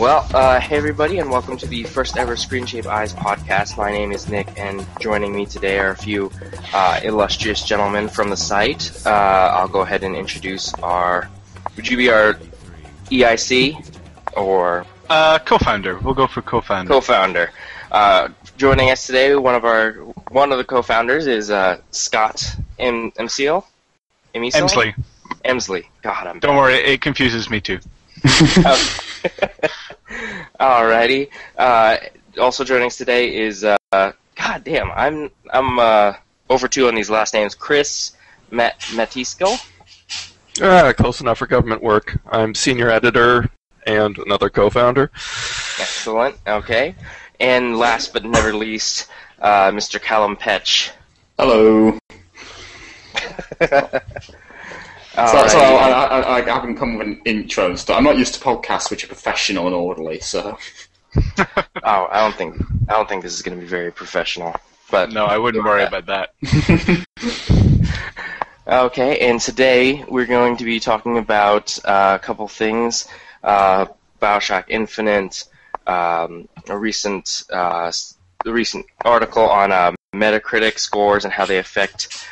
Well, uh, hey everybody, and welcome to the first ever Screen Shaped Eyes podcast. My name is Nick, and joining me today are a few uh, illustrious gentlemen from the site. Uh, I'll go ahead and introduce our. Would you be our EIC or Uh, co-founder. We'll go for co-founder. co-founder? Uh, joining us today, one of our one of the co-founders is uh, Scott M. Emseel? Emsley. Emsley. God, I'm Don't worry, it confuses me too. Alrighty. Uh, also joining us today is uh, God damn, I'm I'm uh, over two on these last names. Chris Mat- Matisco. Ah, close enough for government work. I'm senior editor and another co-founder. Excellent. Okay. And last but never least, uh, Mr. Callum Petch. Hello. So, Alrighty. so I, I, I, I haven't come with an intro and stuff. I'm not used to podcasts which are professional and orderly, so oh, I don't think I don't think this is going to be very professional. But No, I wouldn't worry about that. Okay, and today we're going to be talking about uh, a couple things: uh, Bioshock Infinite, um, a recent uh, s- a recent article on uh, Metacritic scores and how they affect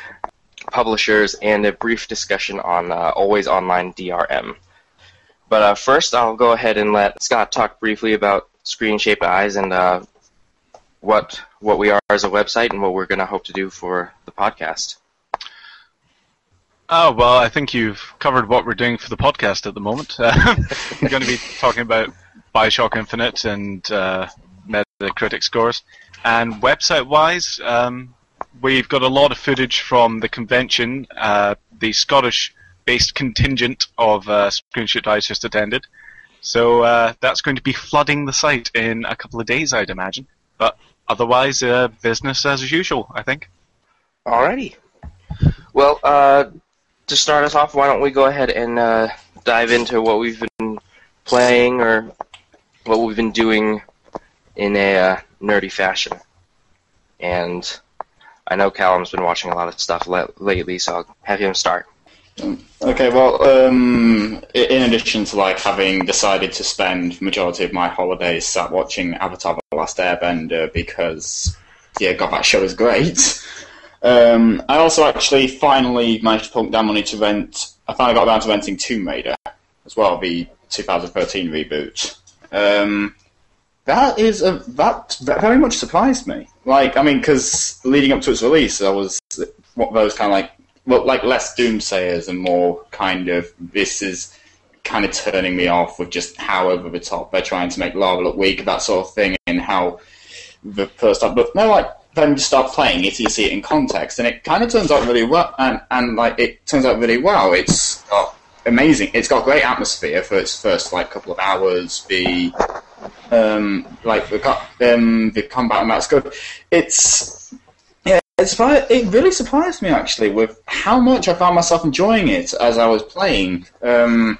publishers, and a brief discussion on uh, Always Online DRM. But uh, first, I'll go ahead and let Scott talk briefly about Screen Shaped Eyes and uh, what what we are as a website and what we're going to hope to do for the podcast. Oh, well, I think you've covered what we're doing for the podcast at the moment. We're going to be talking about Bioshock Infinite and uh, Metacritic scores. And website-wise, um, we've got a lot of footage from the convention. Uh, the Scottish-based contingent of uh, Screenshot just attended. So uh, that's going to be flooding the site in a couple of days, I'd imagine. But otherwise, uh, business as usual, I think. Alrighty. Well, uh, to start us off, why don't we go ahead and uh, dive into what we've been playing or what we've been doing in a nerdy fashion. And I know Callum's been watching a lot of stuff le- lately, so I'll have him start. okay. Well, um, in addition to like having decided to spend majority of my holidays sat watching Avatar: The Last Airbender because yeah, God, that show is great. Um, I also actually finally managed to punk down money to rent. I finally got around to renting Tomb Raider as well, the 2013 reboot. Um, that is a that very much surprised me. Like, I mean, because leading up to its release, I was what those kind of like well, like less doomsayers and more kind of this is kind of turning me off with just how over the top they're trying to make Lara look weak, that sort of thing, and how the first time. But no, like then you start playing it, you see it in context, and it kind of turns out really well. And, and like it turns out really well. It's got amazing. It's got great atmosphere for its first like couple of hours. The um, like the um, the combat and that's good. It's yeah, it's it really surprised me actually with how much I found myself enjoying it as I was playing. Um,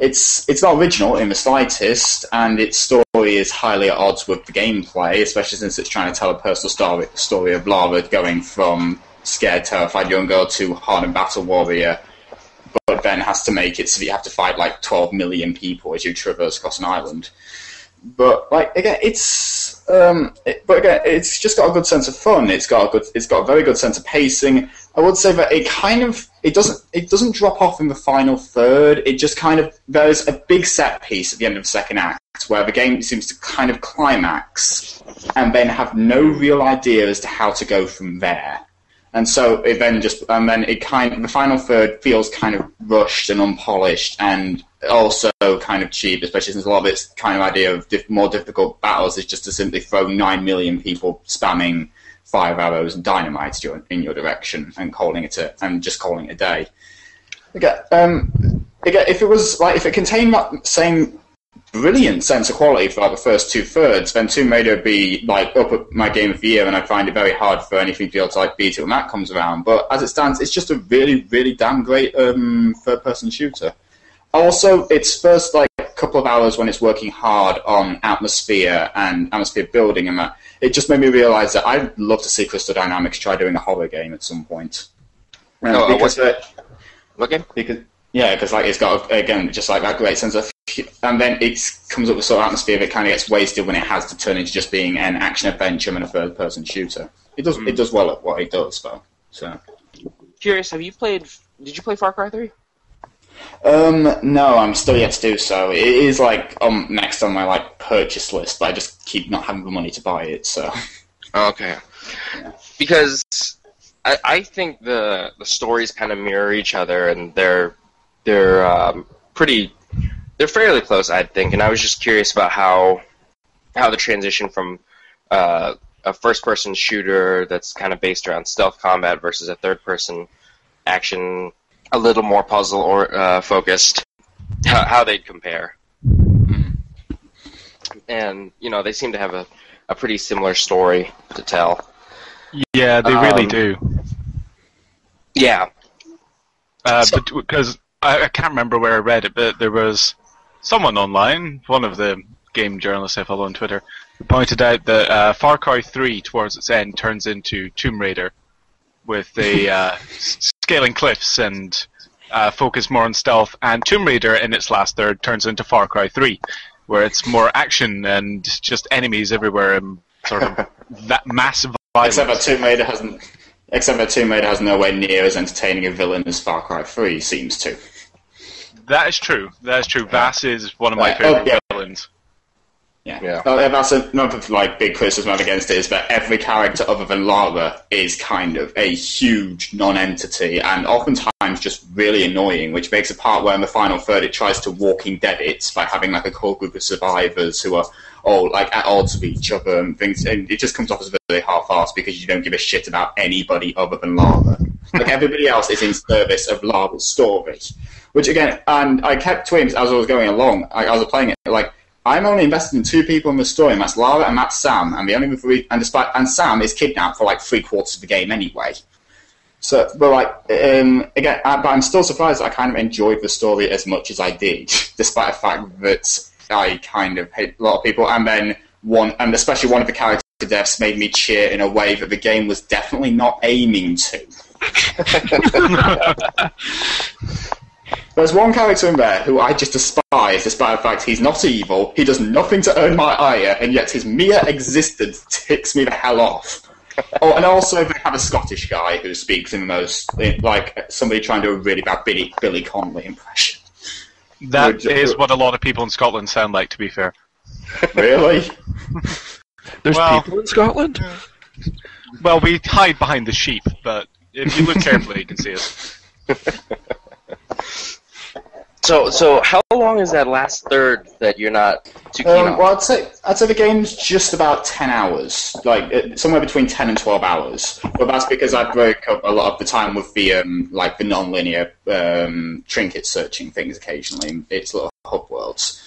it's it's not original in the slightest, and its story is highly at odds with the gameplay, especially since it's trying to tell a personal story story of Lara going from scared, terrified young girl to hardened battle warrior, but then has to make it so that you have to fight like twelve million people as you traverse across an island. But like again, it's um, it, but again, it's just got a good sense of fun. It's got a good, it's got a very good sense of pacing. I would say that it kind of it doesn't it doesn't drop off in the final third. It just kind of there's a big set piece at the end of the second act where the game seems to kind of climax and then have no real idea as to how to go from there. And so it then just and then it kind of the final third feels kind of rushed and unpolished and also kind of cheap, especially since a lot of its kind of idea of diff- more difficult battles is just to simply throw nine million people spamming five arrows and dynamite in your direction and calling it a and just calling it a day. Again, um, again, if it was like if it contained that same brilliant sense of quality for like the first two thirds, then Tomb Raider would be like up at my game of the year, and I find it very hard for anything to be able to like beat it when that comes around. But as it stands, it's just a really, really damn great um, third person shooter. Also, its first like couple of hours when it's working hard on atmosphere and atmosphere building and that, it just made me realise that I'd love to see Crystal Dynamics try doing a horror game at some point. Um, Oh, because, uh, Looking? because yeah, because like it's got again just like that great sense of and then it comes up with sort of atmosphere that kind of gets wasted when it has to turn into just being an action adventure and a third person shooter. It does it does well at what it does though. So Curious, have you played? Did you play Far Cry Three? Um, no, I'm still yet to do so. It is like um next on my like purchase list, but I just keep not having the money to buy it. So Okay. Because I, I think the the stories kind of mirror each other, and they're they're um, pretty they're fairly close, I think. And I was just curious about how how the transition from uh, a first person shooter that's kind of based around stealth combat versus a third person action, a little more puzzle or uh, focused, how, how they'd compare. And you know, they seem to have a, a pretty similar story to tell. Yeah, they really Um, do. Yeah, Uh, So- because I, I can't remember where I read it, but there was someone online, one of the game journalists I follow on Twitter, who pointed out that uh, Far Cry 3, towards its end, turns into Tomb Raider with the uh, scaling cliffs and uh, focus more on stealth, and Tomb Raider in its last third turns into Far Cry 3, where it's more action and just enemies everywhere and sort of that massive violence. except that Tomb Raider hasn't. Except that Tomb Raider has nowhere near as entertaining a villain as Far Cry 3 seems to. That is true. That is true. Vaas is one of my Right. Oh, favorite yeah. villains. Yeah. Yeah. Oh, that's another like big criticism I have against it is that every character other than Lara is kind of a huge non-entity and oftentimes just really annoying, which makes a part where in the final third it tries to Walking Dead it by having like a core group of survivors who are all like at odds with each other and things, and it just comes off as really half-assed because you don't give a shit about anybody other than Lara. like everybody else is in service of Lara's story, which again, and I kept twins as I was going along, I, I was playing it like. I'm only invested in two people in the story, and that's Lara and that's Sam. And the only three, and despite and Sam is kidnapped for like three quarters of the game anyway. So, but like um, again, I, but I'm still surprised that I kind of enjoyed the story as much as I did, despite the fact that I kind of hate a lot of people. And then one, and especially one of the character deaths, made me cheer in a way that the game was definitely not aiming to. There's one character in there who I just despise, despite the fact he's not evil, he does nothing to earn my ire, and yet his mere existence ticks me the hell off. oh, and also they have a Scottish guy who speaks in the most, like somebody trying to do a really bad Billy, Billy Connolly impression. That Would- is what a lot of people in Scotland sound like, to be fair. Really? There's Well- people in Scotland? Well, we hide behind the sheep, but if you look carefully, you can see us. So, so how long is that last third that you're not too keen Um, on? well, I'd say I'd say the game's just about ten hours, like somewhere between ten and twelve hours. But that's because I broke up a lot of the time with the um, like the non-linear um, trinket searching things occasionally. in Its little hub worlds,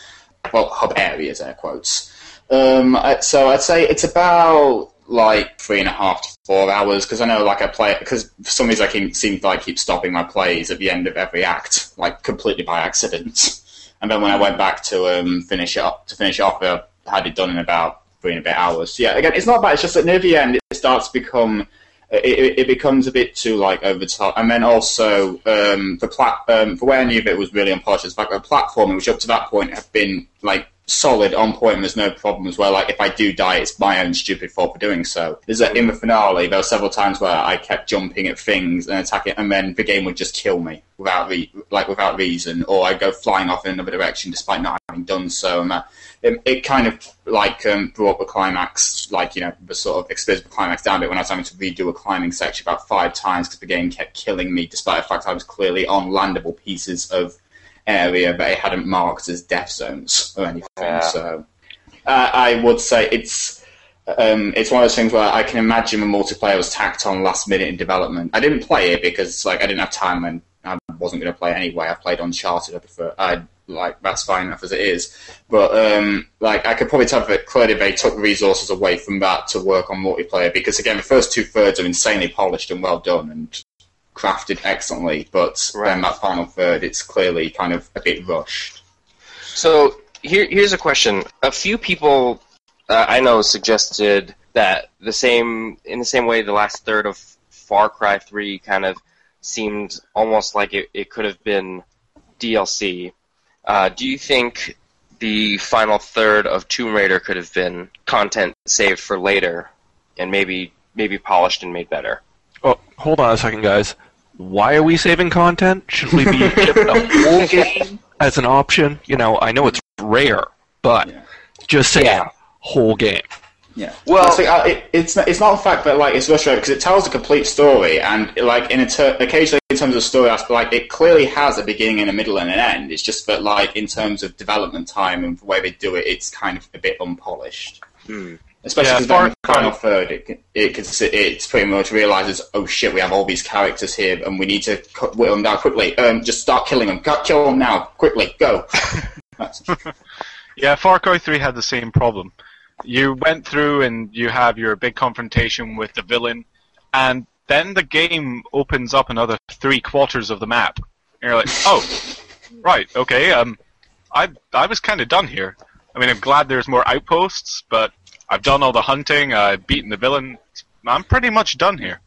well, hub areas, air quotes. Um, so I'd say it's about like three and a half to four hours because I know like I play because for some reason I keep, seem like keep stopping my plays at the end of every act, like completely by accident. And then when I went back to um, finish it up, to finish it off, I had it done in about three and a bit hours. Yeah, again, it's not bad. It's just that near the end, it starts to become. It, it, becomes a bit too like over the top, and then also um, the plat um, for where I knew that it was really unpolished. It's that the platforming, which up to that point have been like solid on point, and there's no problems. Where like if I do die, it's my own stupid fault for doing so. There's a, in the finale, there were several times where I kept jumping at things and attacking, and then the game would just kill me without re- like without reason, or I'd go flying off in another direction despite not having done so. And that it, it kind of like um, brought the climax, like you know, the sort of explosive climax down a bit when I was having to redo a climbing section about five times because the game kept killing me, despite the fact I was clearly on landable pieces of area that it hadn't marked as death zones or anything. Yeah. So uh, I would say it's um, it's one of those things where I can imagine the multiplayer was tacked on last minute in development. I didn't play it because like I didn't have time and I wasn't going to play it anyway. I played Uncharted. I prefer. I like that's fine enough as it is. But um, like I could probably tell that clearly they took resources away from that to work on multiplayer because again the first two thirds are insanely polished and well done and crafted excellently. But Right. then that final third, it's clearly kind of a bit rushed. So here, here's a question. A few people uh, I know suggested that the same, in the same way, the last third of Far Cry 3 kind of seemed almost like it, it could have been DLC, Uh, do you think the final third of Tomb Raider could have been content saved for later, and maybe maybe polished and made better? Oh, hold on a second, guys. Why are we saving content? Should we be shipping a whole game as an option? You know, I know it's rare, but Yeah. just say Yeah. whole game. Yeah. Well- Well, uh, it, it's not, it's not the fact that like it's frustrating because it tells a complete story, and like in a ter- occasionally in terms of story aspect, like it clearly has a beginning and a middle and an end. It's just that like in terms of development time and the way they do it, it's kind of a bit unpolished. Hmm. Especially Yeah, because Far then the final third, it it consi- it's pretty much realizes, oh shit, we have all these characters here, and we need to cut, whittle them down quickly. Um, just start killing them. Kill them now, quickly, go. Yeah, Far Cry 3 had the same problem. You went through and you have your big confrontation with the villain, and then the game opens up another three quarters of the map. And you're like, oh, right, okay, um, I, I was kind of done here. I mean, I'm glad there's more outposts, but I've done all the hunting, I've beaten the villain. I'm pretty much done here.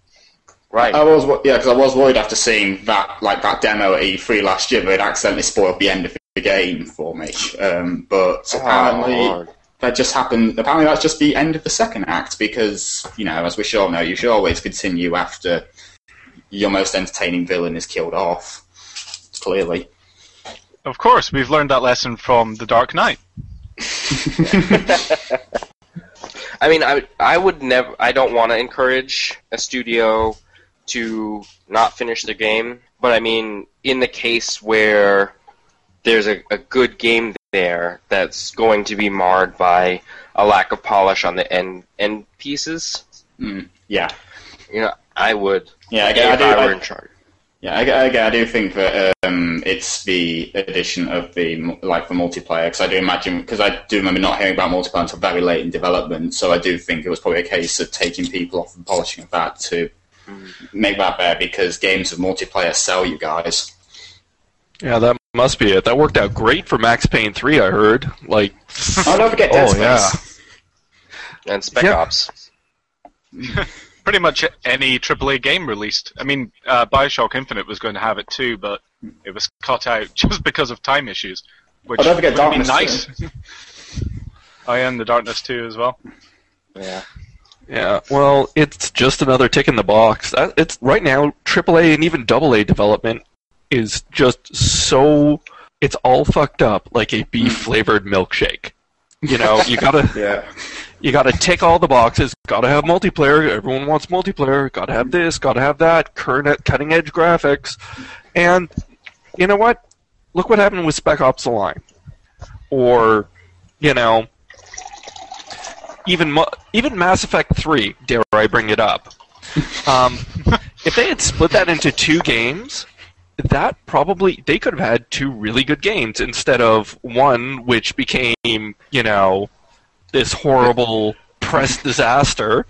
Right. I was yeah, because I was worried after seeing that like that demo at E3 last year, that it accidentally spoiled the end of the game for me. Um, but apparently Lord. that just happened. Apparently that's just the end of the second act because you know, as we should all know, you should always continue after your most entertaining villain is killed off. Clearly, Of course, we've learned that lesson from The Dark Knight. I mean, I I would never. I don't want to encourage a studio to not finish the game, but I mean, in the case where there's a, a good game there that's going to be marred by a lack of polish on the end end pieces, mm, yeah, you know, I would. yeah. if I, I do. I were in charge. Yeah, I, I, I do think that um, it's the addition of the like the multiplayer because I do imagine because I do remember not hearing about multiplayer until very late in development. So I do think it was probably a case of taking people off and polishing of that to make that better because games of multiplayer sell you guys. Yeah, that must be it. That worked out great for Max Payne 3, I heard. Like, Oh, don't forget Dead Oh, yeah. And Spec Yeah. Ops. pretty much any AAA game released. I mean, uh, Bioshock Infinite was going to have it too, but it was cut out just because of time issues. Which Oh, don't forget would have been Darkness nice. I am the Darkness too as well. Yeah. Yeah, well, it's just another tick in the box. It's right now AAA and even AA development is just so it's all fucked up like a beef flavored milkshake. You know, you gotta Yeah. You gotta tick all the boxes. Gotta have multiplayer. Everyone wants multiplayer. Gotta have this. Gotta have that. Current cutting edge graphics. And you know what? Look what happened with Spec Ops: The Line, or you know, even even Mass Effect Three. Dare I bring it up? Um, if they had split that into two games, that probably they could have had two really good games instead of one which became you know this horrible press disaster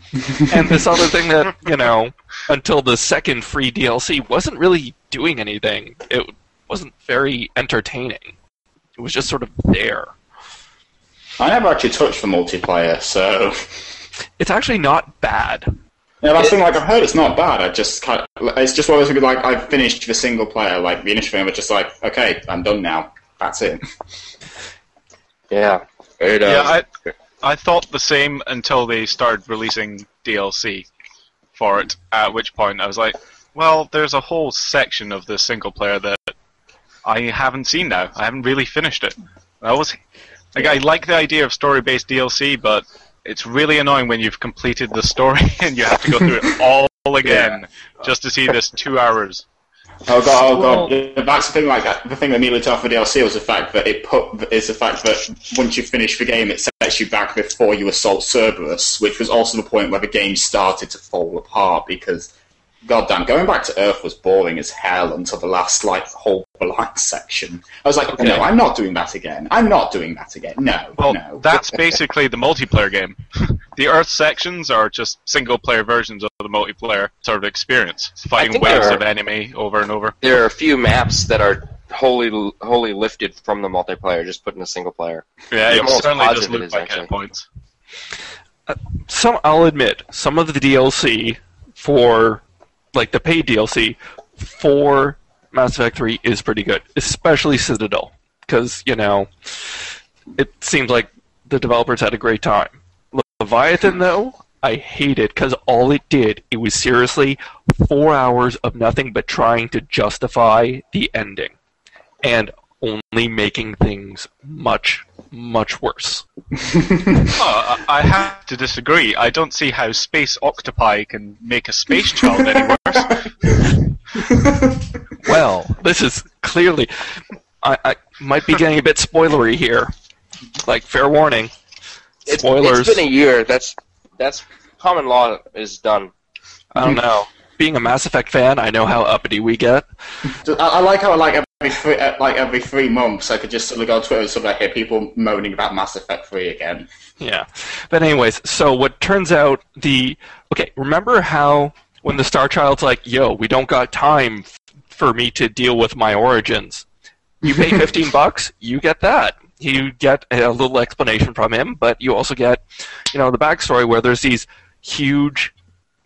and this other thing that you know until the second free DLC wasn't really doing anything it wasn't very entertaining it was just sort of there I never actually touched the multiplayer, so it's actually not bad yeah, that's the thing. Like I've heard it's not bad. I just kind of, it's just one of those things, like I've finished the single player. Like the initial thing, was just like, okay, I'm done now. That's it. Yeah. It, uh, Yeah, I, I thought the same until they started releasing DLC for it, at which point I was like, well, there's a whole section of the single player that I haven't seen now. I haven't really finished it. I was like, I like the idea of story-based DLC, but it's really annoying when you've completed the story and you have to go through it all again just to see this two hours. Oh god, oh god. Yeah, That's the thing. Like that. The thing that immediately took for DLC was the fact that it put is the fact that once you finish the game, it sets you back before you assault Cerberus, which was also the point where the game started to fall apart because. Goddamn, going back to Earth was boring as hell until the last like whole blind section. I was like, no, I'm not doing that again. I'm not doing that again. No, Well, no. that's basically the multiplayer game. the Earth sections are just single-player versions of the multiplayer sort of experience, fighting waves there of are- enemy over and over. there are a few maps that are wholly wholly lifted from the multiplayer, just put in a single player. Yeah, Yeah, it almost certainly does positive look like actually. hit points. Uh, some I'll admit some of the DLC for like the paid DLC for Mass Effect 3 is pretty good, especially Citadel. because you know it seems like the developers had a great time. Leviathan, though, I hate it because all it did it was seriously four hours of nothing but trying to justify the ending, and only making things much much worse. Oh, I I have to disagree. I don't see how Space Octopi can make a space child any worse. Well, this is clearly. I, I might be getting a bit spoilery here. Like, fair warning. It's- Spoilers. it's been a year. That's that's common law is done. I don't know. Being a Mass Effect fan, I know how uppity we get. I, I like how I like every three, uh, like every three months I could just sort of go on Twitter and sort of hear people moaning about Mass Effect Three again. Yeah. But anyways, so what turns out the okay, remember how when the Star Child's like, "Yo, we don't got time f- for me to deal with my origins." You pay 15 bucks, you get that. You get a little explanation from him, but you also get, you know, the backstory where there's these huge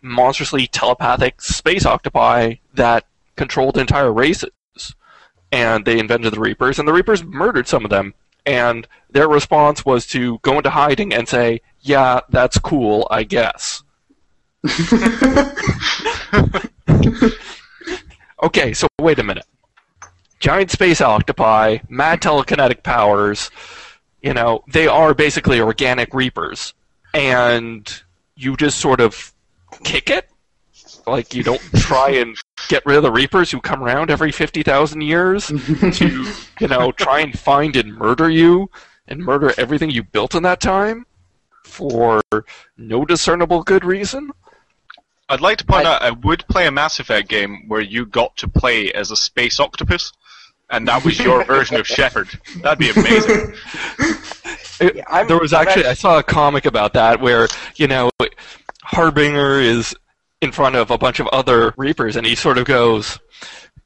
monstrously telepathic space octopi that controlled the entire races. And they invented the Reapers, and the Reapers murdered some of them. And their response was to go into hiding and say, Yeah, that's cool, I guess. okay, so wait a minute. Giant space octopi, mad telekinetic powers, you know, they are basically organic reapers. And you just sort of kick it? Like, you don't try and get rid of the reapers who come around every 50,000 years to, you know, try and find and murder you and murder everything you built in that time for no discernible good reason? I'd like to point I- out I would play a Mass Effect game where you got to play as a space octopus, and that was your version of Shepard. That'd be amazing. It- Yeah, there was actually, I saw a comic about that where, you know, Harbinger is in front of a bunch of other Reapers and he sort of goes,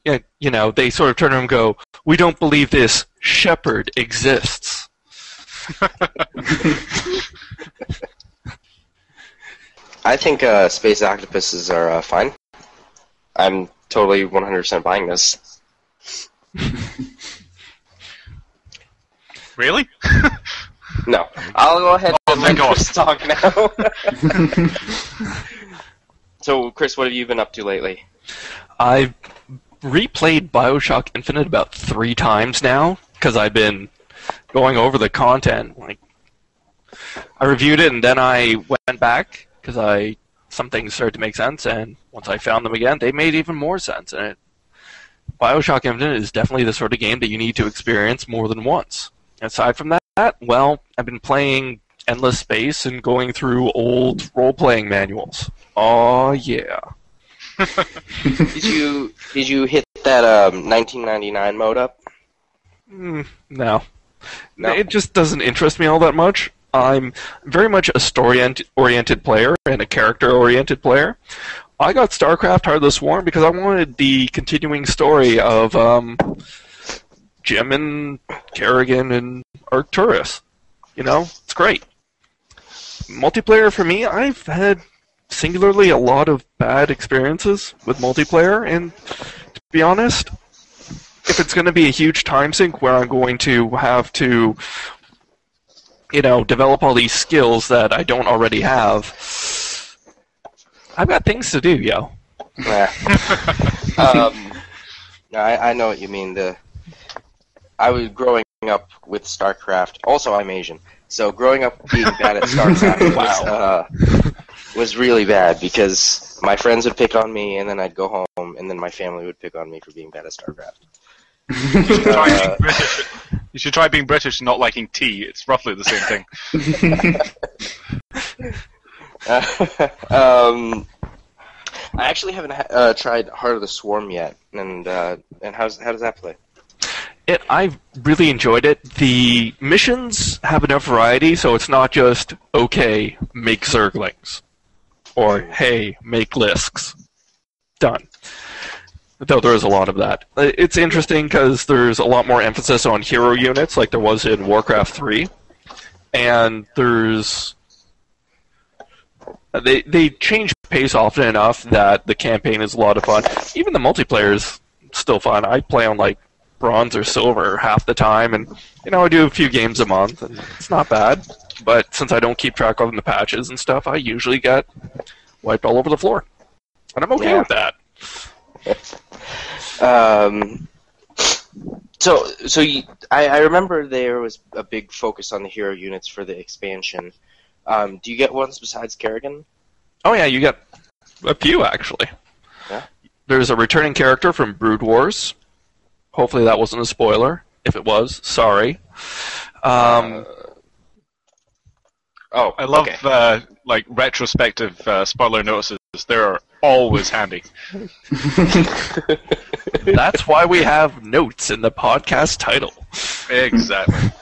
you you know, they sort of turn to him and go, We don't believe this shepherd exists. I think uh, space octopuses are uh, fine. I'm totally 100% buying this. Really? No, I'll go ahead Oh, and let God. Chris talk now. so, Chris, what have you been up to lately? I've replayed Bioshock Infinite about three times now because I've been going over the content. Like, I reviewed it and then I went back because I some things started to make sense, and once I found them again, they made even more sense. And it, Bioshock Infinite is definitely the sort of game that you need to experience more than once. Aside from that, well, I've been playing Endless Space and going through old role-playing manuals. Oh yeah. Did you did you hit that um, 1999 mode up? Mm, no. No? It just doesn't interest me all that much. I'm very much a story oriented player and a character oriented player. I got StarCraft Heart of the Swarm because I wanted the continuing story of um, Jim and Kerrigan and Arcturus. You know, it's great. Multiplayer for me, I've had singularly a lot of bad experiences with multiplayer, and to be honest, if it's going to be a huge time sink where I'm going to have to, you know, develop all these skills that I don't already have, I've got things to do, yo. Yeah. um, I, I know what you mean. The I was growing up with StarCraft. Also, I'm Asian, so growing up being bad at StarCraft was, uh, was really bad because my friends would pick on me, and then I'd go home, and then my family would pick on me for being bad at StarCraft. You should, try Uh, being British. you should try being British and not liking tea. It's roughly the same thing. um, I actually haven't uh, tried Heart of the Swarm yet, and uh, and how's how does that play? It, I've really enjoyed it. The missions have enough variety, so it's not just, okay, make Zerglings. Or, hey, make Lisks. Done. Though there is a lot of that. Uh, It's interesting because there's a lot more emphasis on hero units, like there was in Warcraft 3. And there's. They, they change pace often enough that the campaign is a lot of fun. Even the multiplayer is still fun. I play on, like, bronze or silver half the time, and you know I do a few games a month, and it's not bad. But since I don't keep track of the patches and stuff, I usually get wiped all over the floor, and I'm okay Yeah. with that. Um, so, so you, I, I remember there was a big focus on the hero units for the expansion. Um, do you get ones besides Kerrigan? Oh yeah, you get a few actually. Yeah. There's a returning character from Brood Wars. Hopefully that wasn't a spoiler. If it was, sorry. Um, Oh, I love okay. uh, like retrospective uh, spoiler notices. They're always handy. that's why we have notes in the podcast title. Exactly.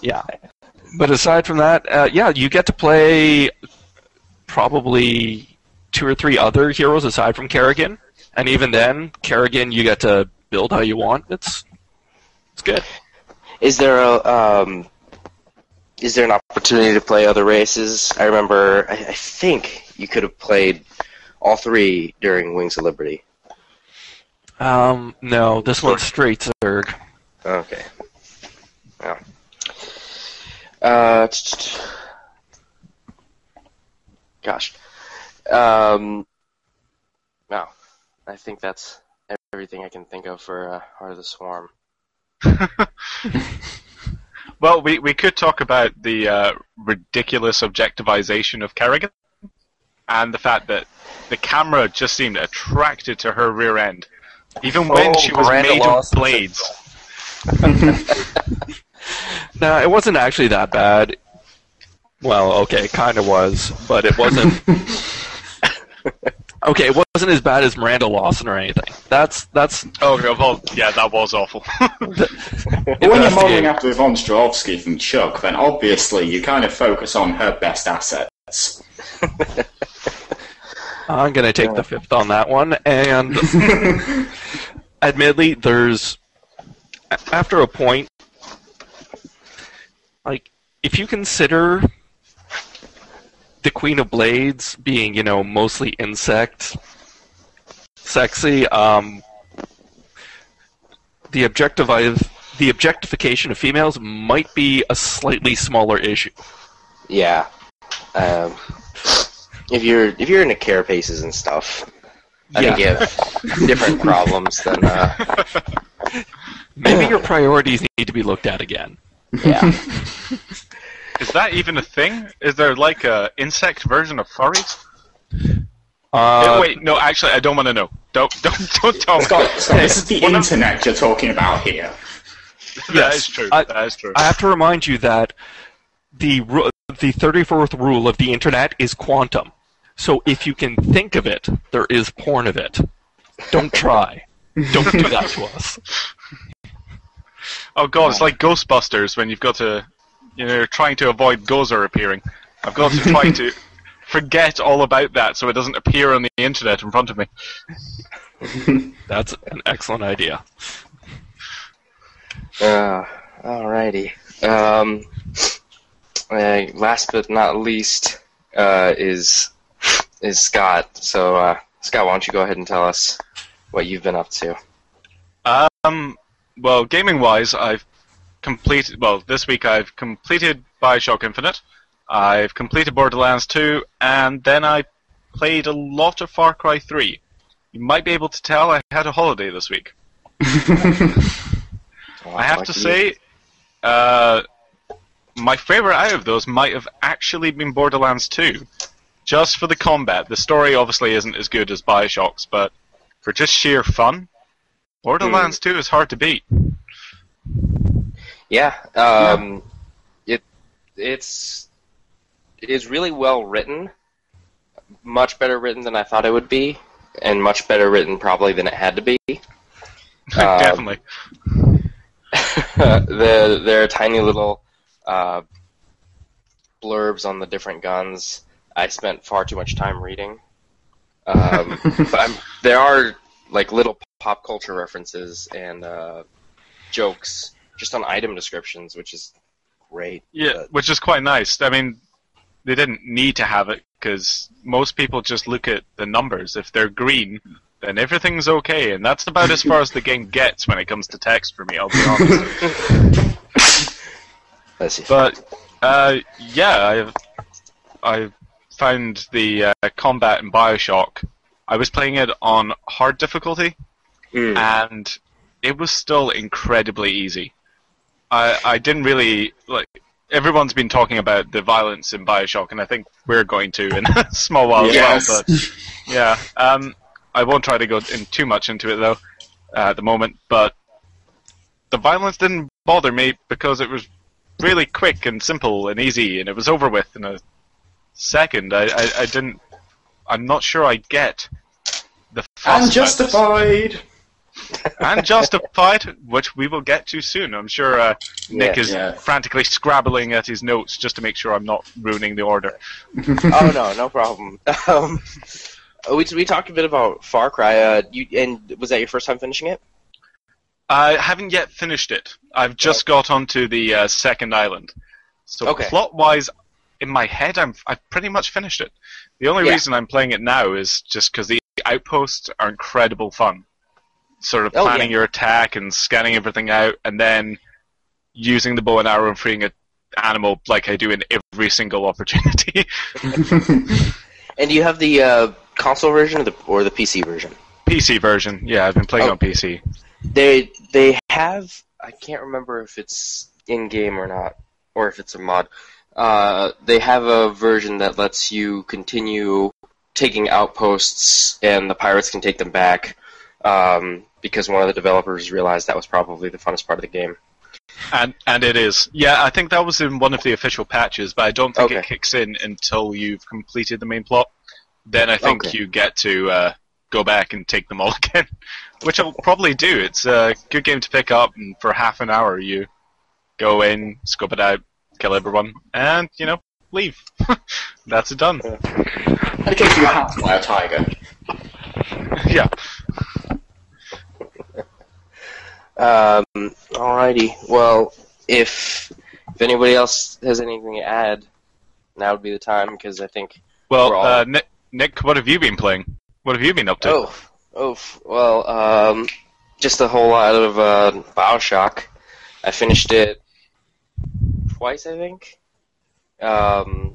Yeah. But aside from that, uh, yeah, you get to play probably two or three other heroes aside from Kerrigan, and even then, Kerrigan you get to build how you want. It's it's good. Is there a um, is there an opportunity to play other races? I remember, I, I think you could have played all three during Wings of Liberty. Um, no, this one's straight Zerg. Okay. Yeah. Uh, t- t- t- gosh. Um, no, I think that's everything I can think of for uh, Heart of the Swarm. Well, we, we could talk about the uh, ridiculous objectivization of Kerrigan and the fact that the camera just seemed attracted to her rear end, even when Oh, she was Miranda made of blades. No, it wasn't actually that bad. Well, okay, it kind of was, but it wasn't. okay, it wasn't as bad as Miranda Lawson or anything. That's that's Oh, well, yeah, that was awful. When you're modelling after Yvonne Strahovski from Chuck, then obviously you kind of focus on her best assets. I'm gonna take the fifth on that one, and admittedly, there's after a point, like if you consider the Queen of Blades being, you know, mostly insect sexy, um, the objectified the objectification of females might be a slightly smaller issue. Yeah. Um, if you're if you're into carapaces and stuff, I think you have different problems than uh, Maybe your priorities need to be looked at again. yeah. Is that even a thing? Is there like a insect version of furries? Uh, wait, no, actually, I don't want to know. Don't, don't, don't tell me. Scott, Scott, this is the Well, no- internet you're talking about here. That Yes. is true. I- that is true. I have to remind you that the the 34th rule of the internet is quantum. So if you can think of it, there is porn of it. Don't try. Don't do that to us. Oh god, it's like Ghostbusters when you've got to, you know, trying to avoid Gozer appearing. I've got to try to forget all about that so it doesn't appear on the internet in front of me. That's an excellent idea. Uh, alrighty. Um, uh, last but not least uh, is is Scott. So uh, Scott, why don't you go ahead and tell us what you've been up to? Um, well, gaming wise, I've completed. Well, this week I've completed Bioshock Infinite. I've completed Borderlands 2, and then I played a lot of Far Cry 3. You might be able to tell I had a holiday this week. I have to Lucky say, uh, my favorite out of those might have actually been Borderlands 2. Just for the combat. The story obviously isn't as good as Bioshock's, but for just sheer fun, Borderlands 2 is hard to beat. Yeah, um, it it's it is really well written, much better written than I thought it would be, and much better written probably than it had to be. Um, Definitely. the there are tiny little uh, blurbs on the different guns. I spent far too much time reading, um, but I'm, there are like little pop culture references and uh, jokes just on item descriptions, which is great. Yeah, but- which is quite nice. I mean, they didn't need to have it because most people just look at the numbers. If they're green, then everything's okay, and that's about as far as the game gets when it comes to text for me. I'll be honest. Let's see. But uh, yeah, I I found the uh, combat in Bioshock. I was playing it on hard difficulty, Mm. and it was still incredibly easy. I I didn't really like. Everyone's been talking about the violence in Bioshock, and I think we're going to in a small while Yes. as well. But yeah, um, I won't try to go in too much into it though uh, at the moment. But the violence didn't bother me because it was really quick and simple and easy, and it was over with in a second. I, I, I didn't. I'm not sure I get the about And justified. And justified, which we will get to soon. I'm sure uh, Nick Yeah. is Yeah. frantically scrabbling at his notes just to make sure I'm not ruining the order. oh no, no problem. Um, we we talked a bit about Far Cry. Uh, you and was that your first time finishing it? I haven't yet finished it. I've just got onto the uh, second island. So Okay. plot-wise, in my head, I'm I've pretty much finished it. The only Yeah. reason I'm playing it now is just because the outposts are incredible fun. Sort of Oh, planning yeah. your attack and scanning everything out, and then using the bow and arrow and freeing an animal like I do in every single opportunity. And do you have the uh, console version or the or the PC version? PC version, yeah, I've been playing Oh. on PC. They they have I can't remember if it's in game or not, or if it's a mod. Uh, they have a version that lets you continue taking outposts, and the pirates can take them back. Um, because one of the developers realized that was probably the funnest part of the game. And and it is. Yeah, I think that was in one of the official patches, but I don't think it kicks in until you've completed the main plot. Then I think Okay. you get to uh, go back and take them all again, which I'll probably do. It's a good game to pick up, and for half an hour you go in, scope it out, kill everyone, and you know leave. That's it done. In case you were hacked by a tiger. yeah. Um, alrighty. Well, if if anybody else has anything to add, now would be the time because I think. Well, all- uh, Nick, Nick, what have you been playing? What have you been up to? Oh, oh. Well, um, just a whole lot of uh, Bioshock. I finished it twice, I think. Um,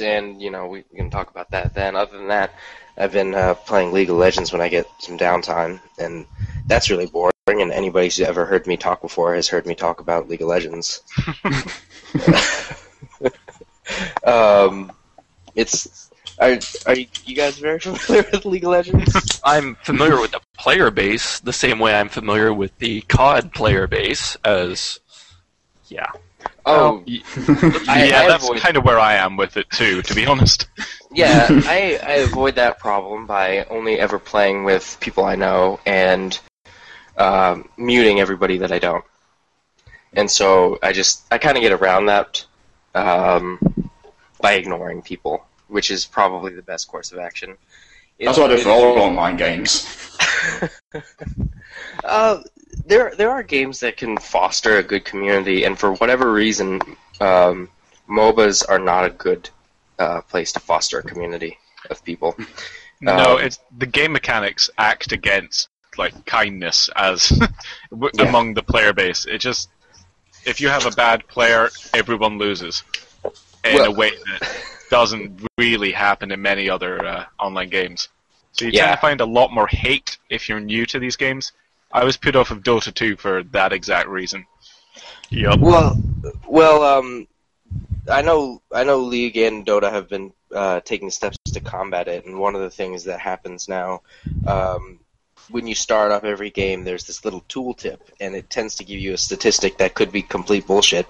and you know we can talk about that then. Other than that, I've been uh, playing League of Legends when I get some downtime, and that's really boring. And anybody who's ever heard me talk before has heard me talk about League of Legends. um, it's are are you, you guys very familiar with League of Legends? I'm familiar with the player base the same way I'm familiar with the COD player base as yeah. Oh, Y- I- yeah, I that's avoid- kind of where I am with it too, to be honest. yeah. I I avoid that problem by only ever playing with people I know and um, muting everybody that I don't. And so I just I kind of get around that um, by ignoring people, which is probably the best course of action. That's what I do for all online games. Uh, there there are games that can foster a good community, and for whatever reason, um, MOBAs are not a good uh, place to foster a community of people. No, Um, it's the game mechanics act against like kindness as w- Yeah. among the player base. It just if you have a bad player, everyone loses in Well- a way that doesn't really happen in many other uh, online games. So you Yeah. tend to find a lot more hate if you're new to these games. I was put off of Dota 2 for that exact reason. Yep. Well, well, um, I know I know League and Dota have been uh, taking steps to combat it, and one of the things that happens now. Um, when you start up every game, there's this little tooltip, and it tends to give you a statistic that could be complete bullshit.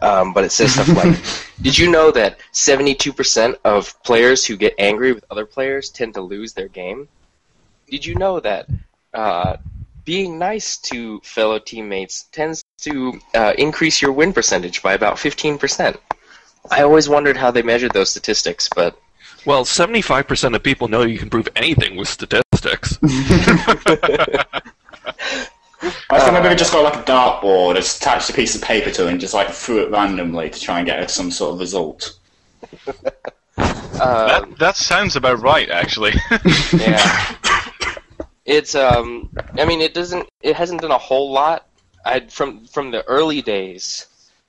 Um, but it says stuff like, "Did you know that 72% of players who get angry with other players tend to lose their game? Did you know that uh, being nice to fellow teammates tends to uh, increase your win percentage by about 15%?" I always wondered how they measured those statistics, but Well, 75% of people know you can prove anything with statistics. I think maybe we just got like a dartboard, just attached a piece of paper to it, and just like threw it randomly to try and get some sort of result. uh, That that sounds about right, actually. yeah. It's um, I mean, it doesn't, it hasn't done a whole lot. I from from the early days,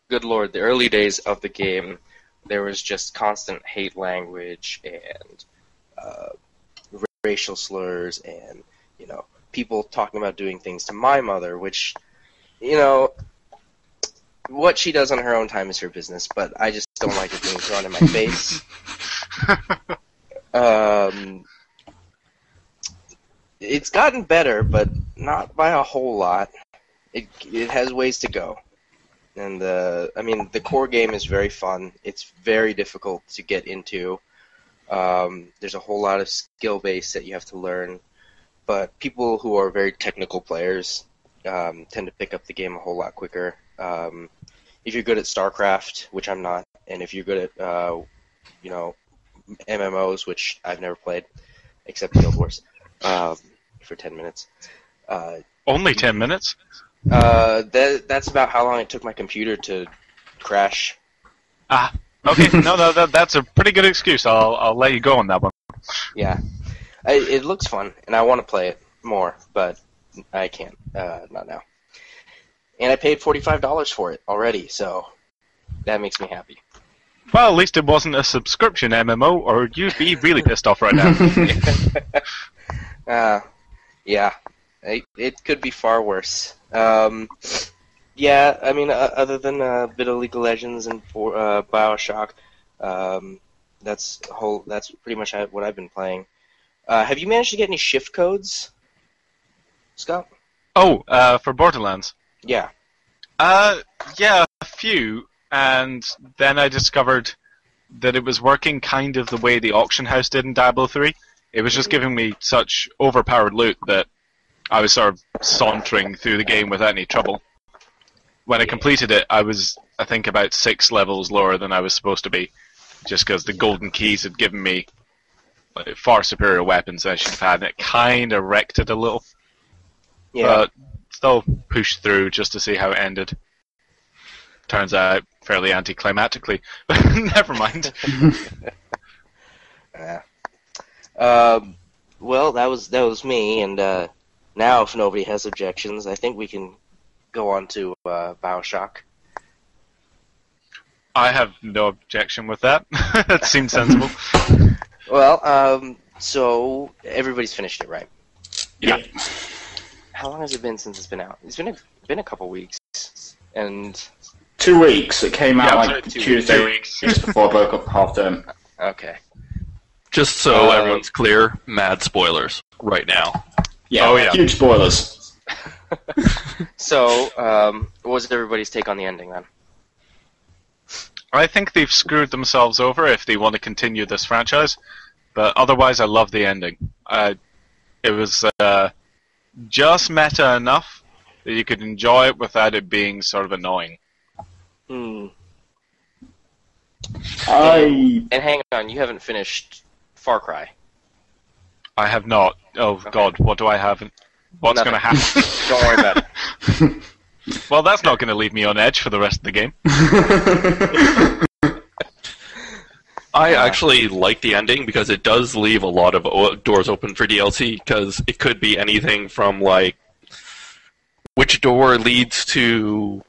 good lord, the early days of the game, there was just constant hate language and uh, racial slurs and you know people talking about doing things to my mother, which you know what she does on her own time is her business, but I just don't like it being thrown in my face. Um, it's gotten better, but not by a whole lot. It it has ways to go, and uh, I mean the core game is very fun. It's very difficult to get into. Um, there's a whole lot of skill base that you have to learn, but people who are very technical players um, tend to pick up the game a whole lot quicker. Um, if you're good at StarCraft, which I'm not, and if you're good at uh, you know MMOs, which I've never played, except Guild Wars, um, for ten minutes. Uh, Only ten minutes. uh, that that's about how long it took my computer to crash. Ah, okay. no, no, that, that's a pretty good excuse. I'll I'll let you go on that one. Yeah, I, it looks fun, and I want to play it more, but I can't. Uh, not now. And I paid forty five dollars for it already, so that makes me happy. Well, at least it wasn't a subscription MMO, or you'd be really pissed off right now. Uh, yeah, it, it could be far worse. Um, yeah, I mean, uh, other than a bit of League of Legends and for, uh, Bioshock, um, that's whole. That's pretty much what I've been playing. Uh, have you managed to get any shift codes, Scott? oh, uh, for Borderlands. Yeah. Uh, yeah, a few, and then I discovered that it was working kind of the way the auction house did in Diablo 3. It was just giving me such overpowered loot that I was sort of sauntering through the game without any trouble. When I completed it, I was, I think, about six levels lower than I was supposed to be, just because the golden keys had given me like, far superior weapons than I should have had, and it kind of wrecked it a little Yeah. but still pushed through just to see how it ended. Turns out fairly anticlimactically, but never mind. Yeah. Um, well, that was that was me, and uh, now if nobody has objections, I think we can go on to uh, Bioshock. I have no objection with that. that seems sensible. Well, um, so everybody's finished it, right? Yeah. How long has it been since it's been out? It's been a, been a couple weeks, and Two weeks. It came out Yeah, like two- two Tuesday, weeks. just before I broke up half term. okay. Just so Uh, everyone's clear, mad spoilers right now. Yeah, Oh, yeah. huge spoilers. So, um, what was everybody's take on the ending then? I think they've screwed themselves over if they want to continue this franchise, but otherwise, I love the ending. I, it was uh, just meta enough that you could enjoy it without it being sort of annoying. Hmm. I And hang on, you haven't finished Far Cry. I have not. Oh God, what do I have? What's going to happen? Don't worry about it. Well, that's not going to leave me on edge for the rest of the game. I actually like the ending because it does leave a lot of o- doors open for DLC because it could be anything from like which door leads to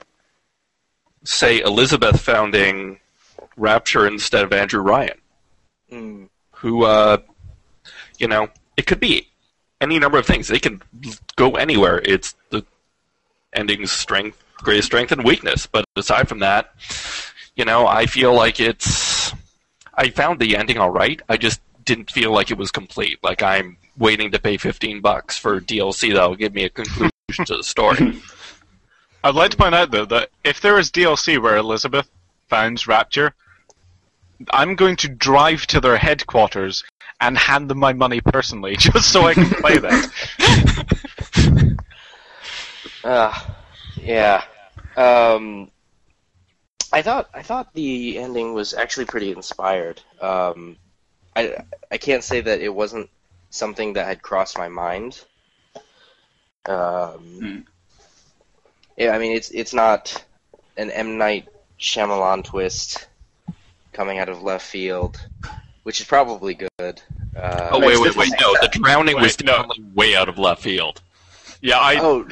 say Elizabeth founding Rapture instead of Andrew Ryan, Hmm. who uh you know, it could be any number of things. They can go anywhere. It's the ending's strength, greatest strength and weakness. But aside from that, you know, I feel like it's. I found the ending all right. I just didn't feel like it was complete. Like I'm waiting to pay fifteen bucks for DLC that'll give me a conclusion to the story. I'd like to point out though that if there is DLC where Elizabeth finds Rapture, I'm going to drive to their headquarters and hand them my money personally, just so I can play that. Uh, yeah. Um, I thought I thought the ending was actually pretty inspired. Um, I I can't say that it wasn't something that had crossed my mind. Um, Hmm. Yeah, I mean it's it's not an M Night Shyamalan twist coming out of left field, which is probably good. Uh, Oh wait, wait, wait! No, the drowning was Wait, no. way out of left field. Yeah, I oh,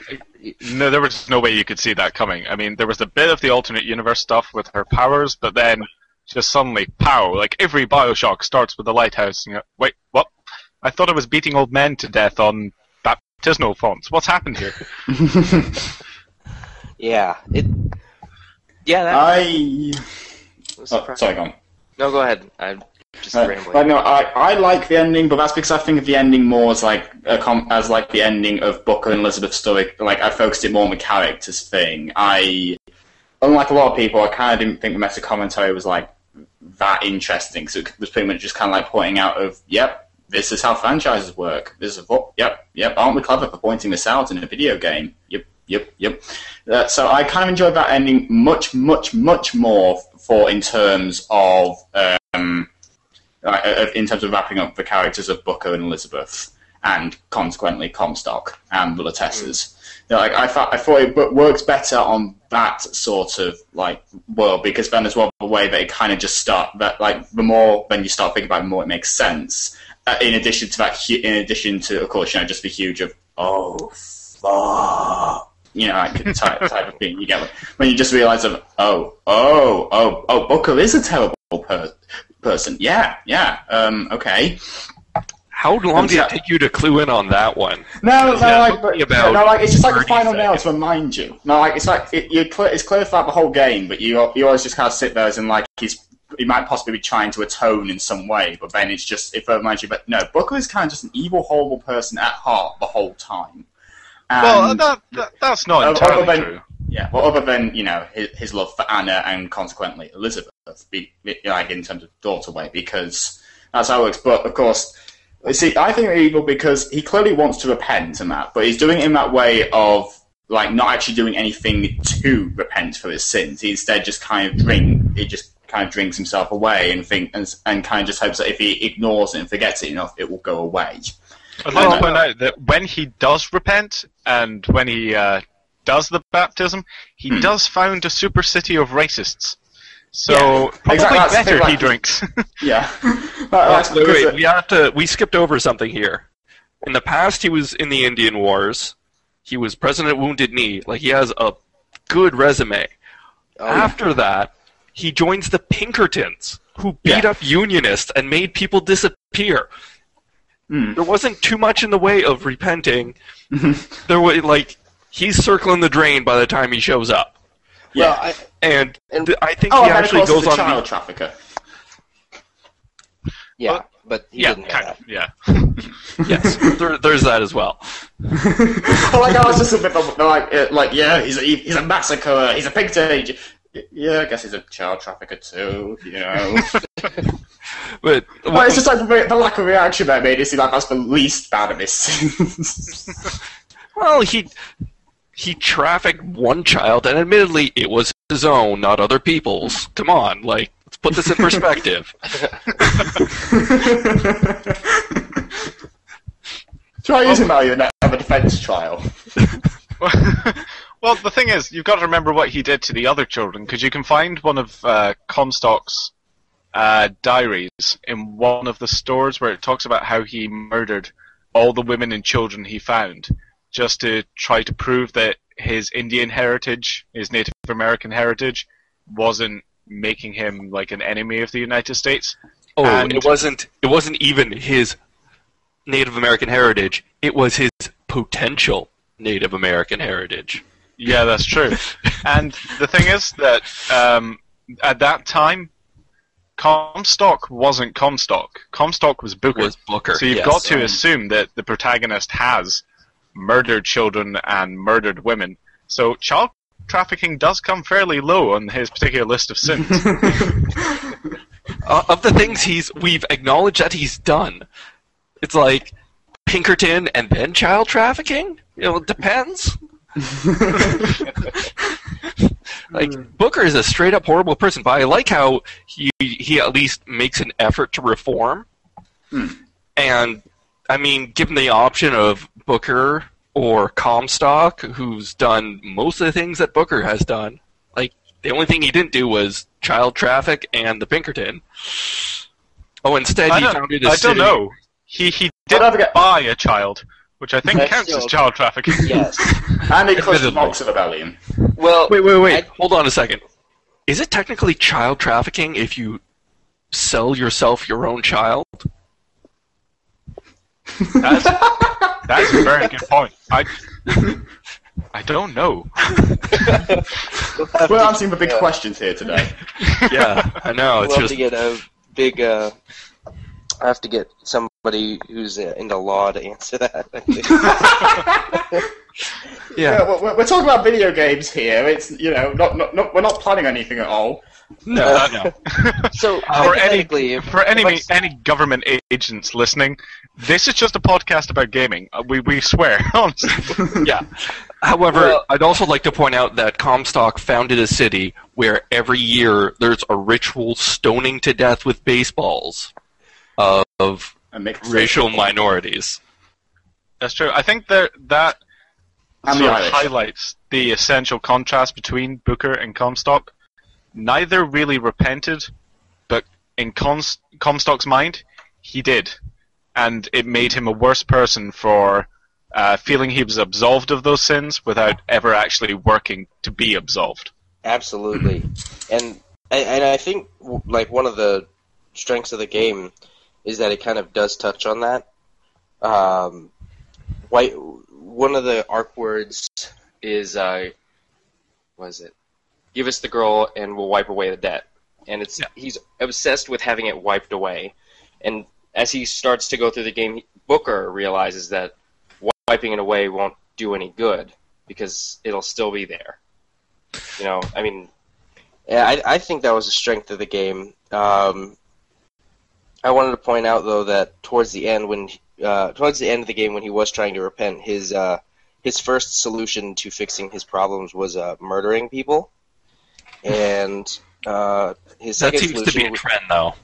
no, there was no way you could see that coming. I mean, there was a bit of the alternate universe stuff with her powers, but then just suddenly, pow! Like every Bioshock starts with a lighthouse. And you're, wait, what? I thought I was beating old men to death on baptismal fonts. What's happened here? yeah. It. Yeah. That I. was Oh, sorry, go on. No, go ahead. I'm just Uh, rambling. but no, I, I like the ending, but that's because I think of the ending more as like com- as like the ending of Booker and Elizabeth's story. Like I focused it more on the characters thing. I, unlike a lot of people, I kind of didn't think the meta commentary was like that interesting. So it was pretty much just kind of like pointing out of, yep, this is how franchises work. This is what, yep, yep. Aren't we clever for pointing this out in a video game? Yep, yep, yep. Uh, so I kind of enjoyed that ending much, much, much more for in terms of. Um, uh, uh, in terms of wrapping up the characters of Booker and Elizabeth, and consequently Comstock and the. You know, like I thought, I thought it works better on that sort of like world because then as well the way that it kind of just start that like the more when you start thinking about it, the more it makes sense. Uh, in addition to that, hu- in addition to of course you know just the huge of oh fuck. You know, like type, type of thing you get when you just realize of oh oh oh oh Booker is a terrible person person. Yeah, yeah. Um, okay. How long did it take you to clue in on that one? No, no, Yeah, like, but, about no, like it's just like the 30 final nail to remind you. No, like it's like it, you clear, it's clear throughout the whole game, but you you always just kind of sit there as in like he's he might possibly be trying to atone in some way, but then it's just if it reminds you. But no, Booker is kind of just an evil, horrible person at heart the whole time. And, well, that, that that's not entirely other than- true. Yeah, well, other than you know his, his love for Anna and consequently Elizabeth, be, be- like in terms of daughter way, because that's how it works. But of course, see, I think they're evil because he clearly wants to repent and that, but he's doing it in that way of like not actually doing anything to repent for his sins. He instead just kind of drink, he just kind of drinks himself away and think and, and kind of just hopes that if he ignores it and forgets it enough, it will go away. I'd like to point out that when he does repent and when he uh, does the baptism, he Hmm. does found a super city of racists. So Yeah, probably exactly, better thing, he drinks. Yeah, That's wait, wait, we have to. We skipped over something here. In the past, he was in the Indian Wars. He was president of Wounded Knee. Like he has a good resume. Oh, After that, he joins the Pinkertons, who beat Yeah. up Unionists and made people disappear. Hmm. There wasn't too much in the way of repenting. there was like he's circling the drain by the time he shows up, yeah. Well, I, and, And- th- I think Oh, he and then, actually course, goes he's a on. child The, trafficker. yeah, Well, but he yeah, didn't kind of. Yeah. yes, there, there's that as well. well, like I was just a bit like, uh, like yeah, he's a, he's a massacre, he's a pig agent. Yeah, I guess he's a child trafficker too, you know. But but it's just like the, the lack of reaction that made it seem like that's the least bad of his sins. Well, he he trafficked one child, and admittedly, it was his own, not other people's. Come on, like let's put this in perspective. Try using that in a have a defense trial. well, the thing is, you've got to remember what he did to the other children, because you can find one of uh, Comstock's uh, diaries in one of the stores where it talks about how he murdered all the women and children he found, just to try to prove that his Indian heritage, his Native American heritage, wasn't making him like an enemy of the United States. Oh, And- it wasn't. It wasn't even his Native American heritage. It was his potential Native American heritage. Yeah, that's true. and the thing is that um, at that time, Comstock wasn't Comstock. Comstock was Booker. Was Booker? so you've yes. got to um, assume that the protagonist has murdered children and murdered women. So child trafficking does come fairly low on his particular list of sins. uh, of the things he's we've acknowledged that he's done. It's like Pinkerton and then child trafficking. You know, it depends. like Booker is a straight up horrible person, but I like how he he at least makes an effort to reform. Hmm. And I mean, given the option of Booker or Comstock, who's done most of the things that Booker has done, like the only thing he didn't do was child traffic and the Pinkerton. Oh, instead he don't, founded a I city. don't know. He he But did I forget- buy a child, which I think That's counts as child trafficking. Yes. And he crushed the Admittedly. Boxer Rebellion. Well, Wait, wait, wait. I- Hold on a second. Is it technically child trafficking if you sell yourself your own child? That's, that's a very good point. I I don't know. We're answering the big Yeah. questions here today. Yeah, I know. It's we'll have just to get a big. Uh, I have to get somebody who's uh, into law to answer that. I think. Yeah, yeah. we're, we're talking about video games here. It's you know, not, not, not we're not planning anything at all. No, no. so for any if- for any if I- any government agents listening, this is just a podcast about gaming. Uh, We we swear, honestly. Yeah. However, Well- I'd also like to point out that Comstock founded a city where every year there's a ritual stoning to death with baseballs of And mixed racial minorities. That's true. I think that that sort of highlights the essential contrast between Booker and Comstock. Neither really repented, but in Comstock's mind, he did, and it made him a worse person for uh, feeling he was absolved of those sins without ever actually working to be absolved. Absolutely, and and I think like one of the strengths of the game is that it kind of does touch on that. Um, white. One of the arc words is uh, what is it? Give us the girl, and we'll wipe away the debt. And it's Yeah. he's obsessed with having it wiped away. And as he starts to go through the game, Booker realizes that wiping it away won't do any good because it'll still be there. You know, I mean, yeah, I, I think that was the strength of the game. Um, I wanted to point out though that towards the end, when uh, towards the end of the game, when he was trying to repent, his uh, his first solution to fixing his problems was uh, murdering people, and uh, his That second seems to be solution a trend, though.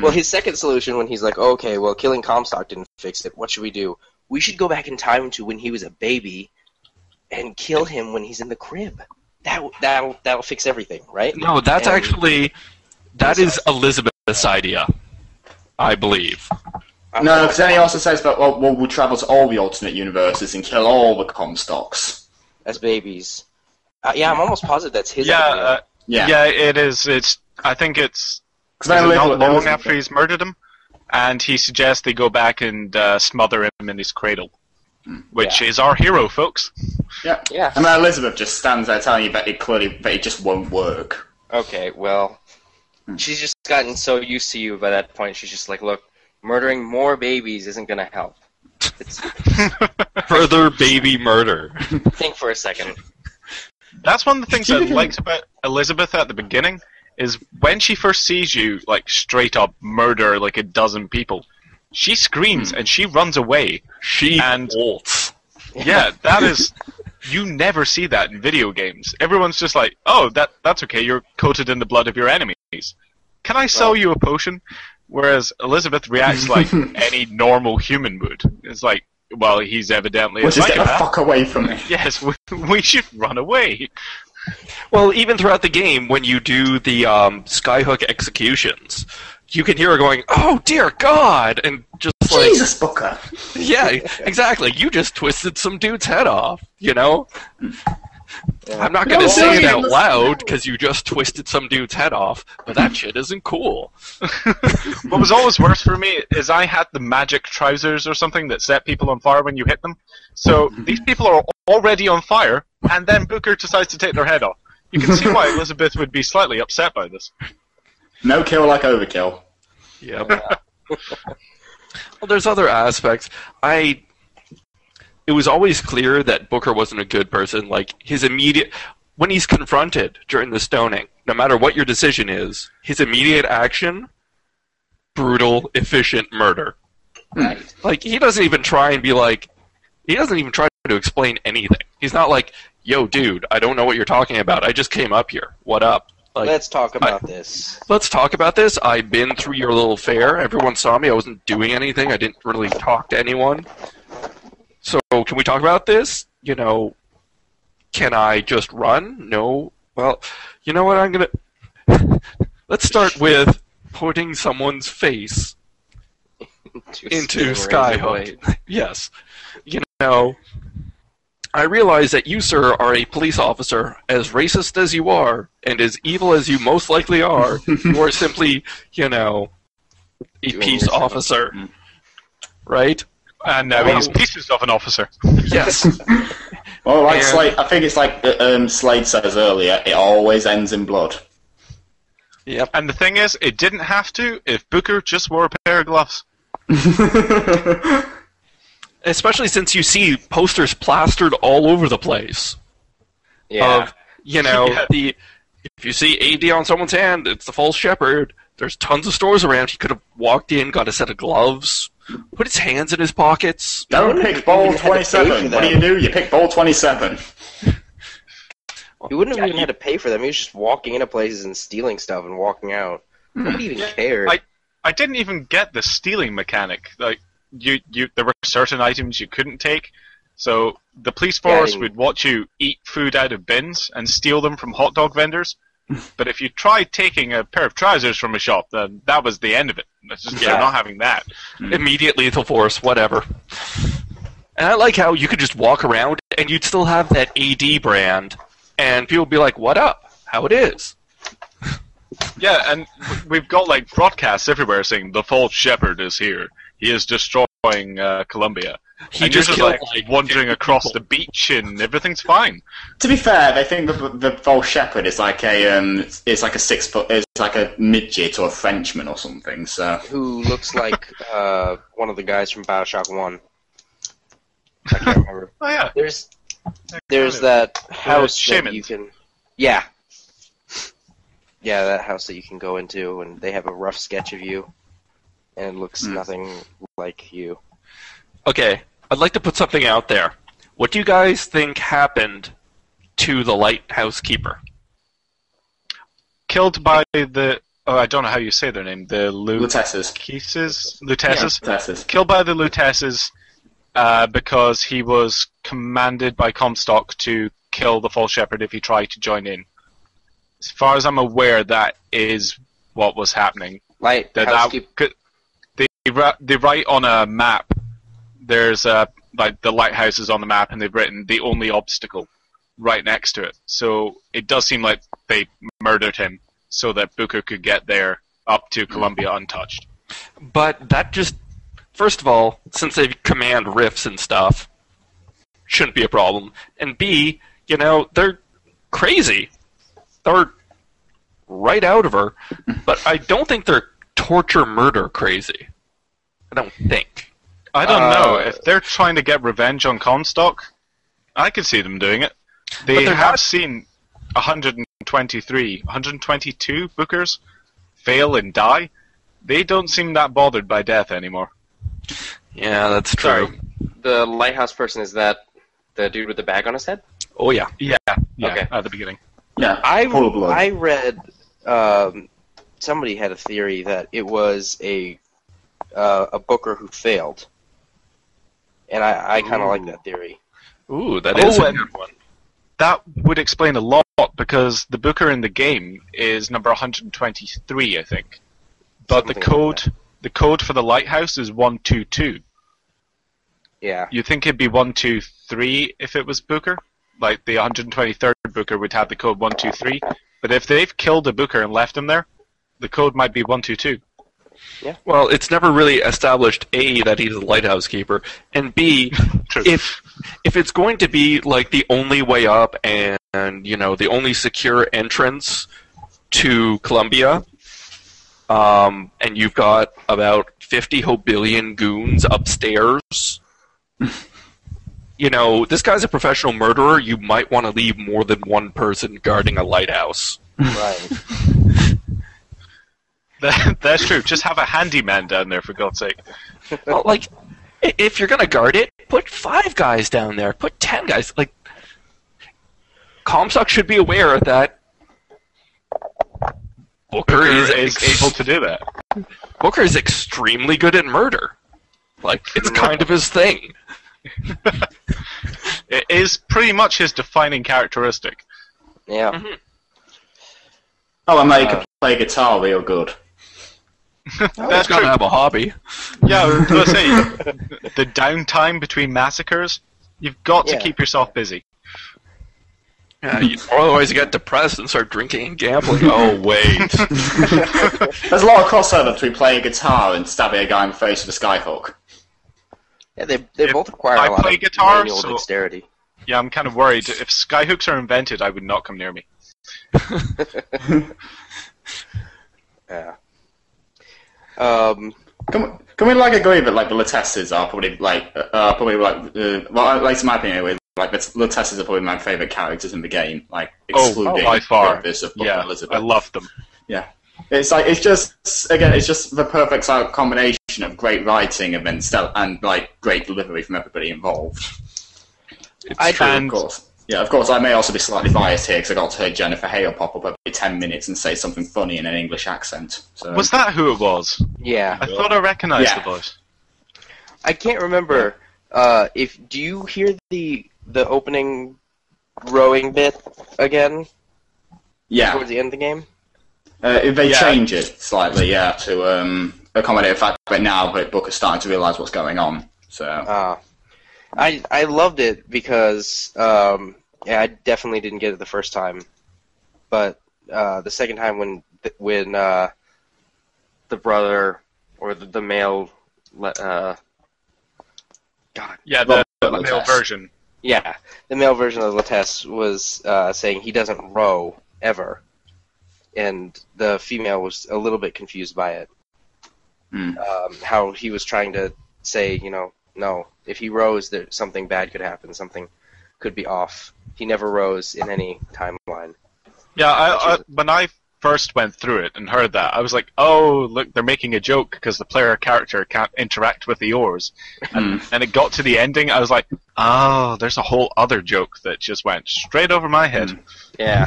well, his second solution when he's like, okay, well, killing Comstock didn't fix it. What should we do? We should go back in time to when he was a baby and kill him when he's in the crib. That that'll that'll fix everything, right? No, that's And- actually that is Elizabeth's idea, I believe. No, because then he also says that well, well, we'll travel to all the alternate universes and kill all the Comstocks. as babies. Uh, yeah, I'm almost positive that's his yeah, idea. uh, Yeah, yeah, it is. It's. I think it's because Is then it not long Elizabeth- after he's murdered him, and he suggests they go back and uh, smother him in his cradle, which is our hero, folks. Yeah, Yeah. And then Elizabeth just stands there telling you that it clearly that it just won't work. Okay, well, she's just gotten so used to you by that point. She's just like, look, murdering more babies isn't going to help. It's, Further baby murder. think for a second. That's one of the things I liked about Elizabeth at the beginning is when she first sees you, like straight up murder like a dozen people, she screams hmm. and she runs away. She And- bolts. Yeah, that is. You never see that in video games. Everyone's just like, "Oh, that that's okay. You're coated in the blood of your enemies. Can I sell you a potion?" Whereas Elizabeth reacts like any normal human would. It's like, "Well, he's evidently We'll a just get the fuck away from me. Yes, we, we should run away." Well, even throughout the game, when you do the um, skyhook executions, you can hear her going, "Oh dear God!" and just like, Jesus, Booker. yeah, exactly. You just twisted some dude's head off. You know, Yeah. I'm not going to say it out loud because you just twisted some dude's head off, but that shit isn't cool. What was always worse for me is I had the magic trousers or something that set people on fire when you hit them. So mm-hmm. these people are already on fire, and then Booker decides to take their head off. You can see why Elizabeth would be slightly upset by this. No kill like overkill. Yep. well, there's other aspects. I. It was always clear that Booker wasn't a good person. Like his immediate, when he's confronted during the stoning, no matter what your decision is, his immediate action, brutal, efficient murder. Right. Like he doesn't even try and be like, he doesn't even try to explain anything. He's not like, "Yo, dude, I don't know what you're talking about. I just came up here. What up?" Like, Let's talk about this. let's talk about this. I've been through your little fair. Everyone saw me. I wasn't doing anything. I didn't really talk to anyone. So, can we talk about this? You know, can I just run? No. Well, you know what? I'm going to. let's start with putting someone's face into Skyhook. yes. You know, I realize that you, sir, are a police officer. As racist as you are, and as evil as you most likely are, you are simply, you know, a peace officer. Right? And now Well- he's pieces of an officer. Yes. Well, like And- Slate, I think it's like uh, um, Slate says earlier, it always ends in blood. yep. And the thing is, it didn't have to if Booker just wore a pair of gloves. Especially since you see posters plastered all over the place. Yeah. of you know Yeah. the if you see AD on someone's hand, it's the false shepherd. There's tons of stores around. He could have walked in, got a set of gloves, put his hands in his pockets. Don't wouldn't pick have ball even had to pay for 27. What do you do? You pick bowl 27. He wouldn't have Yeah, even you- had to pay for them. He was just walking into places and stealing stuff and walking out. Hmm. Nobody even cared. I- I didn't even get the stealing mechanic. Like you, you, there were certain items you couldn't take. So the police force Getting- would watch you eat food out of bins and steal them from hot dog vendors. But if you tried taking a pair of trousers from a shop, then that was the end of it. It's just Yeah. not having that. Immediate lethal force, whatever. And I like how you could just walk around and you'd still have that AD brand, and people would be like, "What up? How it is?" Yeah, and we've got like broadcasts everywhere saying the false shepherd is here. He is destroying uh, Columbia. He and just just killed like, like wandering across the beach and everything's fine. To be fair, they think the, the false shepherd is like a um, is like a six foot, it's like a midget or a Frenchman or something. So Who looks like uh, one of the guys from Bioshock One? I can't remember. Oh yeah, There's there's that house that you can. Yeah. Yeah, that house that you can go into, and they have a rough sketch of you, and it looks Hmm. nothing like you. Okay, I'd like to put something out there. What do you guys think happened to the lighthouse keeper? killed by the. Oh, I don't know how you say their name. The Lutesses. Luteces, Lutesses, Lutesses. killed by the Luteces uh, because he was commanded by Comstock to kill the false shepherd if he tried to join in. As far as I'm aware, that is what was happening. Light That, housekeep- that they ri- they write on a map. There's uh, like the lighthouse is on the map, and they've written the only obstacle right next to it. So it does seem like they murdered him so that Booker could get there up to Columbia untouched. But that just, first of all, since they command riffs and stuff, shouldn't be a problem. And B, you know, they're crazy. They're right out of her. But I don't think they're torture murder crazy. I don't think. I don't Uh, know if they're trying to get revenge on Comstock. I could see them doing it. They have not- seen 123, 122 Bookers fail and die. They don't seem that bothered by death anymore. Yeah, that's true. Sorry. The lighthouse person is that the dude with the bag on his head? Oh yeah. Yeah, yeah. Okay. At the beginning. Yeah, I full blood. I read um, somebody had a theory that it was a uh, a booker who failed, and I, I kind of like that theory. Ooh, that Oh, is a oh, good one. That would explain a lot because the Booker in the game is number 123, I think. But the Something like code, the code for the lighthouse is 122. Yeah, You think it'd be 123 if it was Booker? Like the 123rd Booker would have the code 123. But if they've killed a Booker and left him there, the code might be 122. Well, it's never really established A that he's a lighthouse keeper, and B if if it's going to be like the only way up and, and you know the only secure entrance to Columbia, um, and you've got about fifty hobillion goons upstairs. You know, this guy's a professional murderer. You might want to leave more than one person guarding a lighthouse. right. That, that's true. Just have a handyman down there, for God's sake. well, like, if you're gonna guard it, put five guys down there. Put ten guys. Like, Comstock should be aware that Booker, Booker is, is ex- able to do that. Booker is extremely good at murder. Like, it's kind of his thing. It is pretty much his defining characteristic. Yeah, Mm-hmm. Oh, and they Uh, could play guitar real good. That's That's got to have a hobby. Yeah, I was gonna say the downtime between massacres. You've got to Yeah. keep yourself busy. Yeah, you, otherwise you get depressed and start drinking and gambling. Oh wait, There's a lot of crossover between playing guitar and stabbing a guy in the face with a skyhook. Yeah, they they If both require I a lot play of guitar, manual so- dexterity. Yeah, I'm kind of worried. If skyhooks are invented, I would not come near me. Yeah. Um. Can we, can we like agree that like the Luteces are probably like uh, probably like uh, well at least in my opinion anyway like the Luteces are probably my favorite characters in the game like Oh, excluding by far. Rivers of Buck Yeah, Elizabeth. I love them. Yeah, it's like it's just again it's just the perfect sort of combination of great writing and then stel- and like great delivery from everybody involved. it's I- true. Of course. Yeah, of course. I may also be slightly biased here because I got to hear Jennifer Hale pop up every ten minutes and say something funny in an English accent. So. was that who it was? Yeah. I thought I recognized Yeah. the voice. I can't remember. Uh, if do you hear the the opening rowing bit again yeah, towards the end of the game? uh, if they Yeah. change it slightly, yeah, to um, accommodate the fact that now that Book is starting to realise what's going on. So Uh, I I loved it because um, yeah, I definitely didn't get it the first time, but uh, the second time when when uh, the brother or the, the male le- uh, God Yeah, the, the Robert male version. yeah the male version of Lutece was uh, saying he doesn't row ever, and the female was a little bit confused by it. Hmm. Um, how he was trying to say, you know, no, if he rose, there something bad could happen, something could be off. He never rose in any timeline. Yeah, I, I, when I first went through it and heard that, I was like, "Oh, look, they're making a joke because the player character can't interact with the oars." And, and it got to the ending, I was like, "Oh, there's a whole other joke that just went straight over my head." Yeah,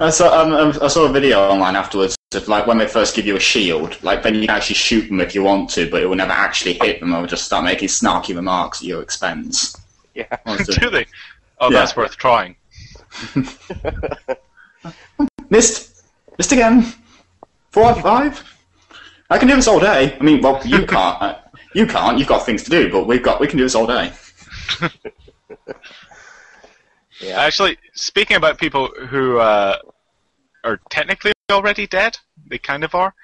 I saw um, um, I saw a video online afterwards of like when they first give you a shield, like then you can actually shoot them if you want to, but it will never actually hit them. Or just start making snarky remarks at your expense. yeah. Do they? Oh, Yeah. that's worth trying. Missed, missed again. Four out of five. I can do this all day. I mean, well, you can't. Uh, you can't. You've got things to do, but we've got. We can do this all day. Yeah. Actually, speaking about people who uh, are technically already dead, they kind of are.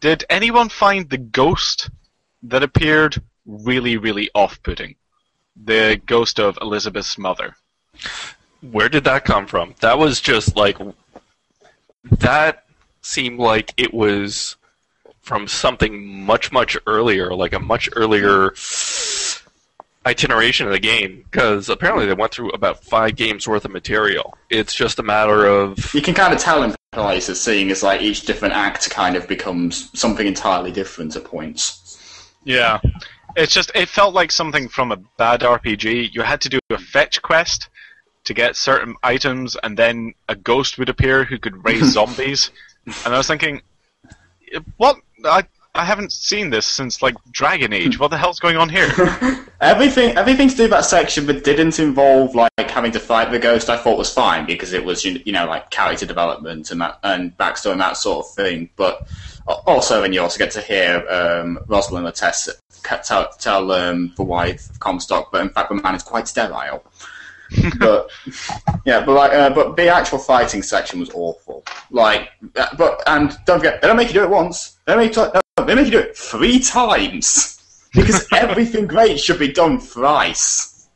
Did anyone find the ghost that appeared really, really off-putting? The ghost of Elizabeth's mother. Where did that come from? That was just like that seemed like it was from something much much earlier, like a much earlier itineration of the game because apparently they went through about 5 games worth of material. It's just a matter of You can kind of tell in places, seeing as like each different act kind of becomes something entirely different at points. Yeah. It's just, it felt like something from a bad RPG. You had to do a fetch quest to get certain items, and then a ghost would appear who could raise zombies. And I was thinking, what? I, I haven't seen this since, like, Dragon Age. What the hell's going on here? Everything, everything to do with that section that didn't involve like having to fight the ghost, I thought was fine because it was you you know like character development and that, and backstory and that sort of thing. But also, then you also get to hear um, Rosalind Lutece tell, tell um, the wife of Comstock that in fact the man is quite sterile. but yeah, but like, uh, but the actual fighting section was awful. Like, uh, but and don't forget, they don't make you do it once. They make you, no, they make you do it three times because everything great should be done thrice.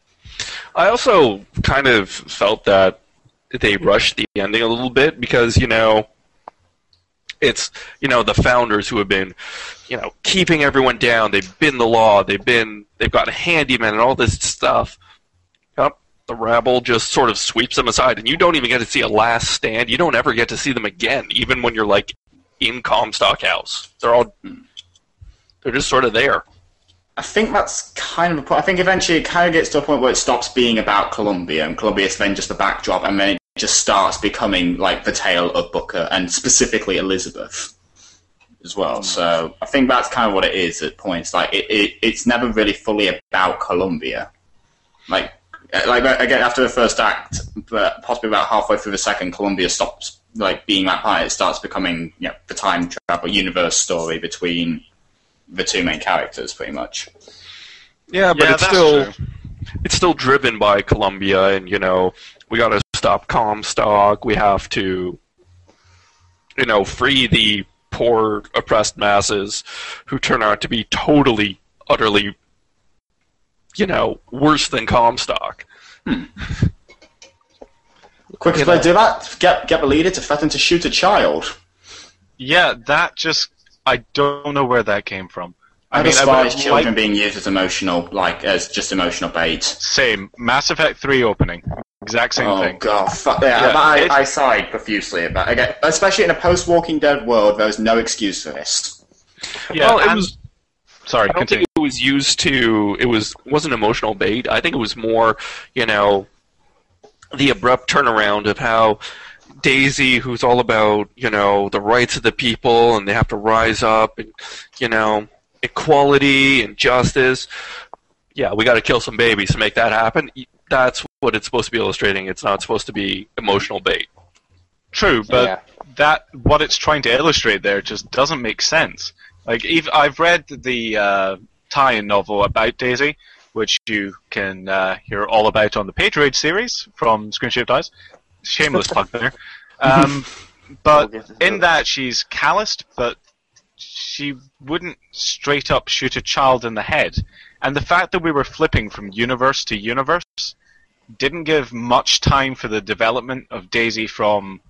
I also kind of felt that they rushed the ending a little bit because, you know, it's, you know, the founders who have been, you know, keeping everyone down. They've been the law. They've been, they've got a handyman and all this stuff. Yep. The rabble just sort of sweeps them aside, and you don't even get to see a last stand. You don't ever get to see them again, even when you're like in Comstock House. They're all, they're just sort of there. I think that's kind of a point. I think eventually it kind of gets to a point where it stops being about Columbia, and Columbia is then just the backdrop, and then it just starts becoming like the tale of Booker and specifically Elizabeth as well. Mm. So I think that's kind of what it is at points. Like it, it it's never really fully about Columbia. Like like again after the first act, but possibly about halfway through the second, Columbia stops like being that part. It starts becoming you know, the time travel universe story between the two main characters, pretty much. Yeah, but Yeah, it's still true. it's still driven by Columbia, and you know we got to stop Comstock. We have to, you know, free the poor oppressed masses who turn out to be totally, utterly, you know, worse than Comstock. Quickest way to do that: get get the leader to threaten to shoot a child. Yeah, that just I don't know where that came from. I I mean, I despise would children like being used as emotional, like as just emotional bait. same Mass Effect Three opening, exact same oh thing. god, fuck yeah! Yeah, I, I sighed profusely about again, especially in a post-Walking Dead world. There was no excuse for this. Yeah, well, it and- was. Sorry, I don't continue. Think it was used to. It was wasn't emotional bait. I think it was more, you know, the abrupt turnaround of how Daisy, who's all about you know the rights of the people and they have to rise up and you know equality and justice. Yeah, we got to kill some babies to make that happen. That's what it's supposed to be illustrating. It's not supposed to be emotional bait. True, but Yeah. that what it's trying to illustrate there just doesn't make sense. Like, ev I've read the uh, tie-in novel about Daisy, which you can uh, hear all about on the Page Rage series from Screen Shaped Eyes. Shameless plug there. Um, but We'll get to in that, she's calloused, but she wouldn't straight up shoot a child in the head. And the fact that we were flipping from universe to universe didn't give much time for the development of Daisy from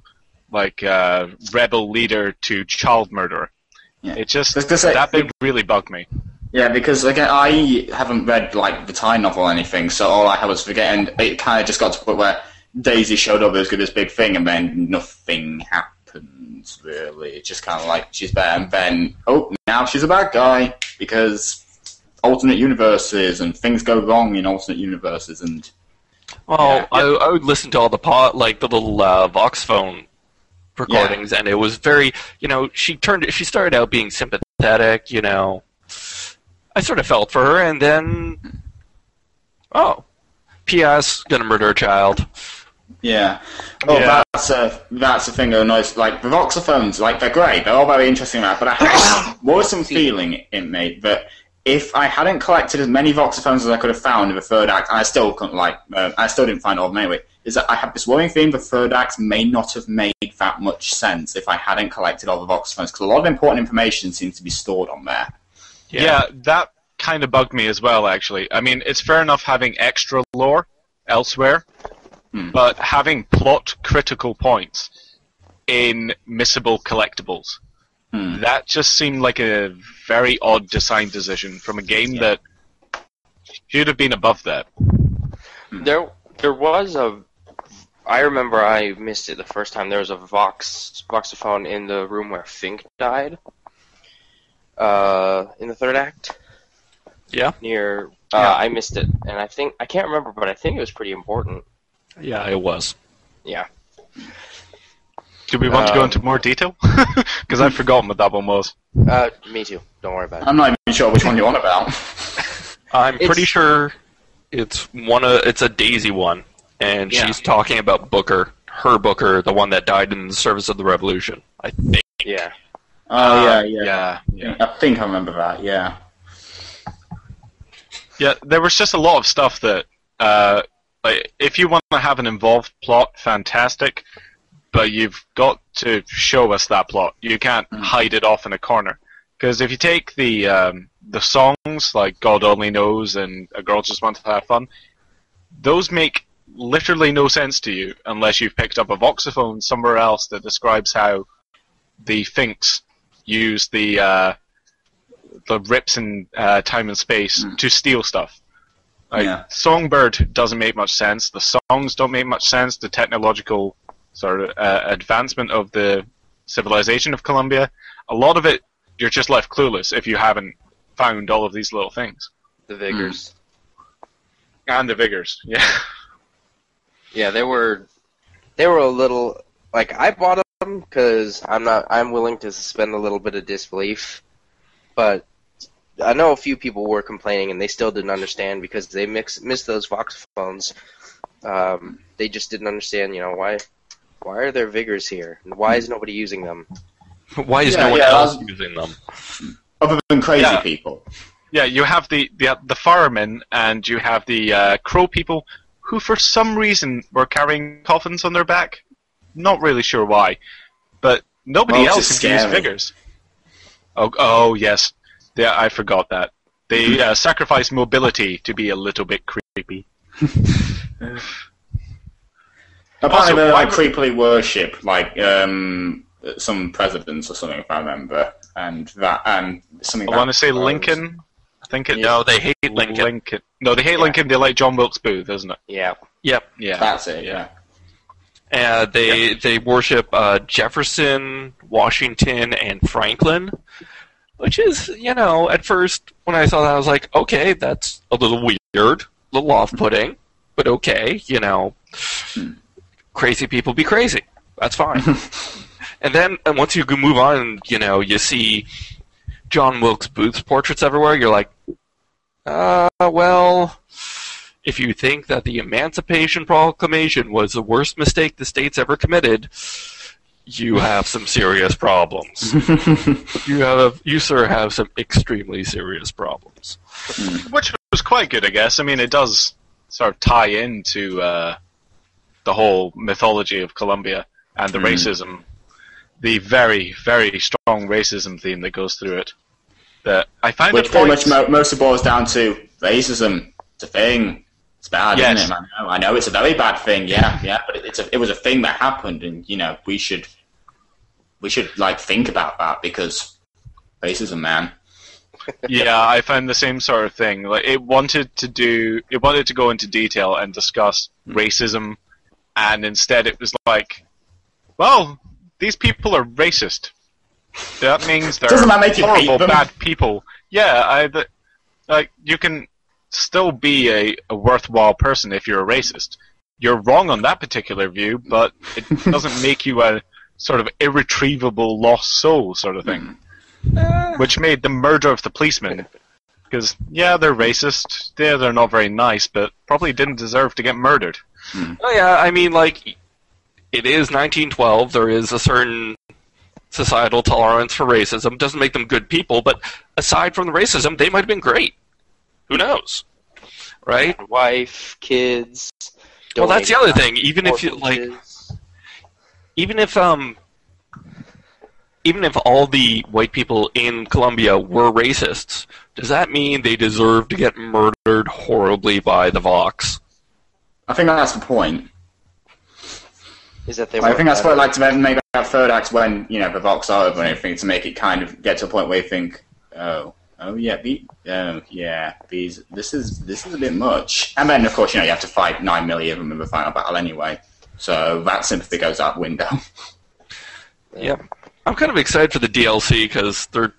like uh, rebel leader to child murderer. Yeah. It just That's 'cause that bit really bugged me. Yeah, because again, I haven't read like the tie novel or anything, so all I had was forgetting. It kind of just got to the point where Daisy showed up as good this big thing, and then nothing happens really. It's just kind of like she's there, and then oh, now she's a bad guy because alternate universes and things go wrong in alternate universes, and Well, Yeah. I, I would listen to all the pot, like the little uh, Vox phone recordings, and it was very, you know, she turned, she started out being sympathetic, you know. I sort of felt for her, and then, oh, P.S. Gonna murder a child. Yeah. Oh, Yeah. that's a that's a thing that annoys. Like the voxophones, like they're great. They're all very interesting, that. But I have was some feeling in me that if I hadn't collected as many voxophones as I could have found in the third act, and I still couldn't like, uh, I still didn't find all of them anyway. Is that I have this worrying feeling the third act may not have made that much sense if I hadn't collected all the voxophones because a lot of important information seems to be stored on there. Yeah, that kind of bugged me as well. Actually, I mean, it's fair enough having extra lore elsewhere, Hmm. but having plot critical points in missable collectibles. Hmm. That just seemed like a very odd design decision from a game that should have been above that. There, there was a. I remember I missed it the first time. There was a vox voxophone in the room where Fink died. Uh, in the third act, Yeah, near. Uh, Yeah. I missed it, and I think I can't remember, but I think it was pretty important. yeah, it was. Yeah. Do we want to go Um, into more detail? Because I've forgotten what that one was. Uh, me too. Don't worry about it. I'm not even sure which one you're on about. I'm It's- pretty sure it's one of, it's a Daisy one, and Yeah. she's talking about Booker, her Booker, the one that died in the service of the revolution. I think. Yeah. Oh yeah, Uh, yeah, yeah, yeah. I think I remember that. Yeah. Yeah, there was just a lot of stuff that, uh, like, if you want to have an involved plot, fantastic, but you've got to show us that plot. You can't hide it off in a corner. Because if you take the um, the songs like God Only Knows and A Girl Just Wants to Have Fun, those make literally no sense to you unless you've picked up a voxophone somewhere else that describes how the Finks use the uh, the rips in uh, time and space to steal stuff. Like, Yeah. Songbird doesn't make much sense. The songs don't make much sense. The technological sort of uh, advancement of the civilization of Columbia, a lot of it, you're just left clueless if you haven't found all of these little things. The vigors. And the vigors, yeah. Yeah, they were. They were a little like I bought them because I'm not. I'm willing to suspend a little bit of disbelief, but I know a few people were complaining and they still didn't understand because they mix, missed those Vox phones. Um, they just didn't understand, you know, why why are there vigors here? And why is nobody using them? Why is Yeah, no one yeah, else was- using them? Other than crazy Yeah. people. Yeah, you have the the, the firemen and you have the uh, crow people who, for some reason, were carrying coffins on their back. Not really sure why, but nobody it's else just can use figures. Oh, oh yes, yeah, I forgot that. They uh, sacrifice mobility to be a little bit creepy. Apparently, Also, they like creepily worship like um, some presidents or something, if I remember, and that and something. I want to say was- Lincoln. I think it. No, they hate Lincoln. No, they hate Yeah. Lincoln. They like John Wilkes Booth, isn't it? Yeah. Yep. Yeah. That's it. Yeah. Uh, they they worship uh, Jefferson, Washington, and Franklin, which is you know at first when I saw that I was like, okay, that's a little weird, a little off-putting, but okay, you know, crazy people be crazy. That's fine. and then and once you move on, you know, you see John Wilkes Booth's portraits everywhere. You're like, uh, well, if you think that the Emancipation Proclamation was the worst mistake the state's ever committed, you have some serious problems. you have, you sir, have some extremely serious problems. Which was quite good, I guess. I mean, it does sort of tie into uh, the whole mythology of Columbia and the Mm. racism, the very, very strong racism theme that goes through it. That I find Which it pretty points- much mo- mostly boils down to racism. It's a thing. It's bad, Yes. isn't it? I know. I know it's a very bad thing. Yeah, yeah, but it- it's a, it was a thing that happened, and you know we should we should like think about that because racism, man. yeah, I found the same sort of thing. Like it wanted to do, it wanted to go into detail and discuss mm. racism, and instead it was like, well, these people are racist. That means they're Doesn't that make you horrible, bad people. Yeah, I th- like you can still be a, a worthwhile person if you're a racist. You're wrong on that particular view, but it doesn't make you a sort of irretrievable lost soul sort of thing mm-hmm. ah. which made the murder of the policeman. Because yeah, they're racist. Yeah, they're not very nice, but probably didn't deserve to get murdered. Hmm. Oh yeah, I mean, like, it is 1912. There is a certain societal tolerance for racism. Doesn't make them good people, but aside from the racism, they might have been great. Who knows, right? Wife, kids. Well, that's the other thing. Even if you like, even if um even if all the white people in Columbia were racists, does that mean they deserve to get murdered horribly by the Vox? I think that's the point. is that they I think that's what I better. like to make- make that third act when you know the Vox are over and everything to make it kind of get to a point where you think, oh, oh yeah, the, oh yeah, these this is this is a bit much. And then of course you know you have to fight nine million of them in the final battle anyway, so that sympathy goes out window. yeah, I'm kind of excited for the DLC because they're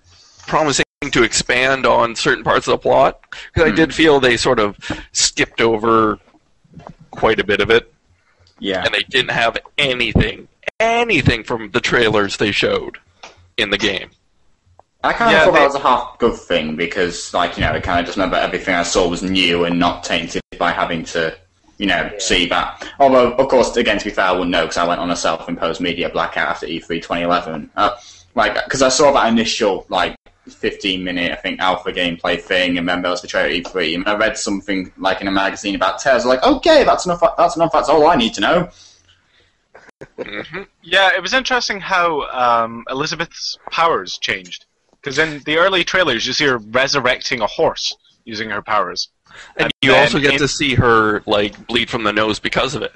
promising to expand on certain parts of the plot. Because I did hmm. feel they sort of skipped over quite a bit of it, yeah, and they didn't have anything, anything from the trailers they showed in the game. I kind of Yeah, thought they- that was a half good thing because like you know I kind of just remember everything I saw was new and not tainted by having to you know see that. Although of course again to be fair I wouldn't know because I went on a self-imposed media blackout after E E3 2011. Uh, like because I saw that initial like 15 minute I think alpha gameplay thing and then there was the trailer at E3 and I read something like in a magazine about Tales like okay that's enough that's enough that's all I need to know. Yeah, it was interesting how um, Elizabeth's powers changed. Because in the early trailers, you see her resurrecting a horse using her powers. And, And you also get in- to see her like bleed from the nose because of it.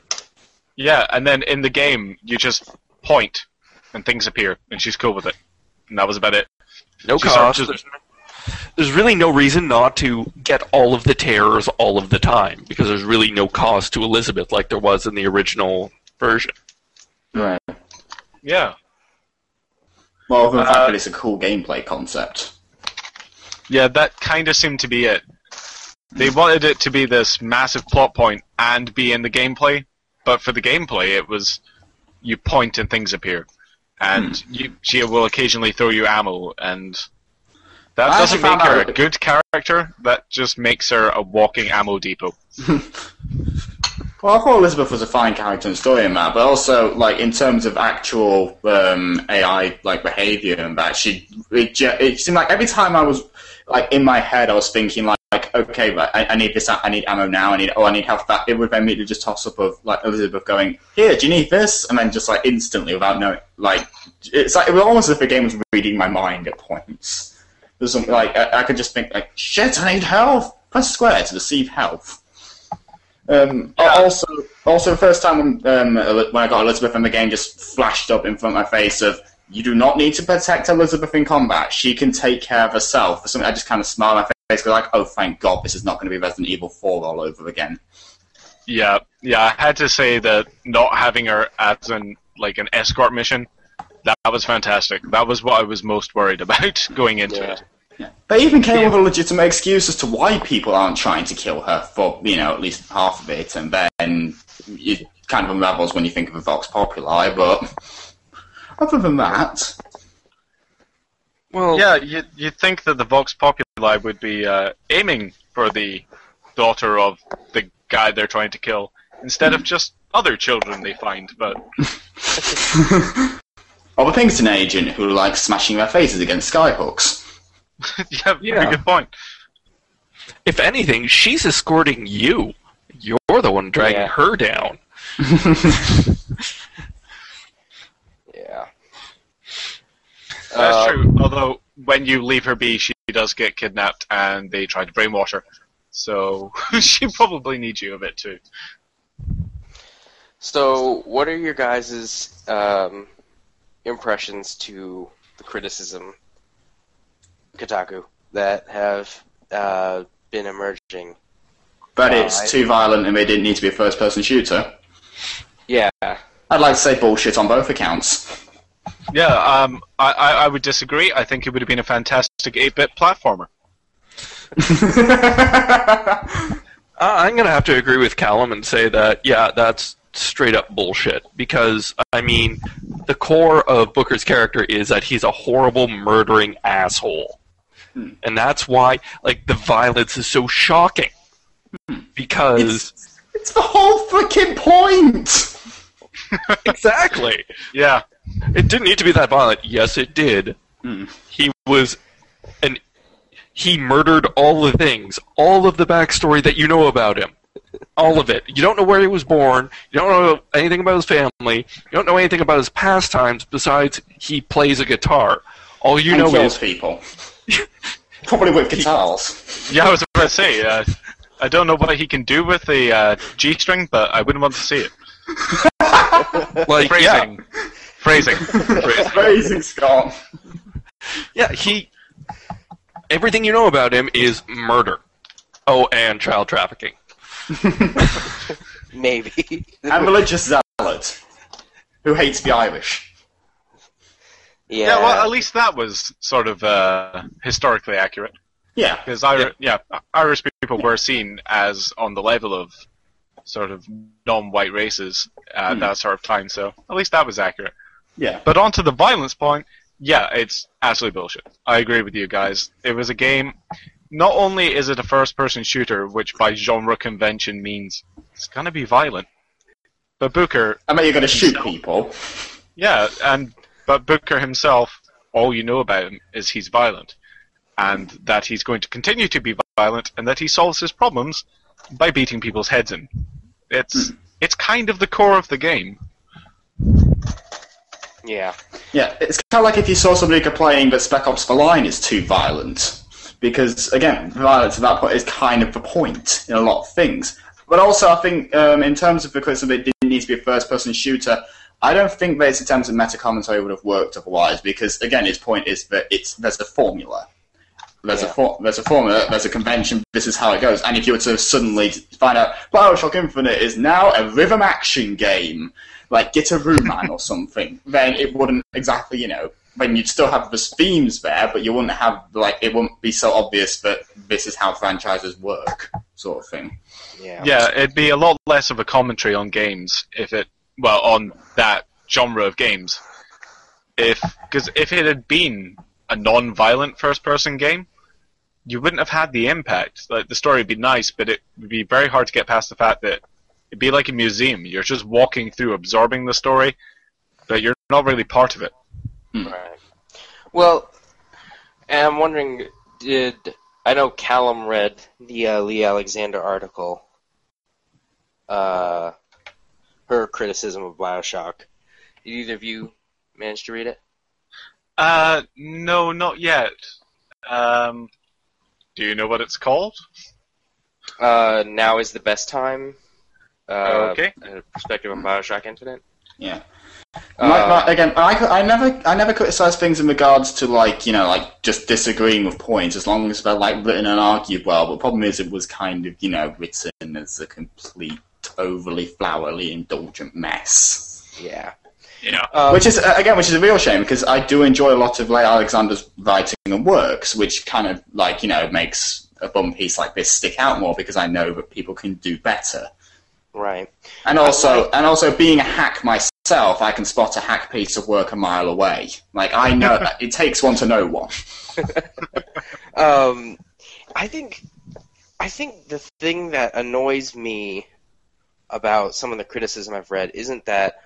Yeah, and then in the game, you just point and things appear, and she's cool with it. And that was about it. No She cost. just- There's, there's really no reason not to get all of the terrors all of the time because there's really no cost to Elizabeth like there was in the original version. Right. Yeah. Well, than the fact Uh, that it's a cool gameplay concept. Yeah, that kind of seemed to be it. They wanted it to be this massive plot point and be in the gameplay, but for the gameplay, it was you point and things appear, and you, she will occasionally throw you ammo, and That I doesn't make her a good character. That just makes her a walking ammo depot. Well, I thought Elizabeth was a fine character and story in that, but also like in terms of actual um, AI like behavior and that, she it, it seemed like every time I was like in my head, I was thinking like, like okay, but I, I need this, I need ammo now, I need oh, I need health. That it would then immediately just toss up of like Elizabeth going, here, do you need this? And then just like instantly without knowing, like it's like it was almost as if the game was reading my mind at points. There's something like I, I could just think like, shit, I need health. Press square to receive health. Um, Also, also, the first time when, um, when I got Elizabeth in the game, just flashed up in front of my face of you do not need to protect Elizabeth in combat. She can take care of herself. For something, I just kind of smiled on my face, go like, oh, thank God, this is not going to be Resident Evil 4 all over again. Yeah, yeah. I had to say that not having her as an like an escort mission, that, was fantastic. That was what I was most worried about going into Yeah. it. They even came with a legitimate excuse as to why people aren't trying to kill her for, you know, at least half of it, and then it kind of unravels when you think of a Vox Populi, but other than that, Well, Yeah, you you think that the Vox Populi would be uh, aiming for the daughter of the guy they're trying to kill instead of just other children they find. But other things to an agent who likes smashing their faces against skyhooks. Yeah, Yeah. very good point. if anything, she's escorting you. You're the one dragging Yeah. her down. Yeah. That's Uh, true. Although when you leave her be, she does get kidnapped, and they try to brainwash her. So she probably needs you a bit too. So, what are your guys' um, impressions to the criticism, Kotaku, that have uh, been emerging? But Uh, it's I- too violent and they didn't need to be a first person shooter. Yeah. I'd like to say bullshit on both accounts. Yeah, um, I, I, I would disagree. I think it would have been a fantastic 8-bit platformer. Uh, I'm going to have to agree with Callum and say that, yeah, that's straight up bullshit. Because, I mean, the core of Booker's character is that he's a horrible, murdering asshole. And that's why, like, the violence is so shocking. Because. It's, it's the whole freaking point! exactly! Yeah, It didn't need to be that violent. Yes, it did. Hmm. He was an. He murdered all the things, all of the backstory that you know about him. All of it. You don't know where he was born. You don't know anything about his family. You don't know anything about his pastimes besides he plays a guitar. All you and know kills is people. Probably with guitars. yeah. I was about to say. Uh, I don't know what he can do with the uh, G-string, but I wouldn't want to see it. like yeah, Phrasing, phrasing. Phrasing. Amazing, Scott. yeah. He everything you know about him is murder. Oh, and child trafficking. Maybe. And religious zealot. Who hates the Irish. Yeah. Yeah, well, at least that was sort of uh, historically accurate. Yeah. Because Ir- yeah. Irish people were seen as on the level of sort of non-white races at Hmm. that sort of time, so at least that was accurate. Yeah. But on to the violence point, yeah, it's absolutely bullshit. I agree with you guys. It was a game. Not only is it a first-person shooter, which by genre convention means it's gonna be violent, but Booker, I mean, you're going to shoot people. yeah, and but Booker himself, all you know about him is he's violent, and that he's going to continue to be violent, and that he solves his problems by beating people's heads in. It's it's kind of the core of the game. Yeah. Yeah, it's kind of like if you saw somebody complaining that Spec Ops The Line is too violent. Because, again, violence at that point is kind of the point in a lot of things. But also, I think, um, in terms of the criticism, it didn't need to be a first person shooter. I don't think that its attempts at meta commentary would have worked otherwise, because, again, its point is that it's there's a formula. There's a for, there's a formula, there's a convention, this is how it goes. And if you were to suddenly find out Bioshock Infinite is now a rhythm action game, like Guitaroo Man or something, then it wouldn't exactly, you know, then you'd still have the themes there, but you wouldn't have, like, it wouldn't be so obvious that this is how franchises work, sort of thing. Yeah. Yeah, it'd be a lot less of a commentary on games if it, well, on that genre of games. If, because if it had been a non-violent first-person game, you wouldn't have had the impact. Like the story would be nice, but it would be very hard to get past the fact that it'd be like a museum. You're just walking through, absorbing the story, but you're not really part of it. Right. Well, and I'm wondering, did I know Callum read the uh, Leigh Alexander article, uh, her criticism of Bioshock. Did either of you manage to read it? Uh, no, not yet. Um, do you know what it's called? Uh, now is the best time. Uh, Okay. a Perspective on Bioshock Infinite. Yeah. Uh, Like- like, again, I, I never I never criticize things in regards to like you know like just disagreeing with points as long as they're like written and argued well. But the problem is it was kind of you know written as a complete overly flowery indulgent mess. yeah. Yeah. Um, which is uh, again, which is a real shame because I do enjoy a lot of Ray Alexander's writing and works, which kind of like you know makes a bum piece like this stick out more because I know that people can do better. right. And also, and also being a hack myself, I can spot a hack piece of work a mile away. Like I know it takes one to know one. Um, I think, I think the thing that annoys me about some of the criticism I've read isn't that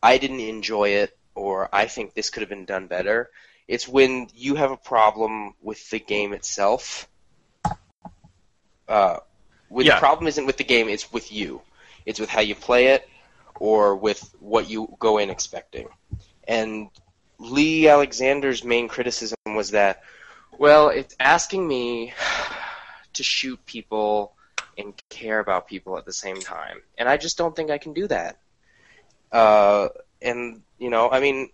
I didn't enjoy it or I think this could have been done better. It's when you have a problem with the game itself. Uh, when Yeah. the problem isn't with the game, it's with you. It's with how you play it or with what you go in expecting. And Leigh Alexander's main criticism was that well, it's asking me to shoot people and care about people at the same time, and I just don't think I can do that. Uh, and you know, I mean,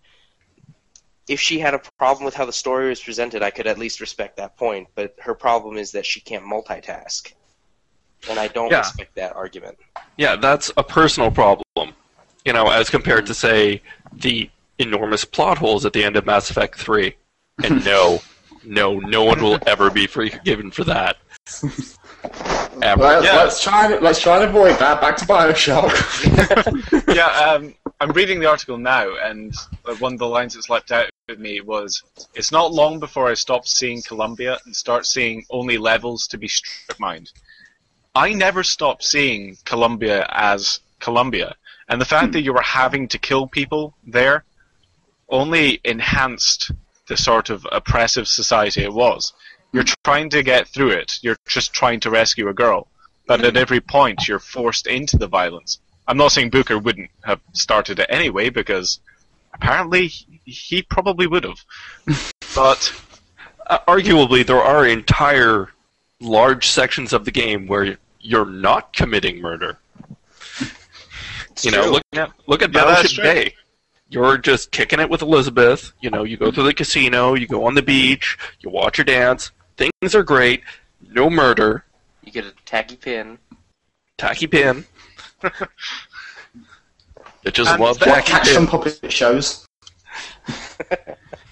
if she had a problem with how the story was presented, I could at least respect that point. But her problem is that she can't multitask, and I don't Yeah. respect that argument. Yeah, that's a personal problem. You know, as compared to say the enormous plot holes at the end of Mass Effect 3. And no, no, no one will ever be forgiven for that. Ever. Let, Yeah. Let's try. and- Let's try and avoid that. Back to Bioshock. yeah, um, I'm reading the article now, and uh, one of the lines that's leapt out at me was, "It's not long before I stop seeing Columbia and start seeing only levels to be strip mined." I never stopped seeing Columbia as Columbia, and the fact that you were having to kill people there only enhanced the sort of oppressive society it was. You're trying to get through it. You're just trying to rescue a girl, but at every point you're forced into the violence. I'm not saying Booker wouldn't have started it anyway, because apparently he- he probably would have. but Uh, arguably, there are entire large sections of the game where you're not committing murder. you know, true. look Yeah. look at Yeah, Battleship. Bay. You're just kicking it with Elizabeth. You know, you go to the casino, you go on the beach, you watch her dance. Things are great. No murder. You get a tacky pin. Tacky pin. Bitches And love that- What tacky catch pin. some puppet shows.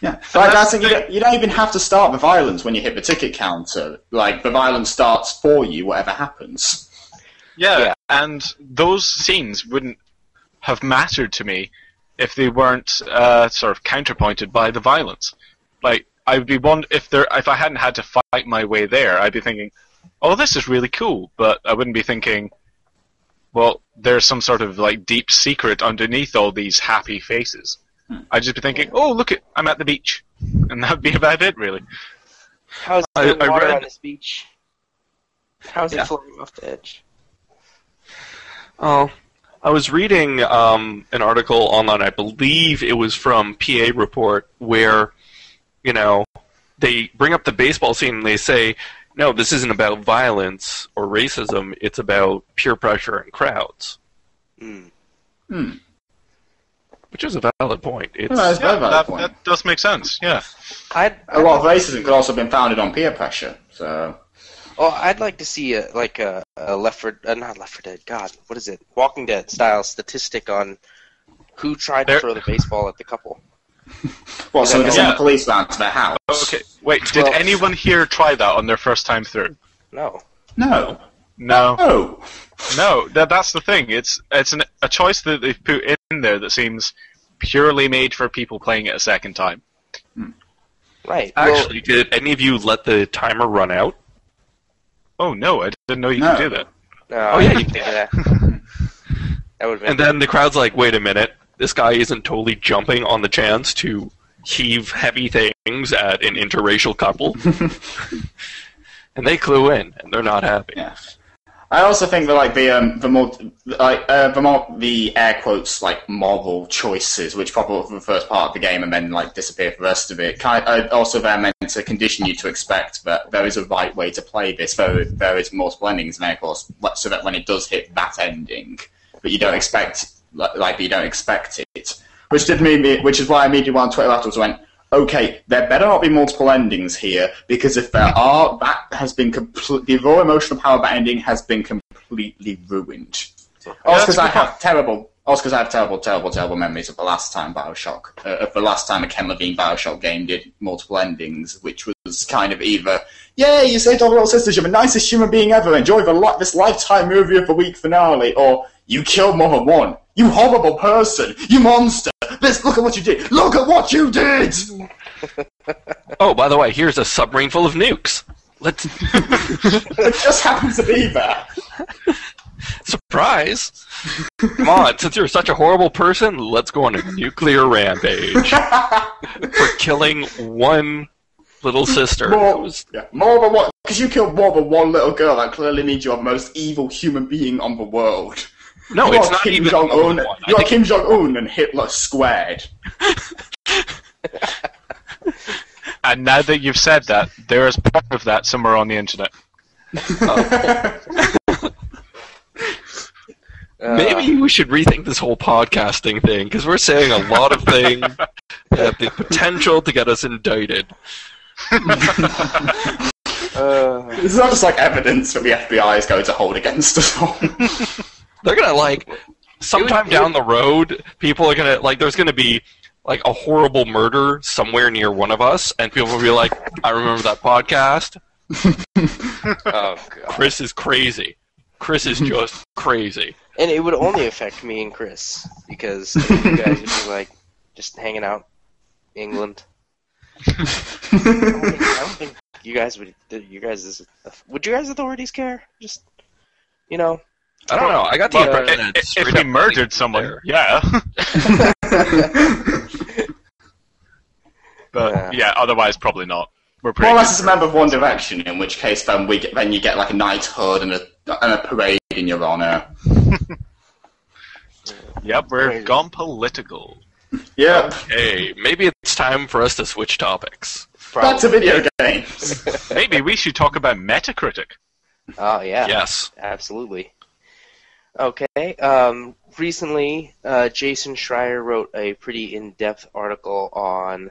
yeah, like that's the you, don't, you don't even have to start the violence when you hit the ticket counter. Like the violence starts for you, whatever happens. yeah, Yeah. and those scenes wouldn't have mattered to me if they weren't uh, sort of counterpointed by the violence. Like I would be one if there if I hadn't had to fight my way there, I'd be thinking, "Oh, this is really cool," but I wouldn't be thinking, "Well, there's some sort of like deep secret underneath all these happy faces." I'd just be thinking, "Oh, look it, I'm at the beach," and that'd be about it, really. How's I- the I water read- on this beach? How's Yeah. it floating off the edge? Oh, I was reading um, an article online. I believe it was from PA Report, where you know they bring up the baseball scene and they say, "No, this isn't about violence or racism. It's about peer pressure and crowds," Hmm. Hmm. which is a valid point. It's No, that's a valid that, point. that does make sense. Yeah. I'd, A lot of racism could also have been founded on peer pressure. So Well, I'd like to see a like a, a Left for uh, not Left 4 Dead. God, what is it? Walking Dead style statistic on who tried There- to throw the baseball at the couple. Well, so we can Yeah. the police round to their house. Okay. Wait. Did Well- anyone here try that on their first time through? No. No. No. No. No, that, that's the thing. It's it's an, a choice that they've put in there that seems purely made for people playing it a second time. Hmm. Right. well, Actually, did any of you let the timer run out? Oh no, I didn't know you No. could do that. no, Oh, yeah, you didn't think of that. That would have been. And then the crowd's like, wait a minute, this guy isn't totally jumping on the chance to heave heavy things at an interracial couple. and they clue in, and they're not happy. Yeah. I also think that like the um, the more like uh, the more the air quotes like moral choices, which pop up for the first part of the game and then like disappear for the rest of it, kind uh, also they're meant to condition you to expect that there is a right way to play this. There there is multiple endings, and of course, so that when it does hit that ending, but you don't expect like like, you don't expect it, which did me, which is why I immediately went on Twitter afterwards went. Okay, there better not be multiple endings here because if there are, that has been complete. The raw emotional power of that ending has been completely ruined. Also, because I have terrible, also because I have terrible, terrible, terrible memories of the last time Bioshock, uh, of the last time a Ken Levine Bioshock game did multiple endings, which was kind of either, yay, you saved all the little sisters, you're the nicest human being ever, enjoy the li- this lifetime movie of the week finale, or you killed more than one, you horrible person, you monster, this, look at what you did, look at what you did! Oh, by the way, here's a submarine full of nukes. Let's It just happens to be there. surprise. Come on, since you're such a horrible person, let's go on a nuclear rampage for killing one little sister. More, was- yeah, more than what? Because you killed more than one little girl. That clearly means you're the most evil human being on the world. no, you it's are not Kim even Jong Un. one. You are think- Kim Jong Un and Hitler squared. And now that you've said that, there is part of that somewhere on the internet. uh, Maybe we should rethink this whole podcasting thing because we're saying a lot of things that have the potential to get us indicted. Uh, It's not just like evidence that the FBI is going to hold against us all. They're gonna like sometime it down the road, people are gonna like. There's gonna be like a horrible murder somewhere near one of us, and people will be like, "I remember that podcast. oh god. Chris is crazy. Chris is just crazy." And it would only affect me and Chris because you guys would be like just hanging out, England. I don't think, I don't think you guys would. You guys is would you guys authorities care? Just you know. I don't know. I got the Well, impression I- that if straight he up murdered there. someone, yeah. but Yeah. yeah, otherwise probably not. We're pretty. More or less as a member of One Direction, in which case then we get, then you get like a knighthood and a and a parade in your honor. Yep, we're Crazy. gone political. Yep. Hey, maybe it's time for us to switch topics. Back to probably. video games. Maybe we should talk about Metacritic. Oh yeah. Yes. Absolutely. Okay. Um, recently, uh, Jason Schreier wrote a pretty in-depth article on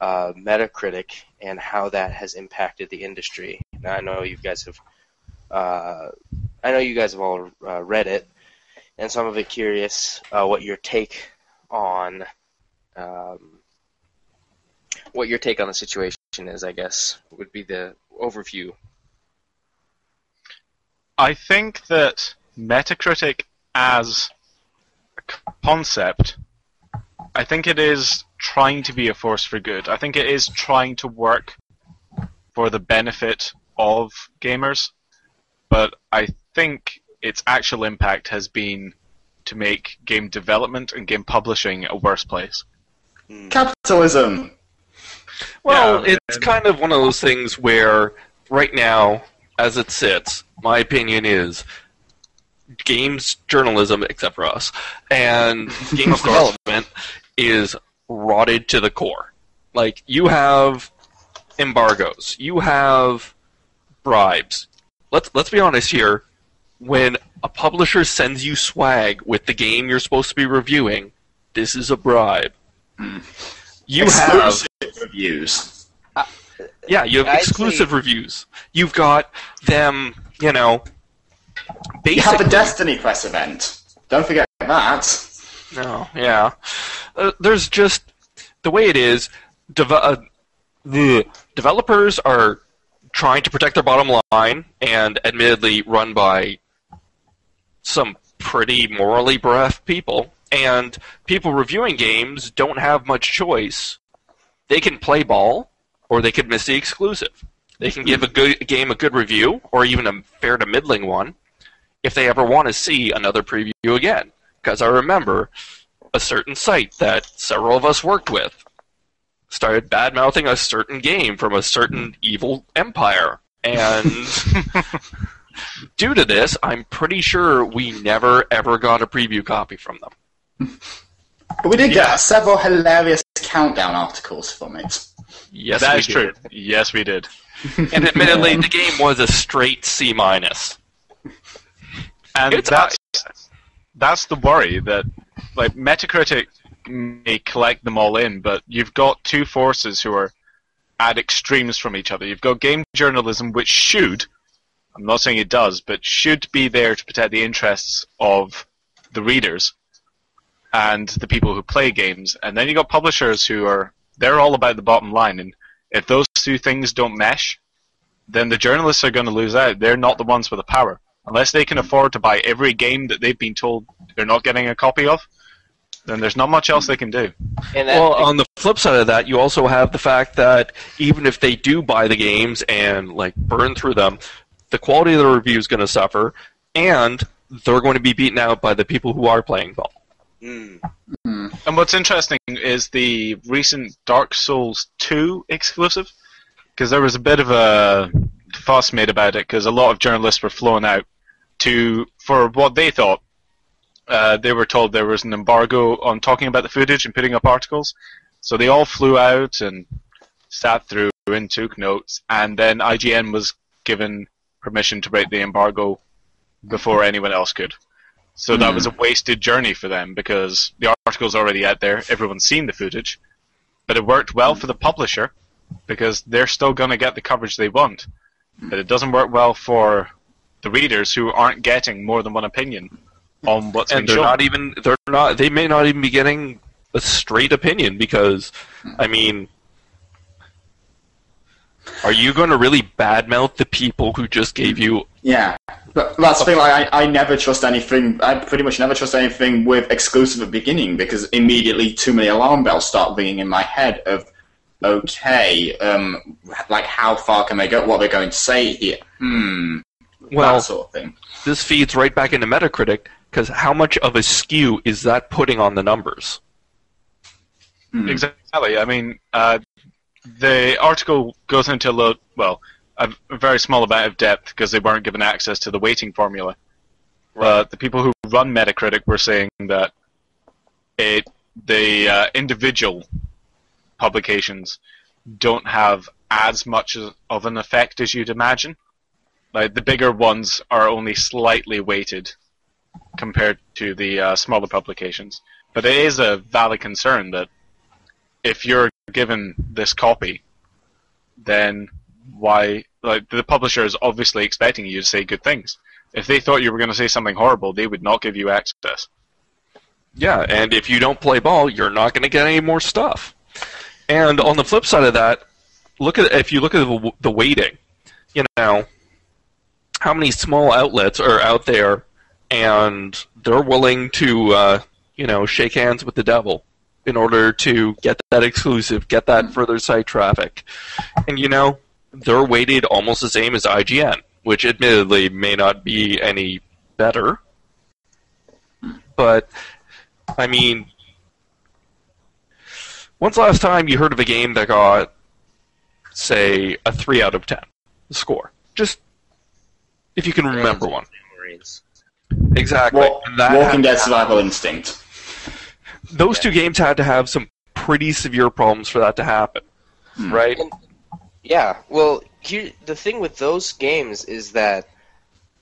uh, Metacritic and how that has impacted the industry. Now, I know you guys have, uh, I know you guys have all uh, read it, and some of it curious uh, what your take on, um, what your take on the situation is. I guess would be the overview. I think that Metacritic as a concept, I think it is trying to be a force for good. I think it is trying to work for the benefit of gamers, but I think its actual impact has been to make game development and game publishing a worse place. Hmm. Capitalism. Well, Yeah, it's kind of one of those things where right now, as it sits, my opinion is games journalism, except for us, and games development is rotted to the core. Like you have embargoes, you have bribes. Let's let's be honest here. When a publisher sends you swag with the game you're supposed to be reviewing, this is a bribe. You have Exclusive reviews. yeah, you have I'd exclusive say- reviews. You've got them, you know, You have basically. Destiny press event. Don't forget that. No, yeah. Uh, there's just the way it is. Deve- uh, the developers are trying to protect their bottom line, and admittedly run by some pretty morally bereft people. And people reviewing games don't have much choice. They can play ball, or they could miss the exclusive. They can give a good game a good review, or even a fair to middling one, if they ever want to see another preview again. Because I remember a certain site that several of us worked with started bad mouthing a certain game from a certain evil empire. And due to this, I'm pretty sure we never ever got a preview copy from them. But we did Yeah. get several hilarious countdown articles from it. Yes, that is we true. did. Yes, we did. And admittedly, the game was a straight C minus. And It's that's that's the worry that like Metacritic may collect them all in, but you've got two forces who are at extremes from each other. You've got game journalism, which should, I'm not saying it does, but should be there to protect the interests of the readers and the people who play games. And then you got publishers who are they're all about the bottom line. And if those two things don't mesh, then the journalists are going to lose out. They're not the ones with the power. Unless they can afford to buy every game that they've been told they're not getting a copy of, then there's not much else they can do. And that, Well, on the flip side of that, you also have the fact that even if they do buy the games and like burn through them, the quality of the review is going to suffer, and they're going to be beaten out by the people who are playing ball. Mm. And what's interesting is the recent Dark Souls 2 exclusive, because there was a bit of a fuss made about it, because a lot of journalists were flown out to for what they thought. Uh, they were told there was an embargo on talking about the footage and putting up articles, so they all flew out and sat through and took notes, and then IGN was given permission to break the embargo before anyone else could. So that hmm. was a wasted journey for them because the article's already out there, everyone's seen the footage, but it worked well for the publisher because they're still going to get the coverage they want. But it doesn't work well for the readers who aren't getting more than one opinion on what's and been they're shown. not even they're not they may not even be getting a straight opinion because I mean are you going to really badmouth the people who just gave you Yeah, but that's the thing. Like, I, I never trust anything. I pretty much never trust anything with exclusive at beginning because immediately too many alarm bells start ringing in my head. Of okay, um, like how far can they go? What they're going to say here? Hmm, well that sort of thing. this feeds right back into Metacritic because how much of a skew is that putting on the numbers? Hmm. Exactly. I mean, uh, the article goes into a lot, well, a, very small amount of depth because they weren't given access to the weighting formula. But the people who run Metacritic were saying that it, the uh, individual publications don't have as much of an effect as you'd imagine. Like the bigger ones are only slightly weighted compared to the uh, smaller publications. But it is a valid concern that if you're given this copy, then why? Like the publisher is obviously expecting you to say good things. If they thought you were going to say something horrible, they would not give you access. Yeah, and if you don't play ball, you're not going to get any more stuff. And on the flip side of that, look at if you look at the, the you know, how many small outlets are out there, and they're willing to, uh, you know, shake hands with the devil in order to get that exclusive, get that further site traffic, and you know, they're weighted almost the same as IGN, which admittedly may not be any better, but I mean, when's the last time you heard of a game that got, say, a 3 out of 10 score? Just if you can remember one. Exactly. Wa- And that Walking Dead Survival Instinct. Those two games had to have some pretty severe problems for that to happen. Right? Yeah, well, here the thing with those games is that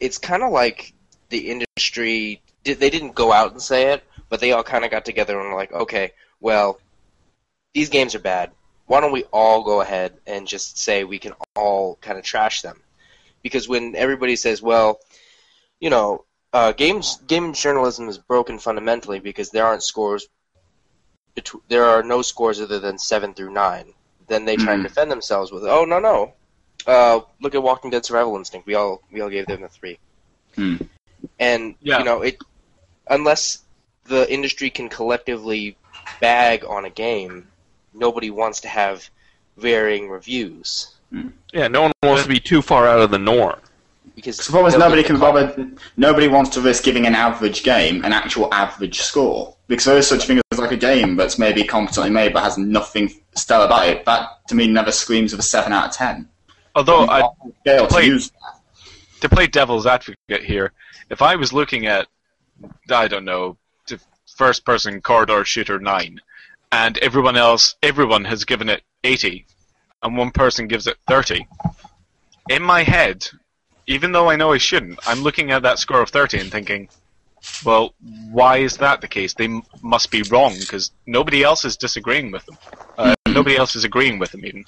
it's kind of like the industry they didn't go out and say it, but they all kind of got together and were like, okay, well, these games are bad. Why don't we all go ahead and just say we can all kind of trash them? Because when everybody says, well, you know, uh, games game journalism is broken fundamentally because there aren't scores. Betw- There are no scores other than seven through nine then they try and Mhm. defend themselves with, "Oh no, no, uh, look at Walking Dead Survival Instinct. We all we all gave them a three. Hmm. And Yeah. you know it, unless the industry can collectively bag on a game, nobody wants to have varying reviews Yeah, no one wants to be too far out of the norm. because So problem is they'll nobody can bother. Nobody wants to risk giving an average game an actual average score because there is such a thing as like a game that's maybe competently made but has nothing stellar about it. That to me never screams of a seven out of ten. Although I, Scale to use to play devil's advocate here, if I was looking at, I don't know, the first person corridor shooter 9, and everyone else, everyone has given it 80, and one person gives it 30, in my head, even though I know I shouldn't, I'm looking at that score of 30 and thinking, well, why is that the case? They m- must be wrong, because nobody else is disagreeing with them. Uh, hmm. nobody else is agreeing with them, even.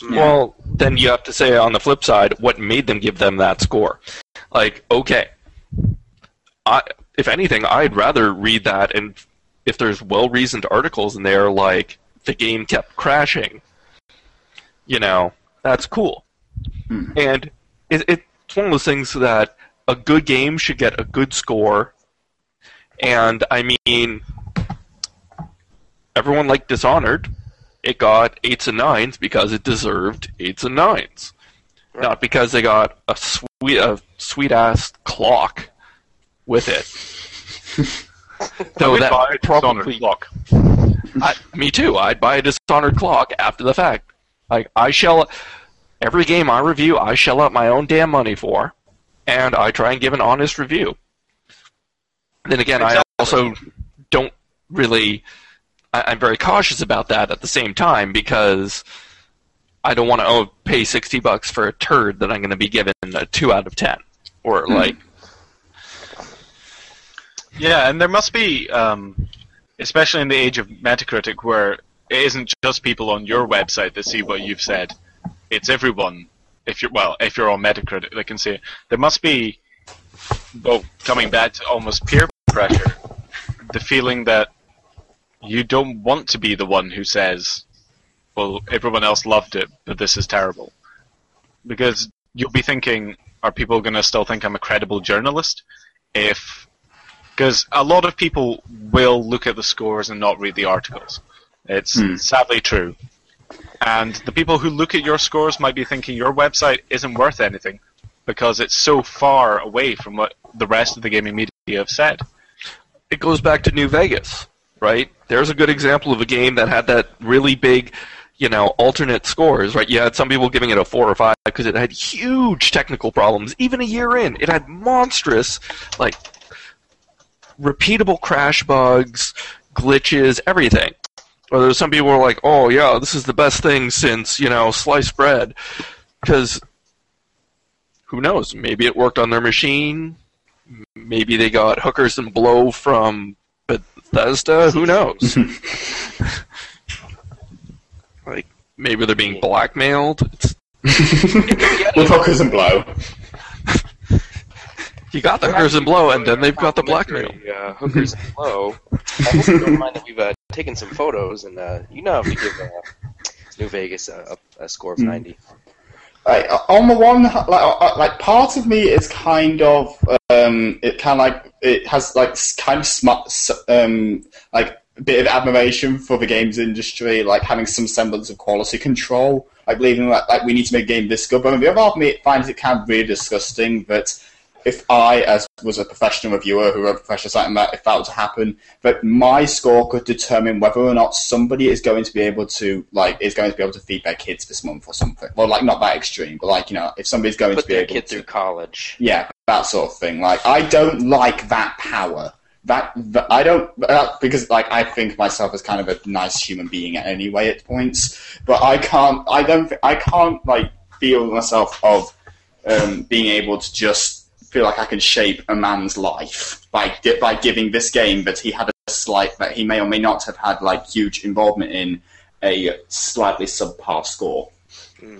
Hmm. Well, then you have to say on the flip side, what made them give them that score? Like, okay, I, if anything, I'd rather read that, and if there's well-reasoned articles in there, like the game kept crashing, you know, that's cool. Hmm. And it, it's one of those things that a good game should get a good score, and I mean, everyone liked Dishonored it got eights and nines because it deserved eights and nines, not because they got a sweet a sweet ass clock with it. I Though would that buy a Dishonored probably, clock. I, me too. I'd buy a Dishonored clock after the fact. Like I shell every game I review, I shell out my own damn money for, and I try and give an honest review. Then again, I also don't really. I, I'm very cautious about that at the same time because I don't want to oh, pay sixty bucks for a turd that I'm going to be given a two out of ten, or like Yeah, and there must be, um, especially in the age of Metacritic, where it isn't just people on your website that see what you've said; it's everyone. If you're well, if you're on Metacritic, they can see it. There must be, well, coming back to almost peer pressure, the feeling that you don't want to be the one who says, "Well, everyone else loved it, but this is terrible," because you'll be thinking, "Are people going to still think I'm a credible journalist?" If because a lot of people will look at the scores and not read the articles. It's hmm. sadly true. And the people who look at your scores might be thinking your website isn't worth anything because it's so far away from what the rest of the gaming media have said. It goes back to New Vegas, right? There's a good example of a game that had that really big, you know, alternate scores, right? You had some people giving it a four or five because it had huge technical problems. Even a year in, it had monstrous, like, repeatable crash bugs, glitches, everything. Or there's some people who are like, oh yeah, this is the best thing since, you know, sliced bread. Because, who knows, maybe it worked on their machine, maybe they got hookers and blow from Bethesda. Who knows? like maybe they're being blackmailed. It's, with hookers and blow. you got the hookers and blow, and then they've got the blackmail. Uh, hookers and blow. I hope you don't mind that we've uh, taken some photos, and uh, you know if you give uh, New Vegas a, a, a score of Hmm. 90. Like on the one, like uh, like part of me is kind of um, it kind of like it has like kind of smart um, like a bit of admiration for the games industry, like having some semblance of quality control, like believing that like we need to make a game this good. But on the other me, it finds it kind of really disgusting that if I, as was a professional reviewer who wrote a professional site, and that if that were to happen, that my score could determine whether or not somebody is going to be able to like is going to be able to feed their kids this month or something. Well, like not that extreme, but like you know, if somebody's going Put to be their able kid to, through college. yeah, that sort of thing. Like I don't like that power. That, that I don't that, because like I think myself as kind of a nice human being anyway at points, but I can't. I don't. I can't like feel myself of um, being able to just feel like I can shape a man's life by by giving this game that he had a slight that he may or may not have had like huge involvement in a slightly subpar score. Hmm.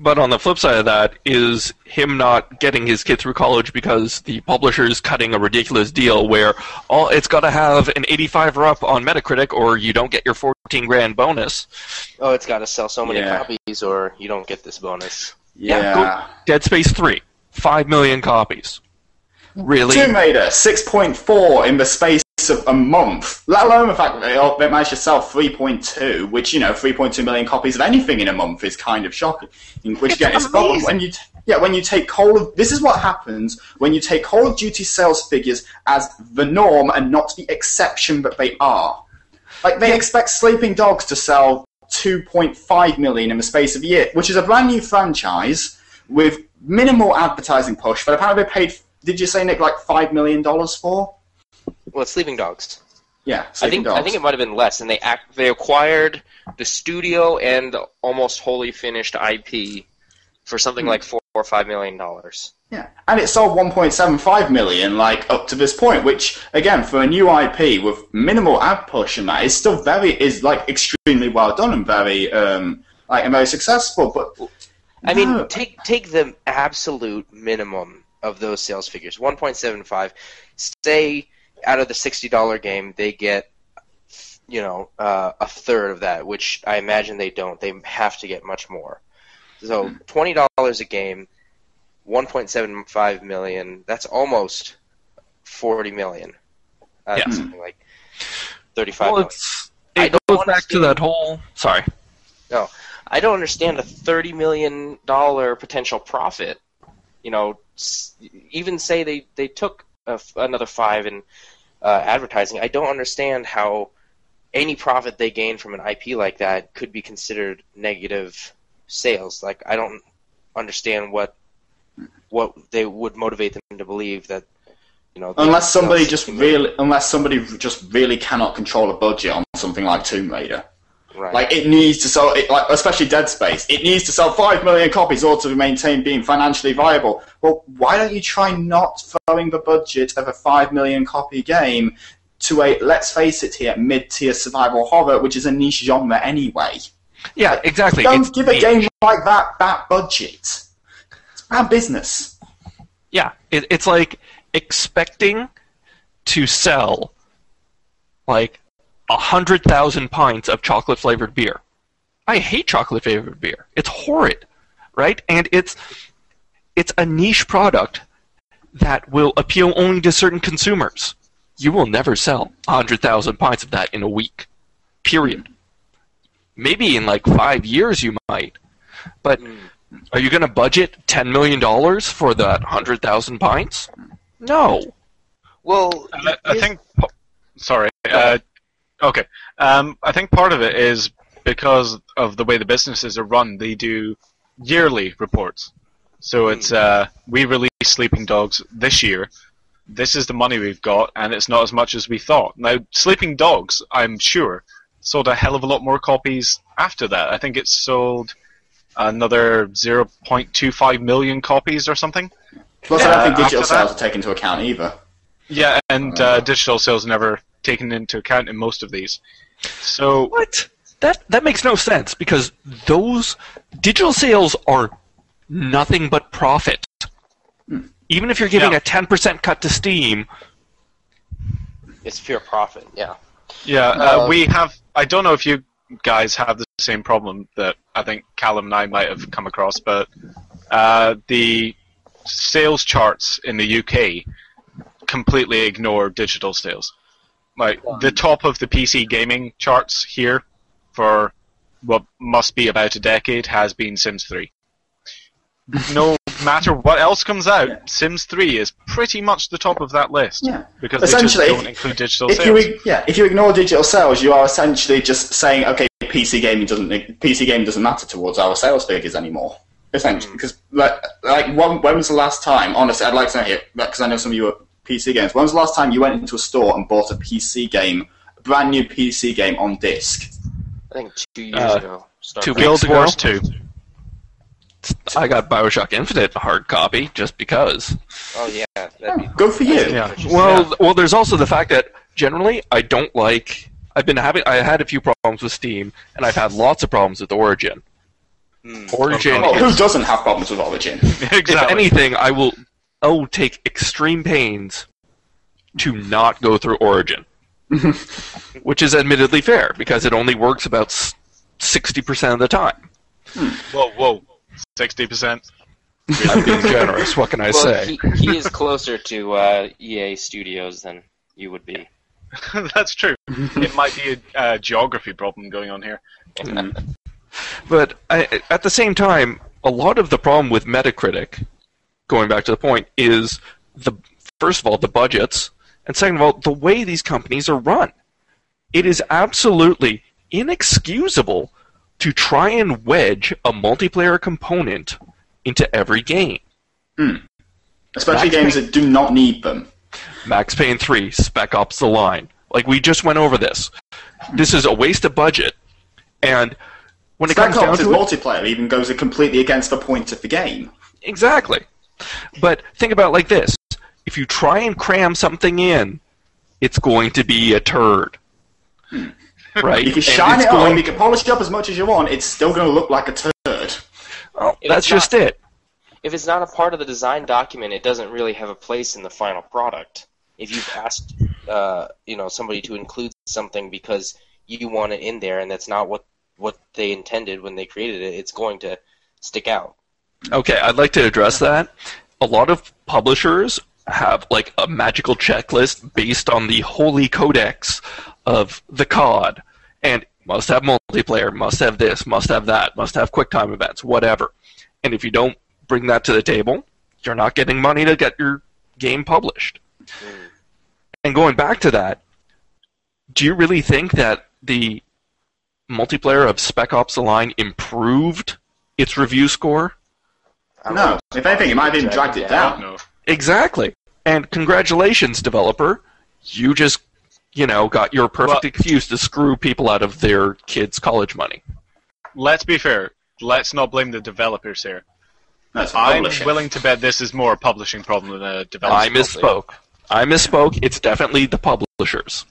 But on the flip side of that is him not getting his kid through college because the publisher's cutting a ridiculous deal where all it's got to have an 85 or up on Metacritic or you don't get your 14 grand bonus. Oh, it's got to sell so many Yeah. copies, or you don't get this bonus. Yeah, go- Dead Space 3, 5 million copies. Really? Tomb Raider, 6.4 in the space of a month, let alone the fact that they, managed to sell 3.2, which, you know, 3.2 million copies of anything in a month is kind of shocking. Which, again, is a problem. When you, t- yeah, when you take Call of, this is what happens when you take Call of Duty sales figures as the norm and not the exception that they are. Like, they expect Sleeping Dogs to sell 2.5 million in the space of a year, which is a brand new franchise with minimal advertising push, but apparently they paid, did you say, Nick, like $5 million for? Well, it's Sleeping Dogs. Yeah, I think Dogs. I think it might have been less, and they act, they acquired the studio and the almost wholly finished IP for something Hmm. like four or five million dollars. Yeah, and it sold 1.75 million, like up to this point, which again for a new IP with minimal ad push and that is still very is like extremely well done and very um like and very successful. But I No. mean, take take the absolute minimum of those sales figures, one point seven five. Say out of the sixty dollar game, they get you know uh, a third of that, which I imagine they don't. They have to get much more. So twenty dollars a game, one point seven five million. That's almost forty million. Uh, Yeah. something like thirty-five Well, million. it's, I it goes back to that whole. Sorry. I don't understand a thirty million dollar potential profit. You know, even say they they took a another five in uh, advertising. I don't understand how any profit they gain from an IP like that could be considered negative sales. Like I don't understand what what they would motivate them to believe that you know. unless somebody just really unless somebody just really cannot control a budget on something like Tomb Raider. Right. Like it needs to sell, it, like especially Dead Space. It needs to sell five million copies or to maintain being financially viable. Well, why don't you try not throwing the budget of a five million copy game to a let's face it here mid-tier survival horror, which is a niche genre anyway. Yeah, exactly. Don't It's give a niche. game like that that budget. It's bad business. Yeah, it, it's like expecting to sell like a hundred thousand pints of chocolate flavored beer. I hate chocolate flavored beer. It's horrid, right? And it's it's a niche product that will appeal only to certain consumers. You will never sell a hundred thousand pints of that in a week. Period. Maybe in like five years you might, but are you going to budget ten million dollars for that hundred thousand pints? No. well, I, I think. Sorry. Uh, okay. Um, I think part of it is because of the way the businesses are run. They do yearly reports. So it's uh, we released Sleeping Dogs this year. This is the money we've got, and it's not as much as we thought. Now, Sleeping Dogs, I'm sure, sold a hell of a lot more copies after that. I think it sold another 0.25 million copies or something. Plus, I Yeah, don't think digital after that- sales are taken into account either. Yeah, and uh, digital sales never taken into account in most of these. So What? That that makes no sense because those digital sales are nothing but profit. Even if you're giving Yeah. a 10% cut to Steam, it's pure profit. Yeah. yeah, uh, Uh, we have. I don't know if you guys have the same problem that I think Callum and I might have come across, but uh, the sales charts in the UK completely ignore digital sales. Like the top of the PC gaming charts here for what must be about a decade has been Sims 3. No matter what else comes out, Sims 3 is pretty much the top of that list Yeah. because they just Essentially, don't if- include digital If sales. you yeah, if you ignore digital sales, you are essentially just saying, okay, PC gaming doesn't PC gaming doesn't matter towards our sales figures anymore. Essentially, mm. because like, like when, when was the last time? Honestly, I'd like to know here because I know some of you are PC games. When was the last time you went into a store and bought a PC game, a brand new PC game on disc? I think two years Uh, ago. Star two Trek. Guild Guild Wars 2. I got BioShock Infinite hard copy just because. Oh yeah, that'd Good for you. Yeah. Well, well, there's also the fact that generally I don't like. I've been having. I had a few problems with Steam, and I've had lots of problems with Origin. Hmm. Origin. Well, who is- doesn't have problems with Origin? exactly. If anything, I will. I will take extreme pains to not go through Origin, which is admittedly fair because it only works about sixty percent of the time. Whoa, whoa. 60%. I'm being generous. What can I Well, say? he, he is closer to uh, EA Studios than you would be. That's true. it might be a, a geography problem going on here. But I, at the same time, a lot of the problem with Metacritic, going back to the point, is the first of all the budgets, and second of all the way these companies are run. It is absolutely inexcusable to try and wedge a multiplayer component into every game. Hmm. Especially Max games Payne- that do not need them. Max Payne 3, Spec Ops The Line. Like, we just went over this. This is a waste of budget. And when it Spec comes down Ops' to it, multiplayer even goes completely against the point of the game. Exactly. But think about it like this if you try and cram something in, it's going to be a turd. Right? You can shine it's it going- up, you can polish it up as much as you want, it's still going to look like a turd. Well, If that's it's not- just it. If it's not a part of the design document, it doesn't really have a place in the final product. If you've asked, uh, you know, somebody to include something because you want it in there, and that's not what what they intended when they created it, it's going to stick out. Okay, I'd like to address that. A lot of publishers have like a magical checklist based on the holy codex of the COD, and must have multiplayer, must have this, must have that, must have quick time events, whatever. And if you don't bring that to the table, you're not getting money to get your game published. Mm. And going back to that, do you really think that the multiplayer of Spec Ops: The Line improved its review score? I No, if anything, it might have even dragged it down. No. Exactly. And congratulations, developer. You just, you know, got your perfect Well- excuse to screw people out of their kids' college money. Let's be fair. Let's not blame the developers here. That's I'm publishing. willing to bet this is more a publishing problem than a development I misspoke. I misspoke. It's definitely the publishers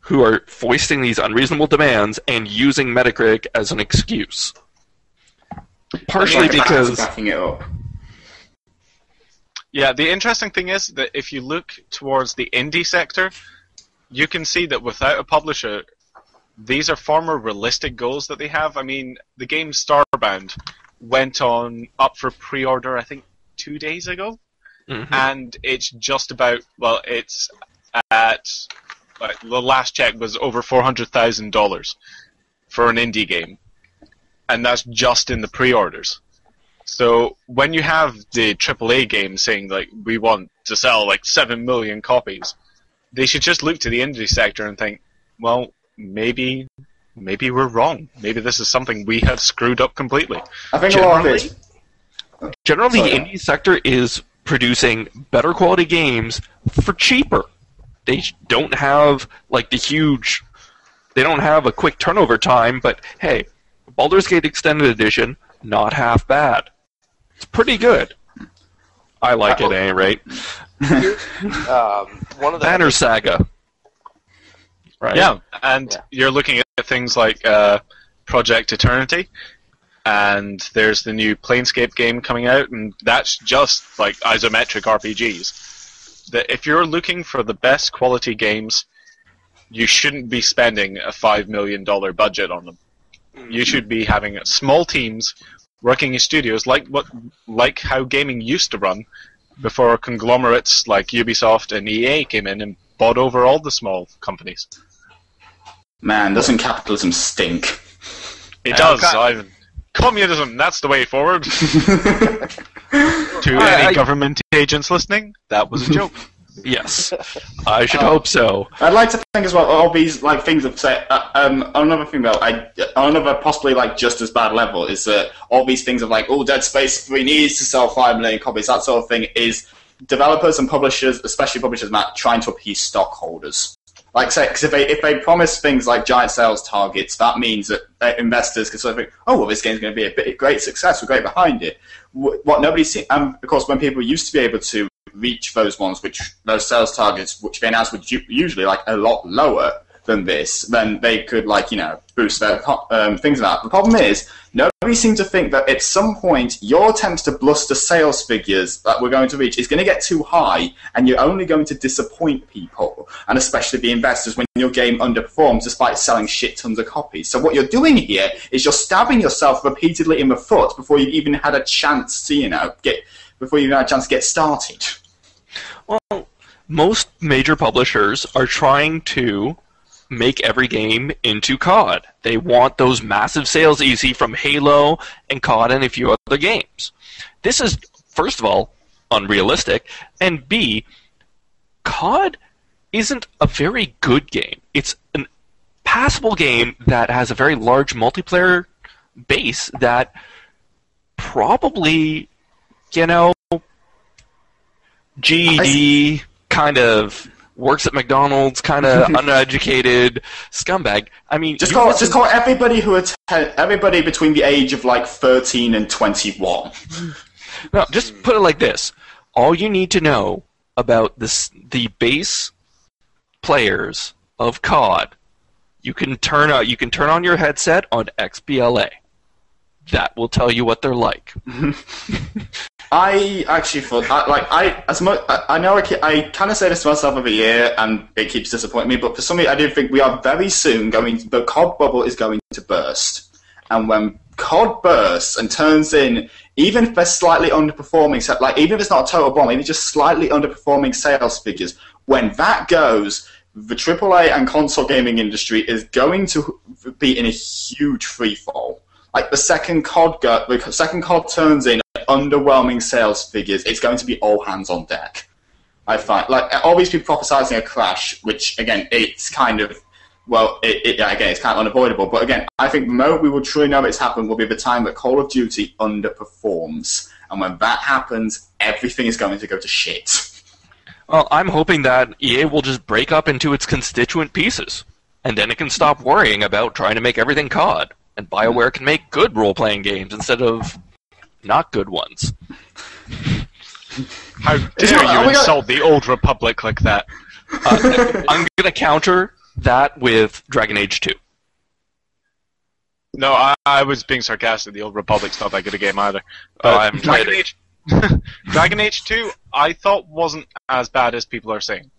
who are foisting these unreasonable demands and using Metacritic as an excuse. Partially Like, because backing it up. Yeah, the interesting thing is that if you look towards the indie sector, you can see that without a publisher, these are far more realistic goals that they have. I mean, the game Starbound went on up for pre-order, I think, two days ago, Mhm. and it's just about well, it's at like, the last check was over four hundred thousand dollars for an indie game, and that's just in the pre-orders. So when you have the AAA game saying like we want to sell like seven million copies, they should just look to the indie sector and think, well, maybe maybe we're wrong. Maybe this is something we have screwed up completely. I think a lot of Generally- generally the indie sector is producing better quality games for cheaper. They don't have like the huge they don't have a quick turnover time, but hey, Baldur's Gate Extended Edition not half bad. It's pretty good. I like it at any rate. Um, one of the Banner Saga. Right? Yeah, and Yeah. you're looking at things like uh, Project Eternity, and there's the new Planescape game coming out, and that's just like isometric RPGs. That if you're looking for the best quality games, you shouldn't be spending a five million dollar budget on them. You should be having small teams working in studios like what like how gaming used to run before conglomerates like Ubisoft and EA came in and bought over all the small companies. Man, doesn't capitalism stink? It Uh, does. ca- I've, communism, that's the way forward. to I- any I- government agents listening, that was a joke. Yes. I should hope so. I'd like to think as well all these like things have say uh, um another thing though I another possibly like just as bad level is that all these things of like oh Dead Space Three needs to sell five million copies that sort of thing is developers and publishers especially publishers Matt trying to appease stockholders. Like say because if they if they promise things like giant sales targets that means that investors can sort of think oh well this game's going to be a great success we're great behind it. Wh- What nobody's seen and of course when people used to be able to reach those ones, which those sales targets, which they announced were usually like a lot lower than this, then they could like you know boost their um, things like that. The problem is nobody seems to think that at some point your attempts to bluster sales figures that we're going to reach is going to get too high, and you're only going to disappoint people, and especially the investors when your game underperforms despite selling shit tons of copies. So what you're doing here is you're stabbing yourself repeatedly in the foot before you've even had a chance to you know get before you had a chance to get started. Well, most major publishers are trying to make every game into COD. They want those massive sales see from Halo and COD and a few other games. This is, first of all, unrealistic, and B, COD isn't a very good game. It's an passable game that has a very large multiplayer base that probably, you know, GED kind of works at McDonald's, kind of uneducated scumbag. I mean, Just call just call everybody who att- everybody between the age of like thirteen and twenty one. No, just put it like this: all you need to know about this, the base players of COD, you can turn on you can turn on your headset on XBLA. That will tell you what they're like. I actually thought, like, I as much, I, know I, I kind of say this to myself every year, and it keeps disappointing me. But for some reason, I do think we are very soon going. The COD bubble is going to burst, and when COD bursts and turns in, even if they're slightly underperforming, so, like even if it's not a total bomb, even just slightly underperforming sales figures, when that goes. The AAA and console gaming industry is going to be in a huge free fall. Like the second COD go, the second COD turns in underwhelming sales figures, it's going to be all hands on deck. I find like obviously prophesizing a crash, which again it's kind of well, it, it, again it's kind of unavoidable. But again, I think the moment we will truly know it's happened will be the time that Call of Duty underperforms, and when that happens, everything is going to go to shit. Well, I'm hoping that EA will just break up into its constituent pieces, and then it can stop worrying about trying to make everything COD, and BioWare can make good role-playing games instead of not good ones. How Isn't dare you oh my God. insult the old republic like that? Uh, I'm going to counter that with Dragon Age 2. No, I, I was being sarcastic. The old republic's not that good a game either. Oh, But I'm Dragon kidding. Age, Dragon Age 2, I thought wasn't as bad as people are saying.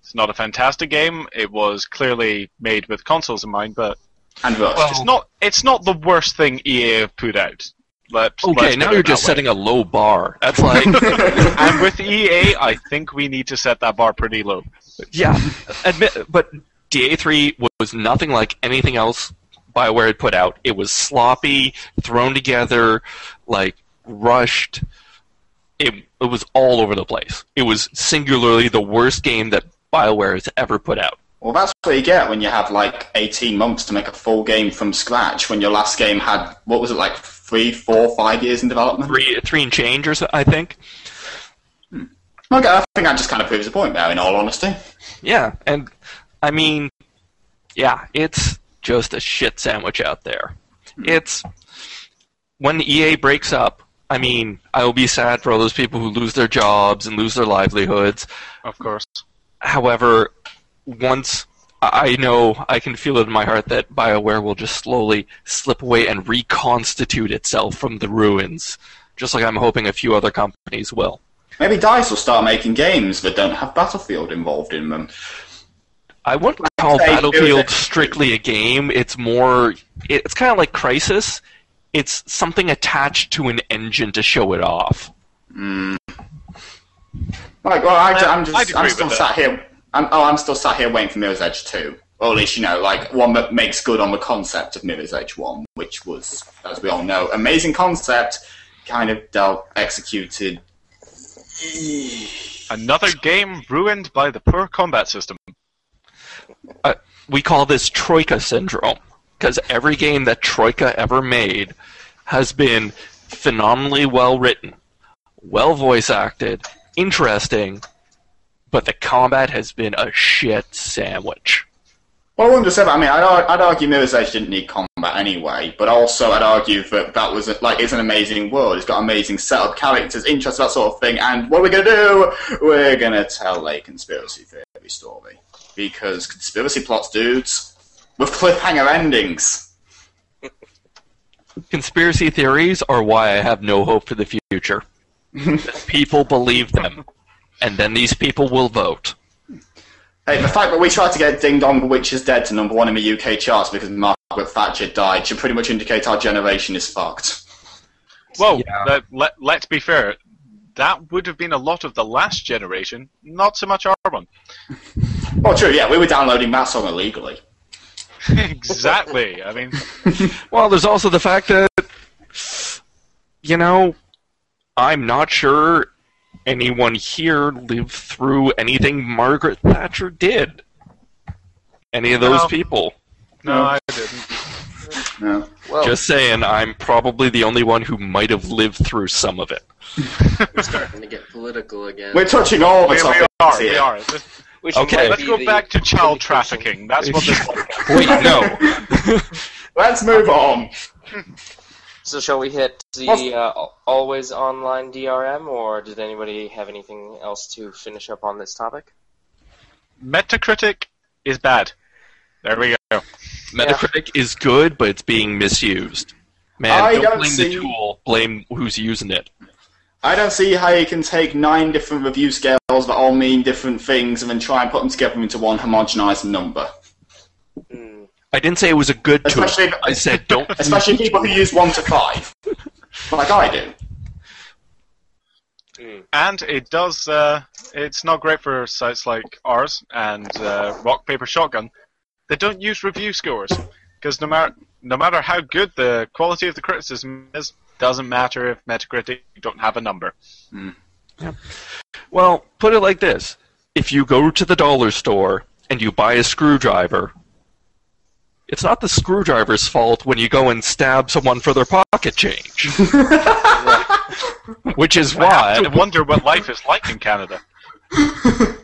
It's not a fantastic game. It was clearly made with consoles in mind, but And Rust. it's not. It's not the worst thing EA have put out. Let's, Okay, let's now you're just way. setting a low bar. That's like, And with EA, I think we need to set that bar pretty low. yeah, admit, but DA3 was nothing like anything else BioWare had put out. It was sloppy, thrown together, like rushed. It it was all over the place. It was singularly the worst game that BioWare has ever put out. Well, that's what you get when you have like 18 months to make a full game from scratch. When your last game had, what was it, like three, four, five years in development? Three three and change, or so, I think. Hmm. Okay, I think that just kind of proves the point there, in all honesty. Yeah, and I mean, yeah, it's just a shit sandwich out there. Hmm. It's when EA breaks up. I mean, I will be sad for all those people who lose their jobs and lose their livelihoods. Of course. However, once I I know I can feel it in my heart that BioWare will just slowly slip away and reconstitute itself from the ruins, just like I'm hoping a few other companies will. Maybe DICE will start making games that don't have Battlefield involved in them. I wouldn't call Battlefield a- strictly a game. It's more. It's kind of like Crysis. It's something attached to an engine to show it off. Hmm. Like, well, I, I'm just, I'm still with sat here. I'm, oh, I'm still sat here waiting for Mirror's Edge 2. Or at least, you know, like one that makes good on the concept of Mirror's Edge 1, which was, as we all know, amazing concept, kind of dealt, executed. Another game ruined by the poor combat system. Uh, we call this Troika syndrome because every game that Troika ever made has been phenomenally well written, well voice acted, interesting, but the combat has been a shit sandwich. Well, I wouldn't just say that. I mean, I'd, I'd argue Mirror's Edge didn't need combat anyway, but also I'd argue that that was, like, it's an amazing world. It's got amazing setup, characters, interest, that sort of thing. And what are we going to do? We're going to tell a conspiracy theory story. Because conspiracy plots, dudes, with cliffhanger endings. Conspiracy theories are why I have no hope for the future. people believe them, and then these people will vote. Hey, the fact that we tried to get Ding Dong the Witch is Dead to number one in the UK charts because Margaret Thatcher died should pretty much indicate our generation is fucked. Well, Yeah. let, let, let's be fair. that would have been a lot of the last generation, not so much our one. Oh, true. Yeah, we were downloading that song illegally. exactly. I mean, Well, there's also the fact that, you know, I'm not sure anyone here lived through anything Margaret Thatcher did. Any of those No. people. no, I didn't. No. Well, Just saying, I'm probably the only one who might have lived through some of it. we're starting to get political again. We're touching all the We, we topics are. here. We are. This- Which Okay. might Let's be go the back to child indication- trafficking. That's what this podcast Wait, no. Let's move on. So shall we hit the uh, always online DRM, or did anybody have anything else to finish up on this topic? Metacritic is bad. There we go. Metacritic is good, but it's being misused. Man, I don't, don't blame see- the tool, blame who's using it. I don't see how you can take nine different review scales that all mean different things and then try and put them together into one homogenized number. Hmm. I didn't say it was a good tool. Especially- I said don't. Especially people who use one to five, like I do. And it does. Uh, it's not great for sites like ours and uh, Rock Paper Shotgun. They don't use review scores because no matter no matter how good the quality of the criticism is, doesn't matter if Metacritic don't have a number. Well, put it like this: if you go to the dollar store and you buy a screwdriver, it's not the screwdriver's fault when you go and stab someone for their pocket change. Which is I why. have to wonder what life is like in Canada.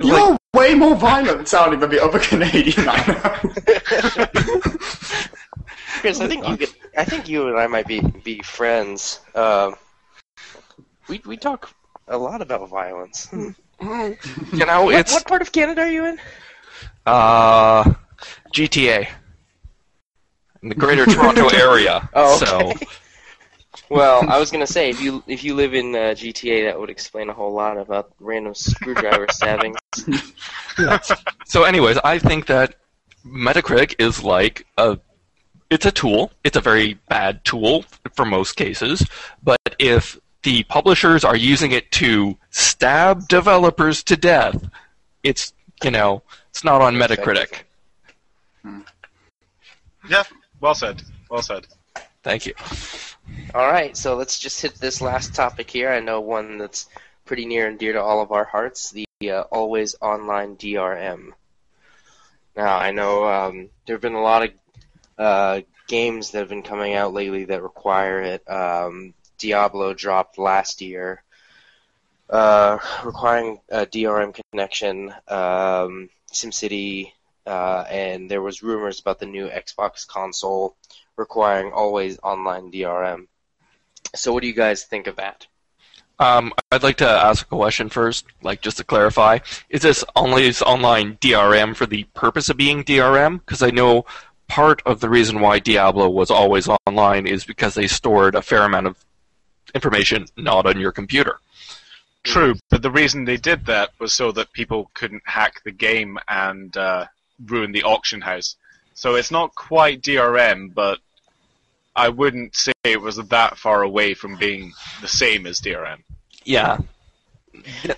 You're way more violent sounding than the other Canadian I know. Chris, I think you could, I think you and I might be be friends. Um, we we talk a lot about violence. Hmm. you know, What, it's what part of Canada are you in? Uh, GTA, in the Greater Toronto area. Oh, So. Well, I was gonna say if you if you live in uh, GTA, that would explain a whole lot about random screwdriver stabbings. So, anyways, I think that Metacritic is like a. It's a tool. It's a very bad tool for most cases. But if the publishers are using it to stab developers to death, it's you know it's not on Metacritic. Yeah, well said. Well said. Thank you. All right, so let's just hit this last topic here. I know one that's pretty near and dear to all of our hearts: the uh, always online DRM. Now, I know um, there have been a lot of uh, games that have been coming out lately that require it. Um, Diablo dropped last year, uh, requiring a DRM connection. Um, SimCity, uh, and there was rumors about the new Xbox console requiring always online DRM. So, what do you guys think of that? Um, I'd like to ask a question first, like just to clarify. Is this only always online DRM for the purpose of being DRM? Because I know part of the reason why Diablo was always online is because they stored a fair amount of information not on your computer. True, but the reason they did that was so that people couldn't hack the game and uh, ruin the auction house. So it's not quite DRM, but I wouldn't say it was that far away from being the same as DRM. Yeah.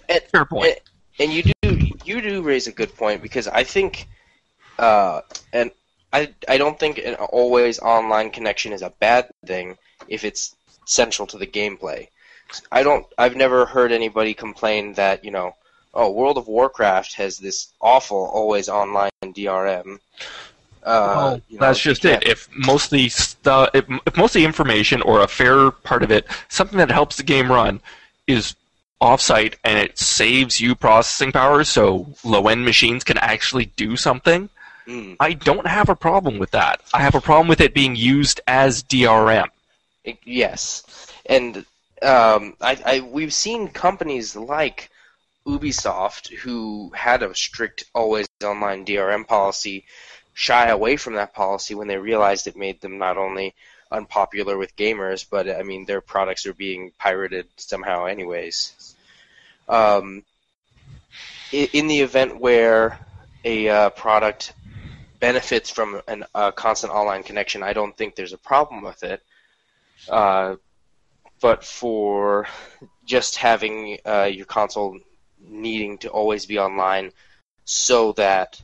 And, Fair point. and you do you do raise a good point because I think, uh, and I I don't think an always online connection is a bad thing if it's central to the gameplay. I don't. I've never heard anybody complain that you know, oh, World of Warcraft has this awful always online DRM. Uh, Well, you know, that's just it. If most of the stu- if, if most of the information or a fair part of it, something that helps the game run, is offsite and it saves you processing power, so low end machines can actually do something. Mm. I don't have a problem with that. I have a problem with it being used as DRM. It- yes, and um, I, I we've seen companies like Ubisoft who had a strict always online DRM policy shy away from that policy when they realized it made them not only unpopular with gamers, but I mean their products are being pirated somehow anyways. Um, in the event where a uh, product benefits from a constant online connection, I don't think there's a problem with it. Uh, but for just having uh, your console needing to always be online so that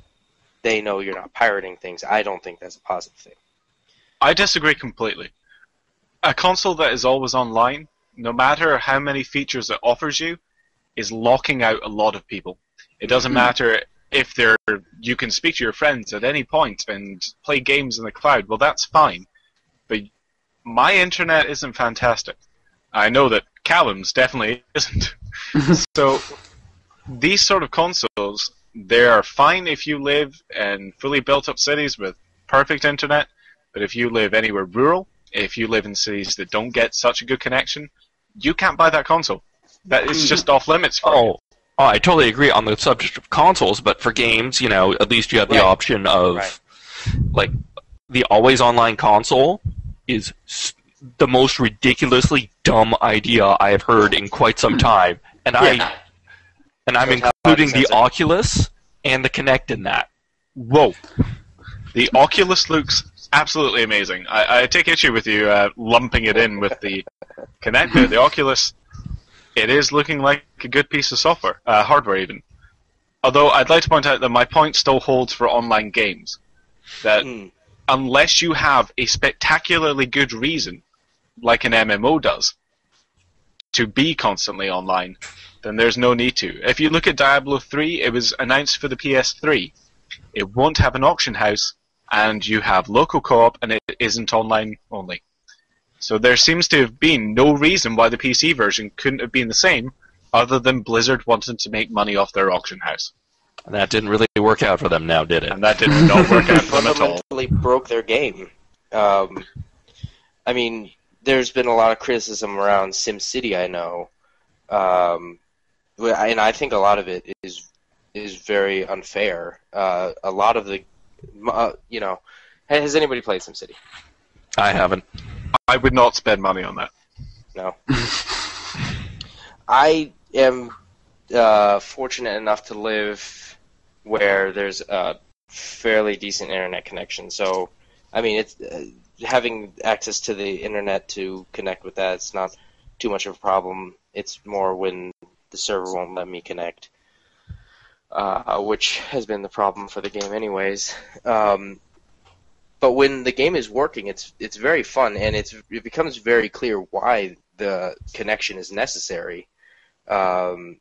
they know you're not pirating things, I don't think that's a positive thing. I disagree completely. A console that is always online, no matter how many features it offers you, is locking out a lot of people. It doesn't matter if they're you can speak to your friends at any point and play games in the cloud. Well, that's fine, but my internet isn't fantastic. I know that Callum's definitely isn't. so these sort of consoles, they are fine if you live in fully built up cities with perfect internet, but if you live anywhere rural, if you live in cities that don't get such a good connection, you can't buy that console. That is mm-hmm. just off limits for you. Oh, oh, I totally agree on the subject of consoles, but for games, you know, at least you have the Right. option of Right. like the always online console is s- the most ridiculously dumb idea I have heard in quite some time, and I and I'm Like including the sensitive. Oculus and the Kinect in that. Whoa. The Oculus looks absolutely amazing. I, I take issue with you uh, lumping it in with the Kinect there. The Oculus, it is looking like a good piece of software, uh, hardware even. Although I'd like to point out that my point still holds for online games. That Mm. unless you have a spectacularly good reason, like an MMO does, to be constantly online, then there's no need to. If you look at Diablo 3, it was announced for the PS3. It won't have an auction house, and you have local co-op, and it isn't online only. So there seems to have been no reason why the PC version couldn't have been the same, other than Blizzard wanted to make money off their auction house. And that didn't really work out for them now, did it? And that did not work out for them at all. fundamentally broke their game. Um, I mean, there's been a lot of criticism around SimCity. I know, um, and I think a lot of it is is very unfair. Uh, a lot of the, uh, you know, has anybody played SimCity? I haven't. I would not spend money on that. No. I am uh, fortunate enough to live where there's a fairly decent internet connection. So, I mean, it's uh, having access to the internet to connect with that. It's not too much of a problem. It's more when the server won't let me connect, uh, which has been the problem for the game, anyways. Um, but when the game is working, it's it's very fun, and it's it becomes very clear why the connection is necessary. Um,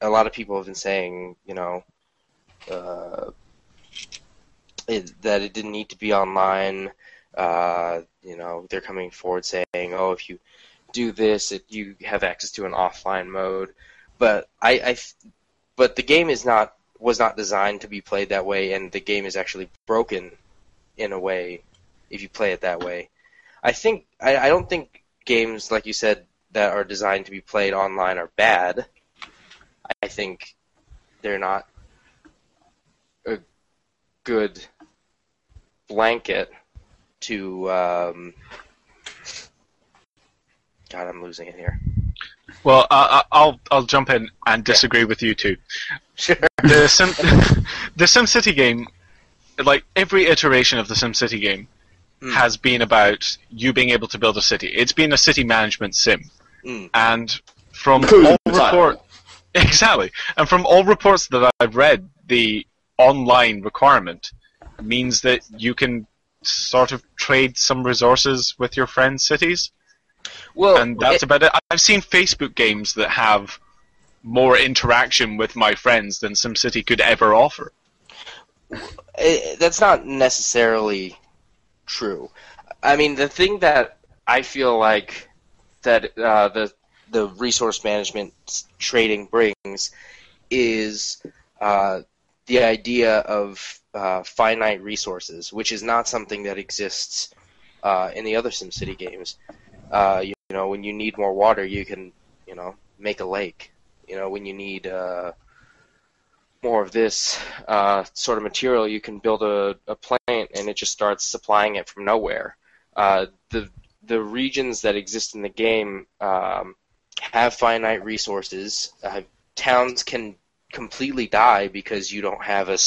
a lot of people have been saying, you know, uh, it, that it didn't need to be online. Uh, you know, they're coming forward saying, "Oh, if you do this, it, you have access to an offline mode." But I, I, but the game is not was not designed to be played that way, and the game is actually broken in a way if you play it that way. I think I, I don't think games like you said that are designed to be played online are bad. I think they're not a good blanket to. Um, God, I'm losing it here. Well, I, I- I'll I'll jump in and disagree with you too. Sure. The Sim the SimCity game, like every iteration of the SimCity game, Mm. has been about you being able to build a city. It's been a city management sim, Mm. and from all the title. report exactly, and from all reports that I've read, the online requirement means that you can sort of trade some resources with your friends' cities Well, and that's it- about it. I've seen Facebook games that have more interaction with my friends than SimCity could ever offer. Eh, that's not necessarily true. I mean, the thing that I feel like that uh, the the resource management trading brings is uh, the idea of uh, finite resources, which is not something that exists uh, in the other SimCity games. Uh, you, you know, when you need more water, you can, you know, make a lake. You know, when you need uh, more of this uh, sort of material, you can build a, a plant and it just starts supplying it from nowhere. Uh, the the regions that exist in the game um, have finite resources. Towns can completely die because you don't have a,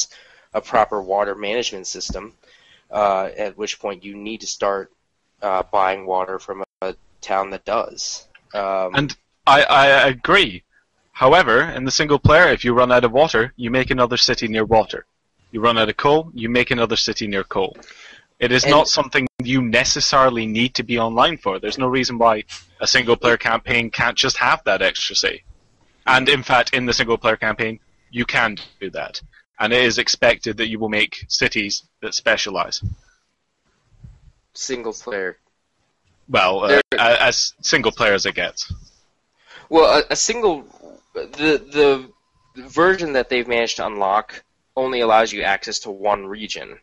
a proper water management system. Uh, at which point you need to start uh, buying water from a town that does. Um, And I, I agree. However, in the single player, if you run out of water, you make another city near water. You run out of coal, you make another city near coal. It is not something you necessarily need to be online for. There's no reason why a single player campaign can't just have that extra say. And in fact, in the single player campaign, you can do that. And it is expected that you will make cities that specialize. single player. Well, uh, as single player as it gets. Well, a, a single the the version that they've managed to unlock only allows you access to one region,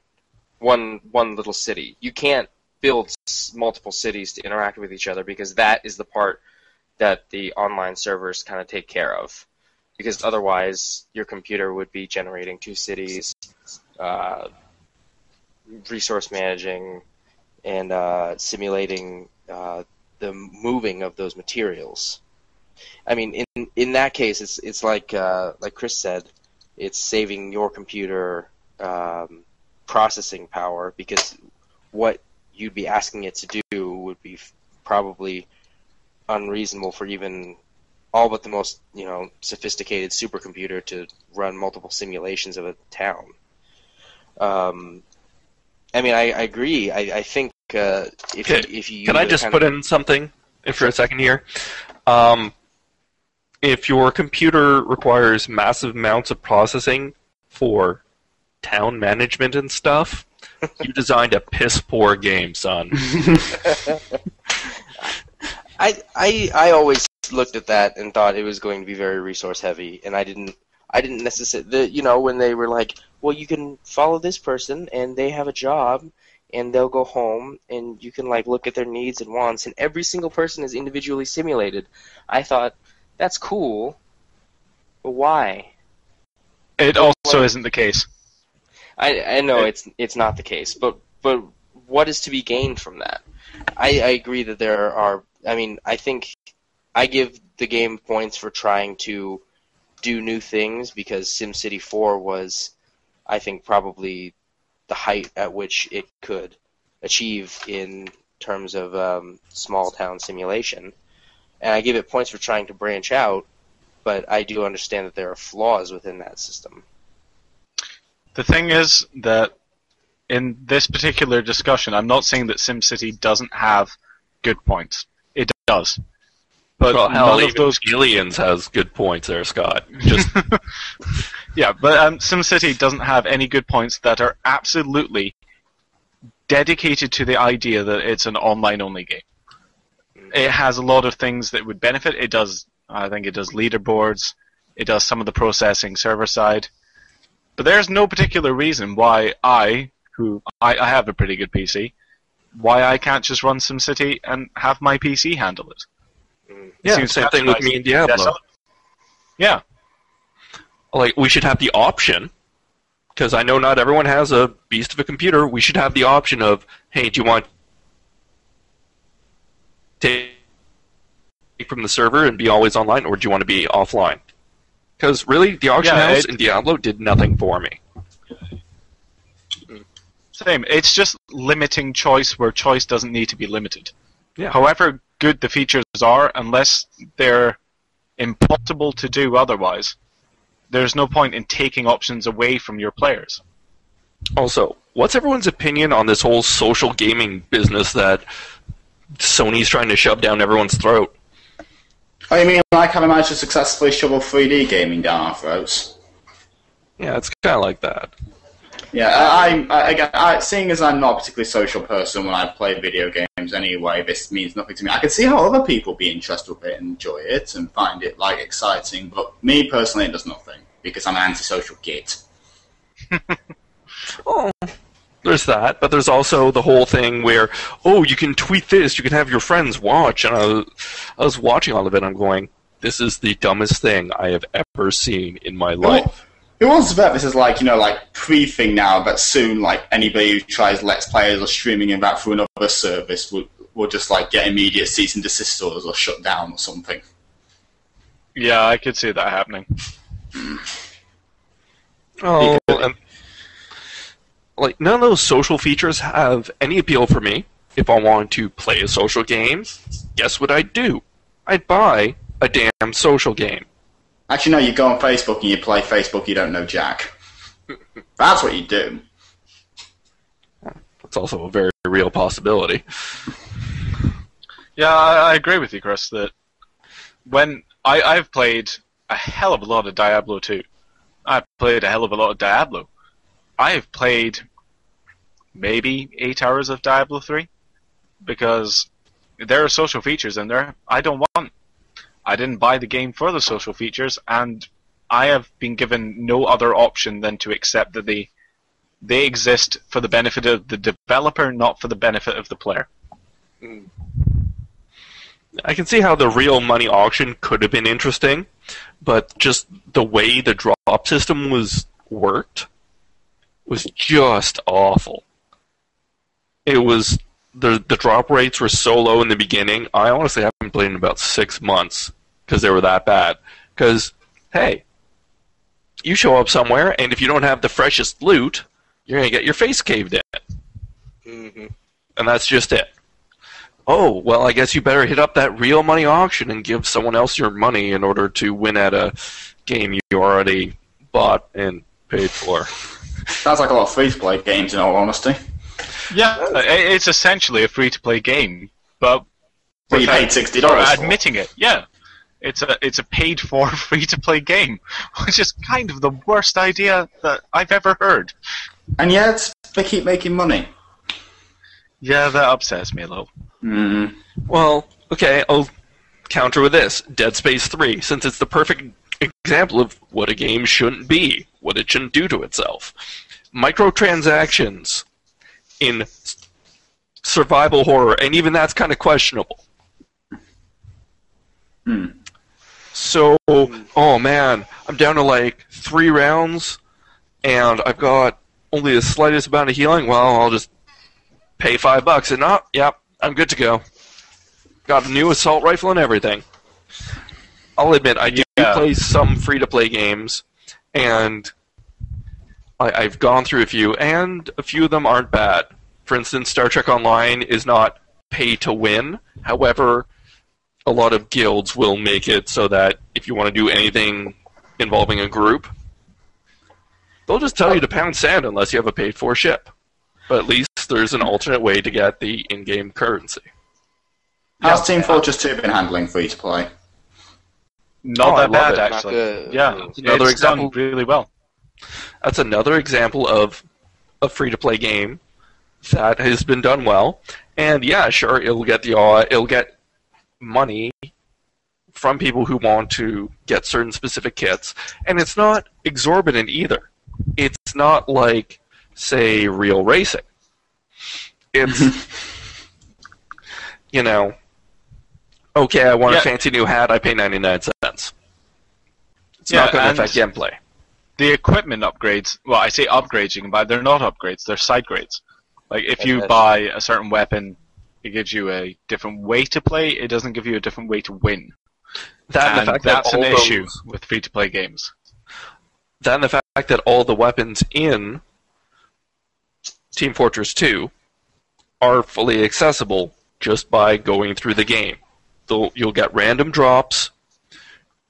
one one little city. You can't build multiple cities to interact with each other because that is the part that the online servers kind of take care of. Because otherwise, your computer would be generating two cities, uh, resource managing, and uh, simulating uh, the moving of those materials. I mean, in in that case, it's it's like uh, like Chris said, it's saving your computer um, processing power because what you'd be asking it to do would be probably unreasonable for even all but the most you know sophisticated supercomputer to run multiple simulations of a town. Um, I mean, I, I agree. I, I think uh, if Okay, you, if you Can I just put of- in something if for a second here? Um, if your computer requires massive amounts of processing for town management and stuff, you designed a piss poor game, son. I, I I always looked at that and thought it was going to be very resource heavy, and I didn't I didn't necessarily the you know when they were like, well, you can follow this person and they have a job and they'll go home and you can like look at their needs and wants and every single person is individually simulated. I thought that's cool, but why? It also isn't the case. I I know It- it's it's not the case, but but what is to be gained from that? I, I agree that there are. I mean, I think I give the game points for trying to do new things because SimCity 4 was, I think, probably the height at which it could achieve in terms of um, small town simulation. And I give it points for trying to branch out, but I do understand that there are flaws within that system. The thing is that in this particular discussion, I'm not saying that SimCity doesn't have good points. It does. But well, hell, none of those Aliens has good points there, Scott. Just Yeah, but um, SimCity doesn't have any good points that are absolutely dedicated to the idea that it's an online-only game. It has a lot of things that would benefit. It does, I think, it does leaderboards. It does some of the processing server side. But there's no particular reason why I, who I, I have a pretty good PC, why I can't just run SimCity and have my PC handle it. Yeah, Seems same thing with me and Diablo. Yeah, like we should have the option because I know not everyone has a beast of a computer. We should have the option of, hey, do you want to take from the server and be always online, or do you want to be offline? Because really, the auction Yeah, house it- in Diablo did nothing for me. Same. It's just limiting choice where choice doesn't need to be limited. Yeah. However good the features are, unless they're impossible to do otherwise, there's no point in taking options away from your players. Also, what's everyone's opinion on this whole social gaming business that Sony's trying to shove down everyone's throat? I mean like having managed to successfully shovel 3D gaming down our throats? Yeah, it's kind of like that. Yeah, I, I again, I, seeing as I'm not a particularly social person when I play video games anyway, this means nothing to me. I can see how other people be interested with it and enjoy it and find it like exciting, but me personally, it does nothing because I'm an antisocial git. Oh, there's that, but there's also the whole thing where, oh, you can tweet this, you can have your friends watch, and I was, I was watching all of it, I'm going, this is the dumbest thing I have ever seen in my life. Who wants to bet this is like, you know, like pre-thing now that soon, like, anybody who tries Let's Players or streaming in that through another service will, will just, like, get immediate cease and desist orders or shut down or something. Yeah, I could see that happening. Hmm. Oh, and, like none of those social features have any appeal for me. if I wanted to play a social game, guess what I'd do? I'd buy a damn social game. Actually, no, you go on Facebook and you play Facebook, you don't know Jack. That's what you do. That's also a very real possibility. Yeah, I, I agree with you, Chris, that when I, I've played a hell of a lot of Diablo 2. I've played a hell of a lot of Diablo. I have played maybe eight hours of Diablo 3 because there are social features in there I don't want. I didn't buy the game for the social features, and I have been given no other option than to accept that they they exist for the benefit of the developer, not for the benefit of the player. Hmm. I can see how the real money auction could have been interesting, but just the way the drop system was worked was just awful. It was the the drop rates were so low in the beginning. I honestly haven't played in about six months because they were that bad. Because hey, you show up somewhere, and if you don't have the freshest loot, you're gonna get your face caved in, hmm and that's just it. Oh well, I guess you better hit up that real money auction and give someone else your money in order to win at a game you already bought and paid for. Sounds like a lot of free to play games, in all honesty. Yeah, it's essentially a free-to-play game, but But you paid $60 for. admitting it. Yeah, it's a it's a paid-for free-to-play game, which is kind of the worst idea that I've ever heard. And yet, they keep making money. Yeah, that upsets me a little. Mm. Well, okay, I'll counter with this Dead Space 3, since it's the perfect example of what a game shouldn't be, what it shouldn't do to itself. Microtransactions in survival horror, and even that's kind of questionable. Hmm. So, oh man, I'm down to like three rounds, and I've got only the slightest amount of healing. Well, I'll just pay five bucks, and oh, yep, I'm good to go. Got a new assault rifle and everything. I'll admit, I do Yeah. play some free to play games, and I, I've gone through a few, and a few of them aren't bad. For instance, Star Trek Online is not pay to win. However, a lot of guilds will make it so that if you want to do anything involving a group, they'll just tell you to pound sand unless you have a paid for ship. But at least there's an alternate way to get the in game currency. How's Team Fortress 2 been handling free to play? Not Oh, I that bad, it. Not actually. good. Yeah, It's another it's example- done really well. That's another example of a free to play game that has been done well. And yeah, sure, it'll get the uh, it'll get money from people who want to get certain specific kits, and it's not exorbitant either. It's not like, say, real racing. It's you know, okay, I want Yeah. a fancy new hat, I pay ninety nine cents. It's Yeah, not going to affect gameplay. The equipment upgrades, well, I say upgrades, you can buy, they're not upgrades, they're side grades. Like, if you buy a certain weapon, it gives you a different way to play, it doesn't give you a different way to win. That and and the fact that that's an those- issue with free to play games. Then the fact that all the weapons in Team Fortress 2 are fully accessible just by going through the game. You'll get random drops,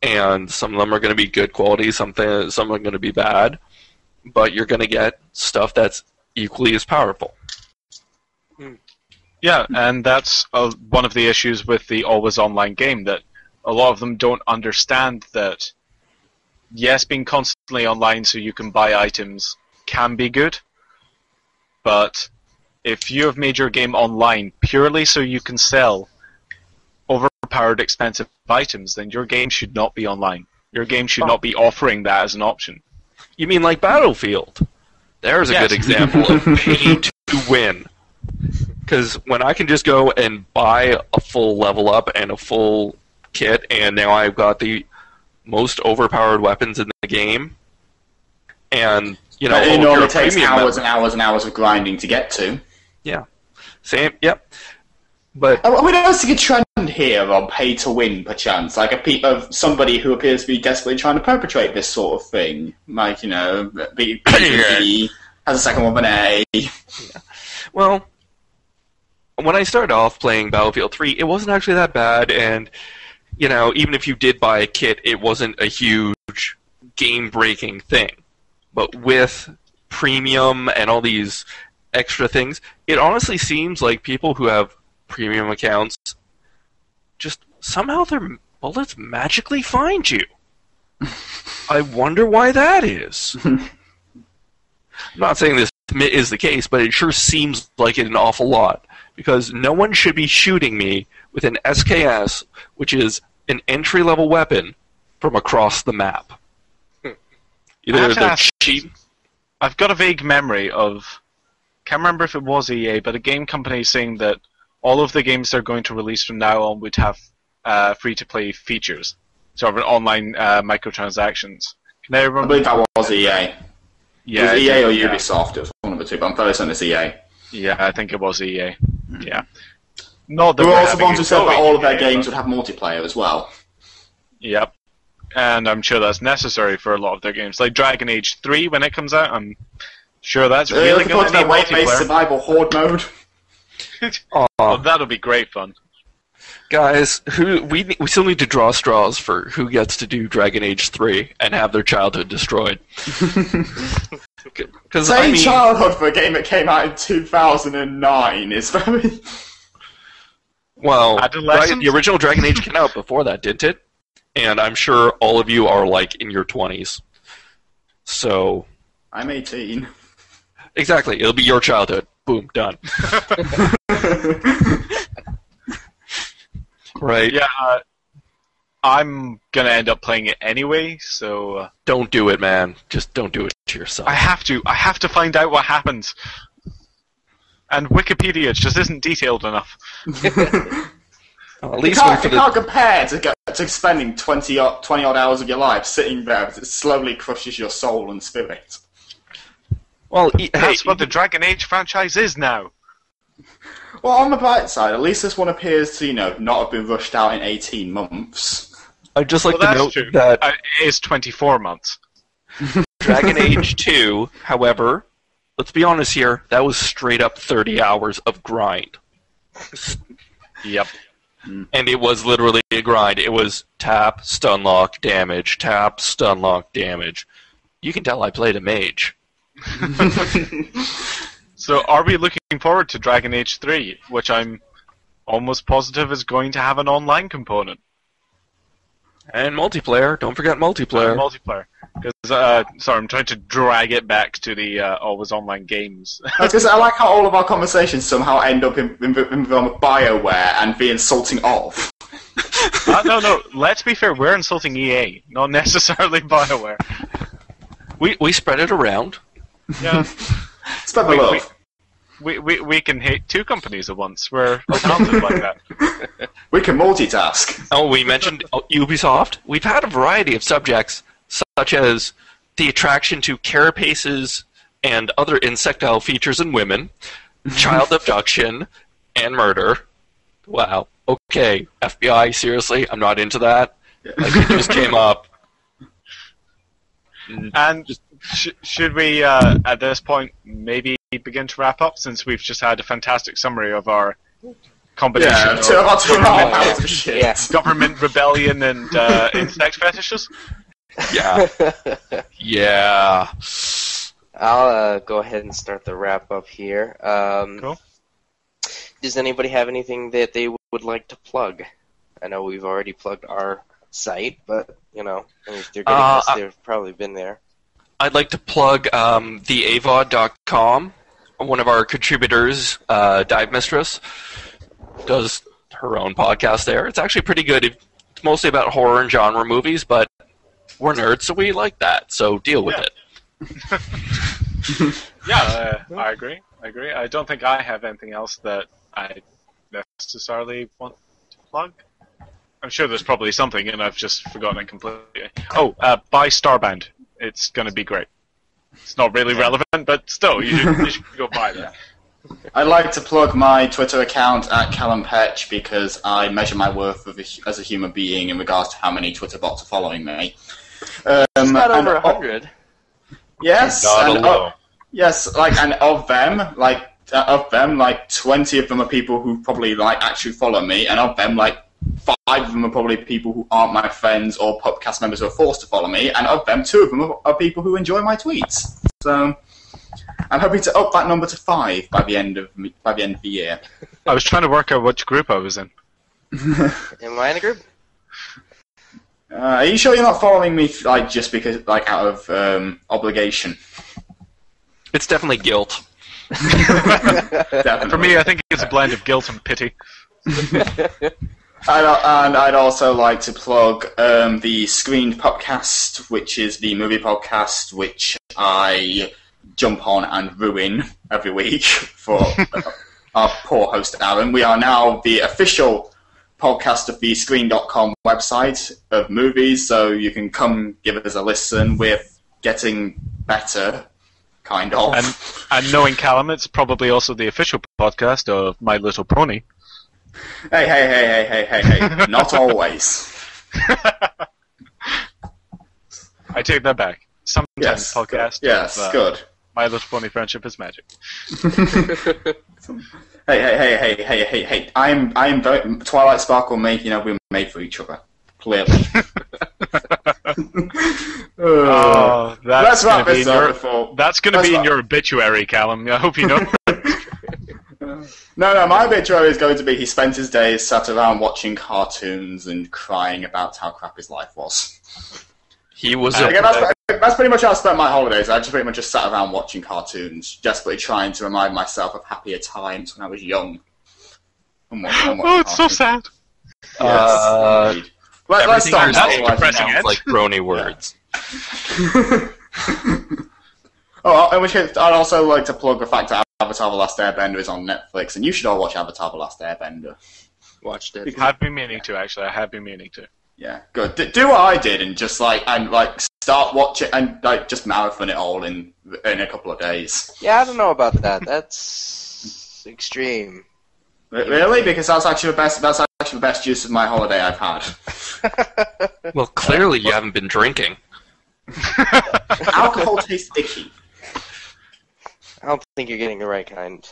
and some of them are going to be good quality, some, th- some are going to be bad, but you're going to get stuff that's equally as powerful. Yeah, and that's uh, one of the issues with the always online game that a lot of them don't understand that yes, being constantly online so you can buy items can be good, but if you have made your game online purely so you can sell overpowered expensive items, then your game should not be online. Your game should not be offering that as an option. You mean like Battlefield? There's a Yes. good example of pay to win. Because when I can just go and buy a full level up and a full kit, and now I've got the most overpowered weapons in the game, and you know, it normally takes hours member- and hours and hours of grinding to get to. Yeah. Same, yep. But Are we noticing a trend here of pay to win, perchance? Like a pe- of somebody who appears to be desperately trying to perpetrate this sort of thing? Like, you know, be, has a second one A. well, when I started off playing Battlefield 3, it wasn't actually that bad, and you know, even if you did buy a kit, it wasn't a huge game-breaking thing. But with premium and all these extra things, it honestly seems like people who have premium accounts just somehow their bullets magically find you. I wonder why that is. I'm not saying this is the case, but it sure seems like it an awful lot because no one should be shooting me with an SKS, which is an entry level weapon, from across the map. Either they're cheating. I've got a vague memory of, can't remember if it was EA, but a game company saying that all of the games they're going to release from now on would have uh, free-to-play features, sort of an online uh, microtransactions. Can I I remember? believe that was EA. yeah, it was I EA or yeah. Ubisoft. It was one of the two, but I'm fairly certain it's EA. Yeah, I think it was EA. Yeah. Not that They were also ones who said that all of their EA, games but- would have multiplayer as well. Yep. And I'm sure that's necessary for a lot of their games. Like Dragon Age 3, when it comes out, I'm sure that's Uh, really going to to be multiplayer. survival horde mode. Aw. Oh, that'll be great fun. Guys, who we we still need to draw straws for who gets to do Dragon Age three and have their childhood destroyed. Because Say I mean, childhood for a game that came out in 2009 is very. well, Adolescence? The original Dragon Age came out before that, didn't it? And I'm sure all of you are like in your twenties. So I'm 18. exactly, it'll be your childhood. Boom, done. Right? Yeah, uh, I'm going to end up playing it anyway, so uh, Don't do it, man. Just don't do it to yourself. I have to. I have to find out what happens. And Wikipedia just isn't detailed enough. At least wait can't, for it the can't compare to, go- to spending 20 odd, 20 odd hours of your life sitting there as it slowly crushes your soul and spirit. Well. e- Hey, That's what the Dragon Age franchise is now. Well, on the bright side, at least this one appears to, you know, not have been rushed out in 18 months. I'd just like well, to note true. that Uh, it is 24 months. Dragon Age 2, however, let's be honest here, that was straight up 30 hours of grind. Yep. And it was literally a grind. It was tap, stun lock, damage, tap, stun lock, damage. You can tell I played a mage. So, are we looking forward to Dragon Age 3, which I'm almost positive is going to have an online component? And multiplayer, don't forget multiplayer. multiplayer. Because, uh, sorry, I'm trying to drag it back to the uh, always online games. Because I like how all of our conversations somehow end up in, in, in, in BioWare and the insulting of. uh, no, no, let's be fair, we're insulting EA, not necessarily BioWare. we, we spread it around. Yeah. Spread the We- love. we- We, we, we can hate two companies at once. We're talented like that. We can multitask. Oh, we mentioned oh, Ubisoft. We've had a variety of subjects, such as the attraction to carapaces and other insectile features in women, child abduction, and murder. Wow. Okay, FBI, seriously, I'm not into that. Like, it just came up. And sh- should we, uh, at this point, maybe begin to wrap up since we've just had a fantastic summary of our combination Yeah, of two about two and a half government, hours of shit. Yeah. government rebellion and uh, insect fetishes? Yeah. Yeah. I'll uh, go ahead and start the wrap up here. Um, Cool. Does anybody have anything that they would like to plug? I know we've already plugged our site, but you know, if they're getting Uh, this, I- they've probably been there. I'd like to plug um, the avod.com. One of our contributors, uh, Dive Mistress, does her own podcast there. It's actually pretty good. It's mostly about horror and genre movies, but we're nerds, so we like that. So deal with Yeah. it. Yeah, uh, I agree. I agree. I don't think I have anything else that I necessarily want to plug. I'm sure there's probably something, and I've just forgotten it completely. Oh, uh, buy Starbound. It's going to be great. It's not really relevant, but still, you should, you should go buy that. I'd like to plug my Twitter account at Callum Petch because I measure my worth of a, as a human being in regards to how many Twitter bots are following me. Um, It's not over a o- hundred. Yes, and, alone. o- yes, like and of them, like uh, of them, like twenty of them are people who probably like actually follow me, and of them, like five of them are probably people who aren't my friends or podcast members who are forced to follow me, and of them, two of them are, are people who enjoy my tweets. So I'm hoping to up that number to five by the end of by the end of the year. I was trying to work out which group I was in. Am I in a group? Uh, are you sure you're not following me like just because like out of um, obligation? It's definitely guilt. Definitely. For me, I think it's a blend of guilt and pity. I'd, and I'd also like to plug um, the Screened Podcast, which is the movie podcast which I jump on and ruin every week for our poor host Aaron. We are now the official podcast of the Screened.com website of movies, so you can come give us a listen. We're getting better, kind of. And and knowing Callum, it's probably also the official podcast of My Little Pony. Hey, hey, hey, hey, hey, hey, hey. Not always. I take that back. Sometimes Yes. podcast. Yes, of, uh, good. My Little Pony Friendship is Magic. Hey, hey, hey, hey, hey, hey, hey. I'm, I'm very, Twilight Sparkle made, you know, we're made for each other. Clearly. Oh, let's that's going to be in your that's going to let's be in your obituary, Callum. I hope you know. No, no, my obituary is going to be he spent his days sat around watching cartoons and crying about how crap his life was. He was a Again, that's, that's pretty much how I spent my holidays. I just pretty much just sat around watching cartoons, desperately trying to remind myself of happier times when I was young. And what- and what oh, it's so sad. Yes, Uh, indeed. Let, let's everything stop you're now, saying otherwise depressing now- sounds like brony words. oh, in which case, I'd also like to plug the fact that Avatar: The Last Airbender is on Netflix, and you should all watch Avatar: The Last Airbender. Watched it. I have been meaning to, actually. I have been meaning to. Yeah, good. D- do what I did and just like and like start watching and like just marathon it all in in a couple of days. Yeah, I don't know about that. That's extreme. Really? Because that's actually the best. That's actually the best use of my holiday I've had. Well, clearly you haven't been drinking. Alcohol tastes icky. I don't think you're getting the right kind.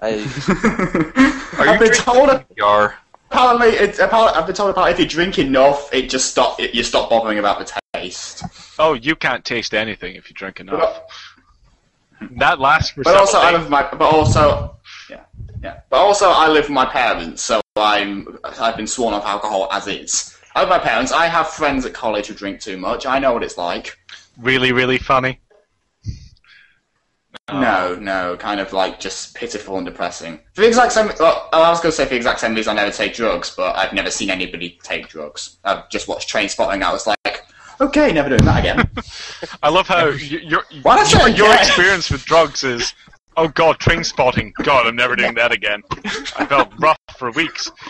I I've been told Yar. apparently it's apparently, I've been told about if you drink enough, it just stop. It, you stop bothering about the taste. Oh, you can't taste anything if you drink enough. That lasts for But also, I several live with my. But also, yeah, yeah. But also, I live with my parents, so I'm. I've been sworn off alcohol as is. I live with my parents. I have friends at college who drink too much. I know what it's like. Really, really funny. No, no, kind of like just pitiful and depressing. For the exact same. Well, I was going to say for the exact same reason I never take drugs, but I've never seen anybody take drugs. I've just watched Trainspotting. I was like, okay, never doing that again. I love how y- your Why did I your, your experience with drugs is. Oh God, Trainspotting. God, I'm never doing that again. I felt rough for weeks.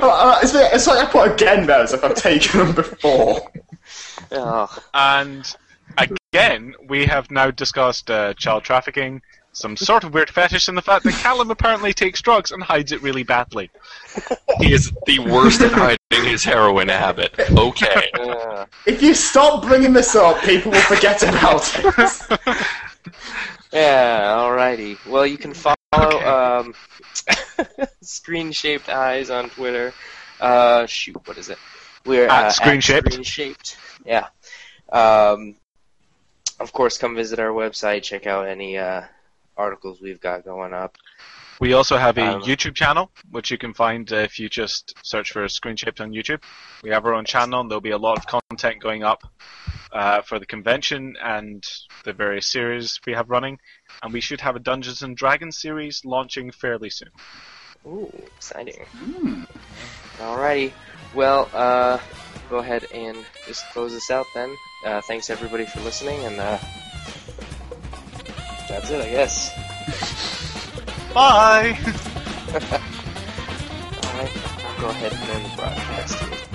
Uh, it's, it's like I put again there as if I've taken them before. oh, And again, we have now discussed uh, child trafficking, some sort of weird fetish, and the fact that Callum apparently takes drugs and hides it really badly. He is the worst at hiding his heroin habit. Okay. yeah. If you stop bringing this up, people will forget about it. Yeah, alrighty. Well, you can follow um, Screen Shaped Eyes on Twitter. Uh, shoot, what is it? We're At uh, Screen Shaped. Screen Shaped. Yeah. Um, of course, come visit our website. Check out any uh, articles we've got going up. We also have a Um, YouTube channel, which you can find uh, if you just search for Screen Shaped on YouTube. We have our own channel, and there'll be a lot of content going up uh, for the convention and the various series we have running. And we should have a Dungeons and Dragons series launching fairly soon. Ooh, exciting. Hmm. Alrighty. Well, uh, go ahead and just close this out then. Uh, thanks everybody for listening, and uh, that's it, I guess. Bye! Alright, I'll go ahead and end the broadcast.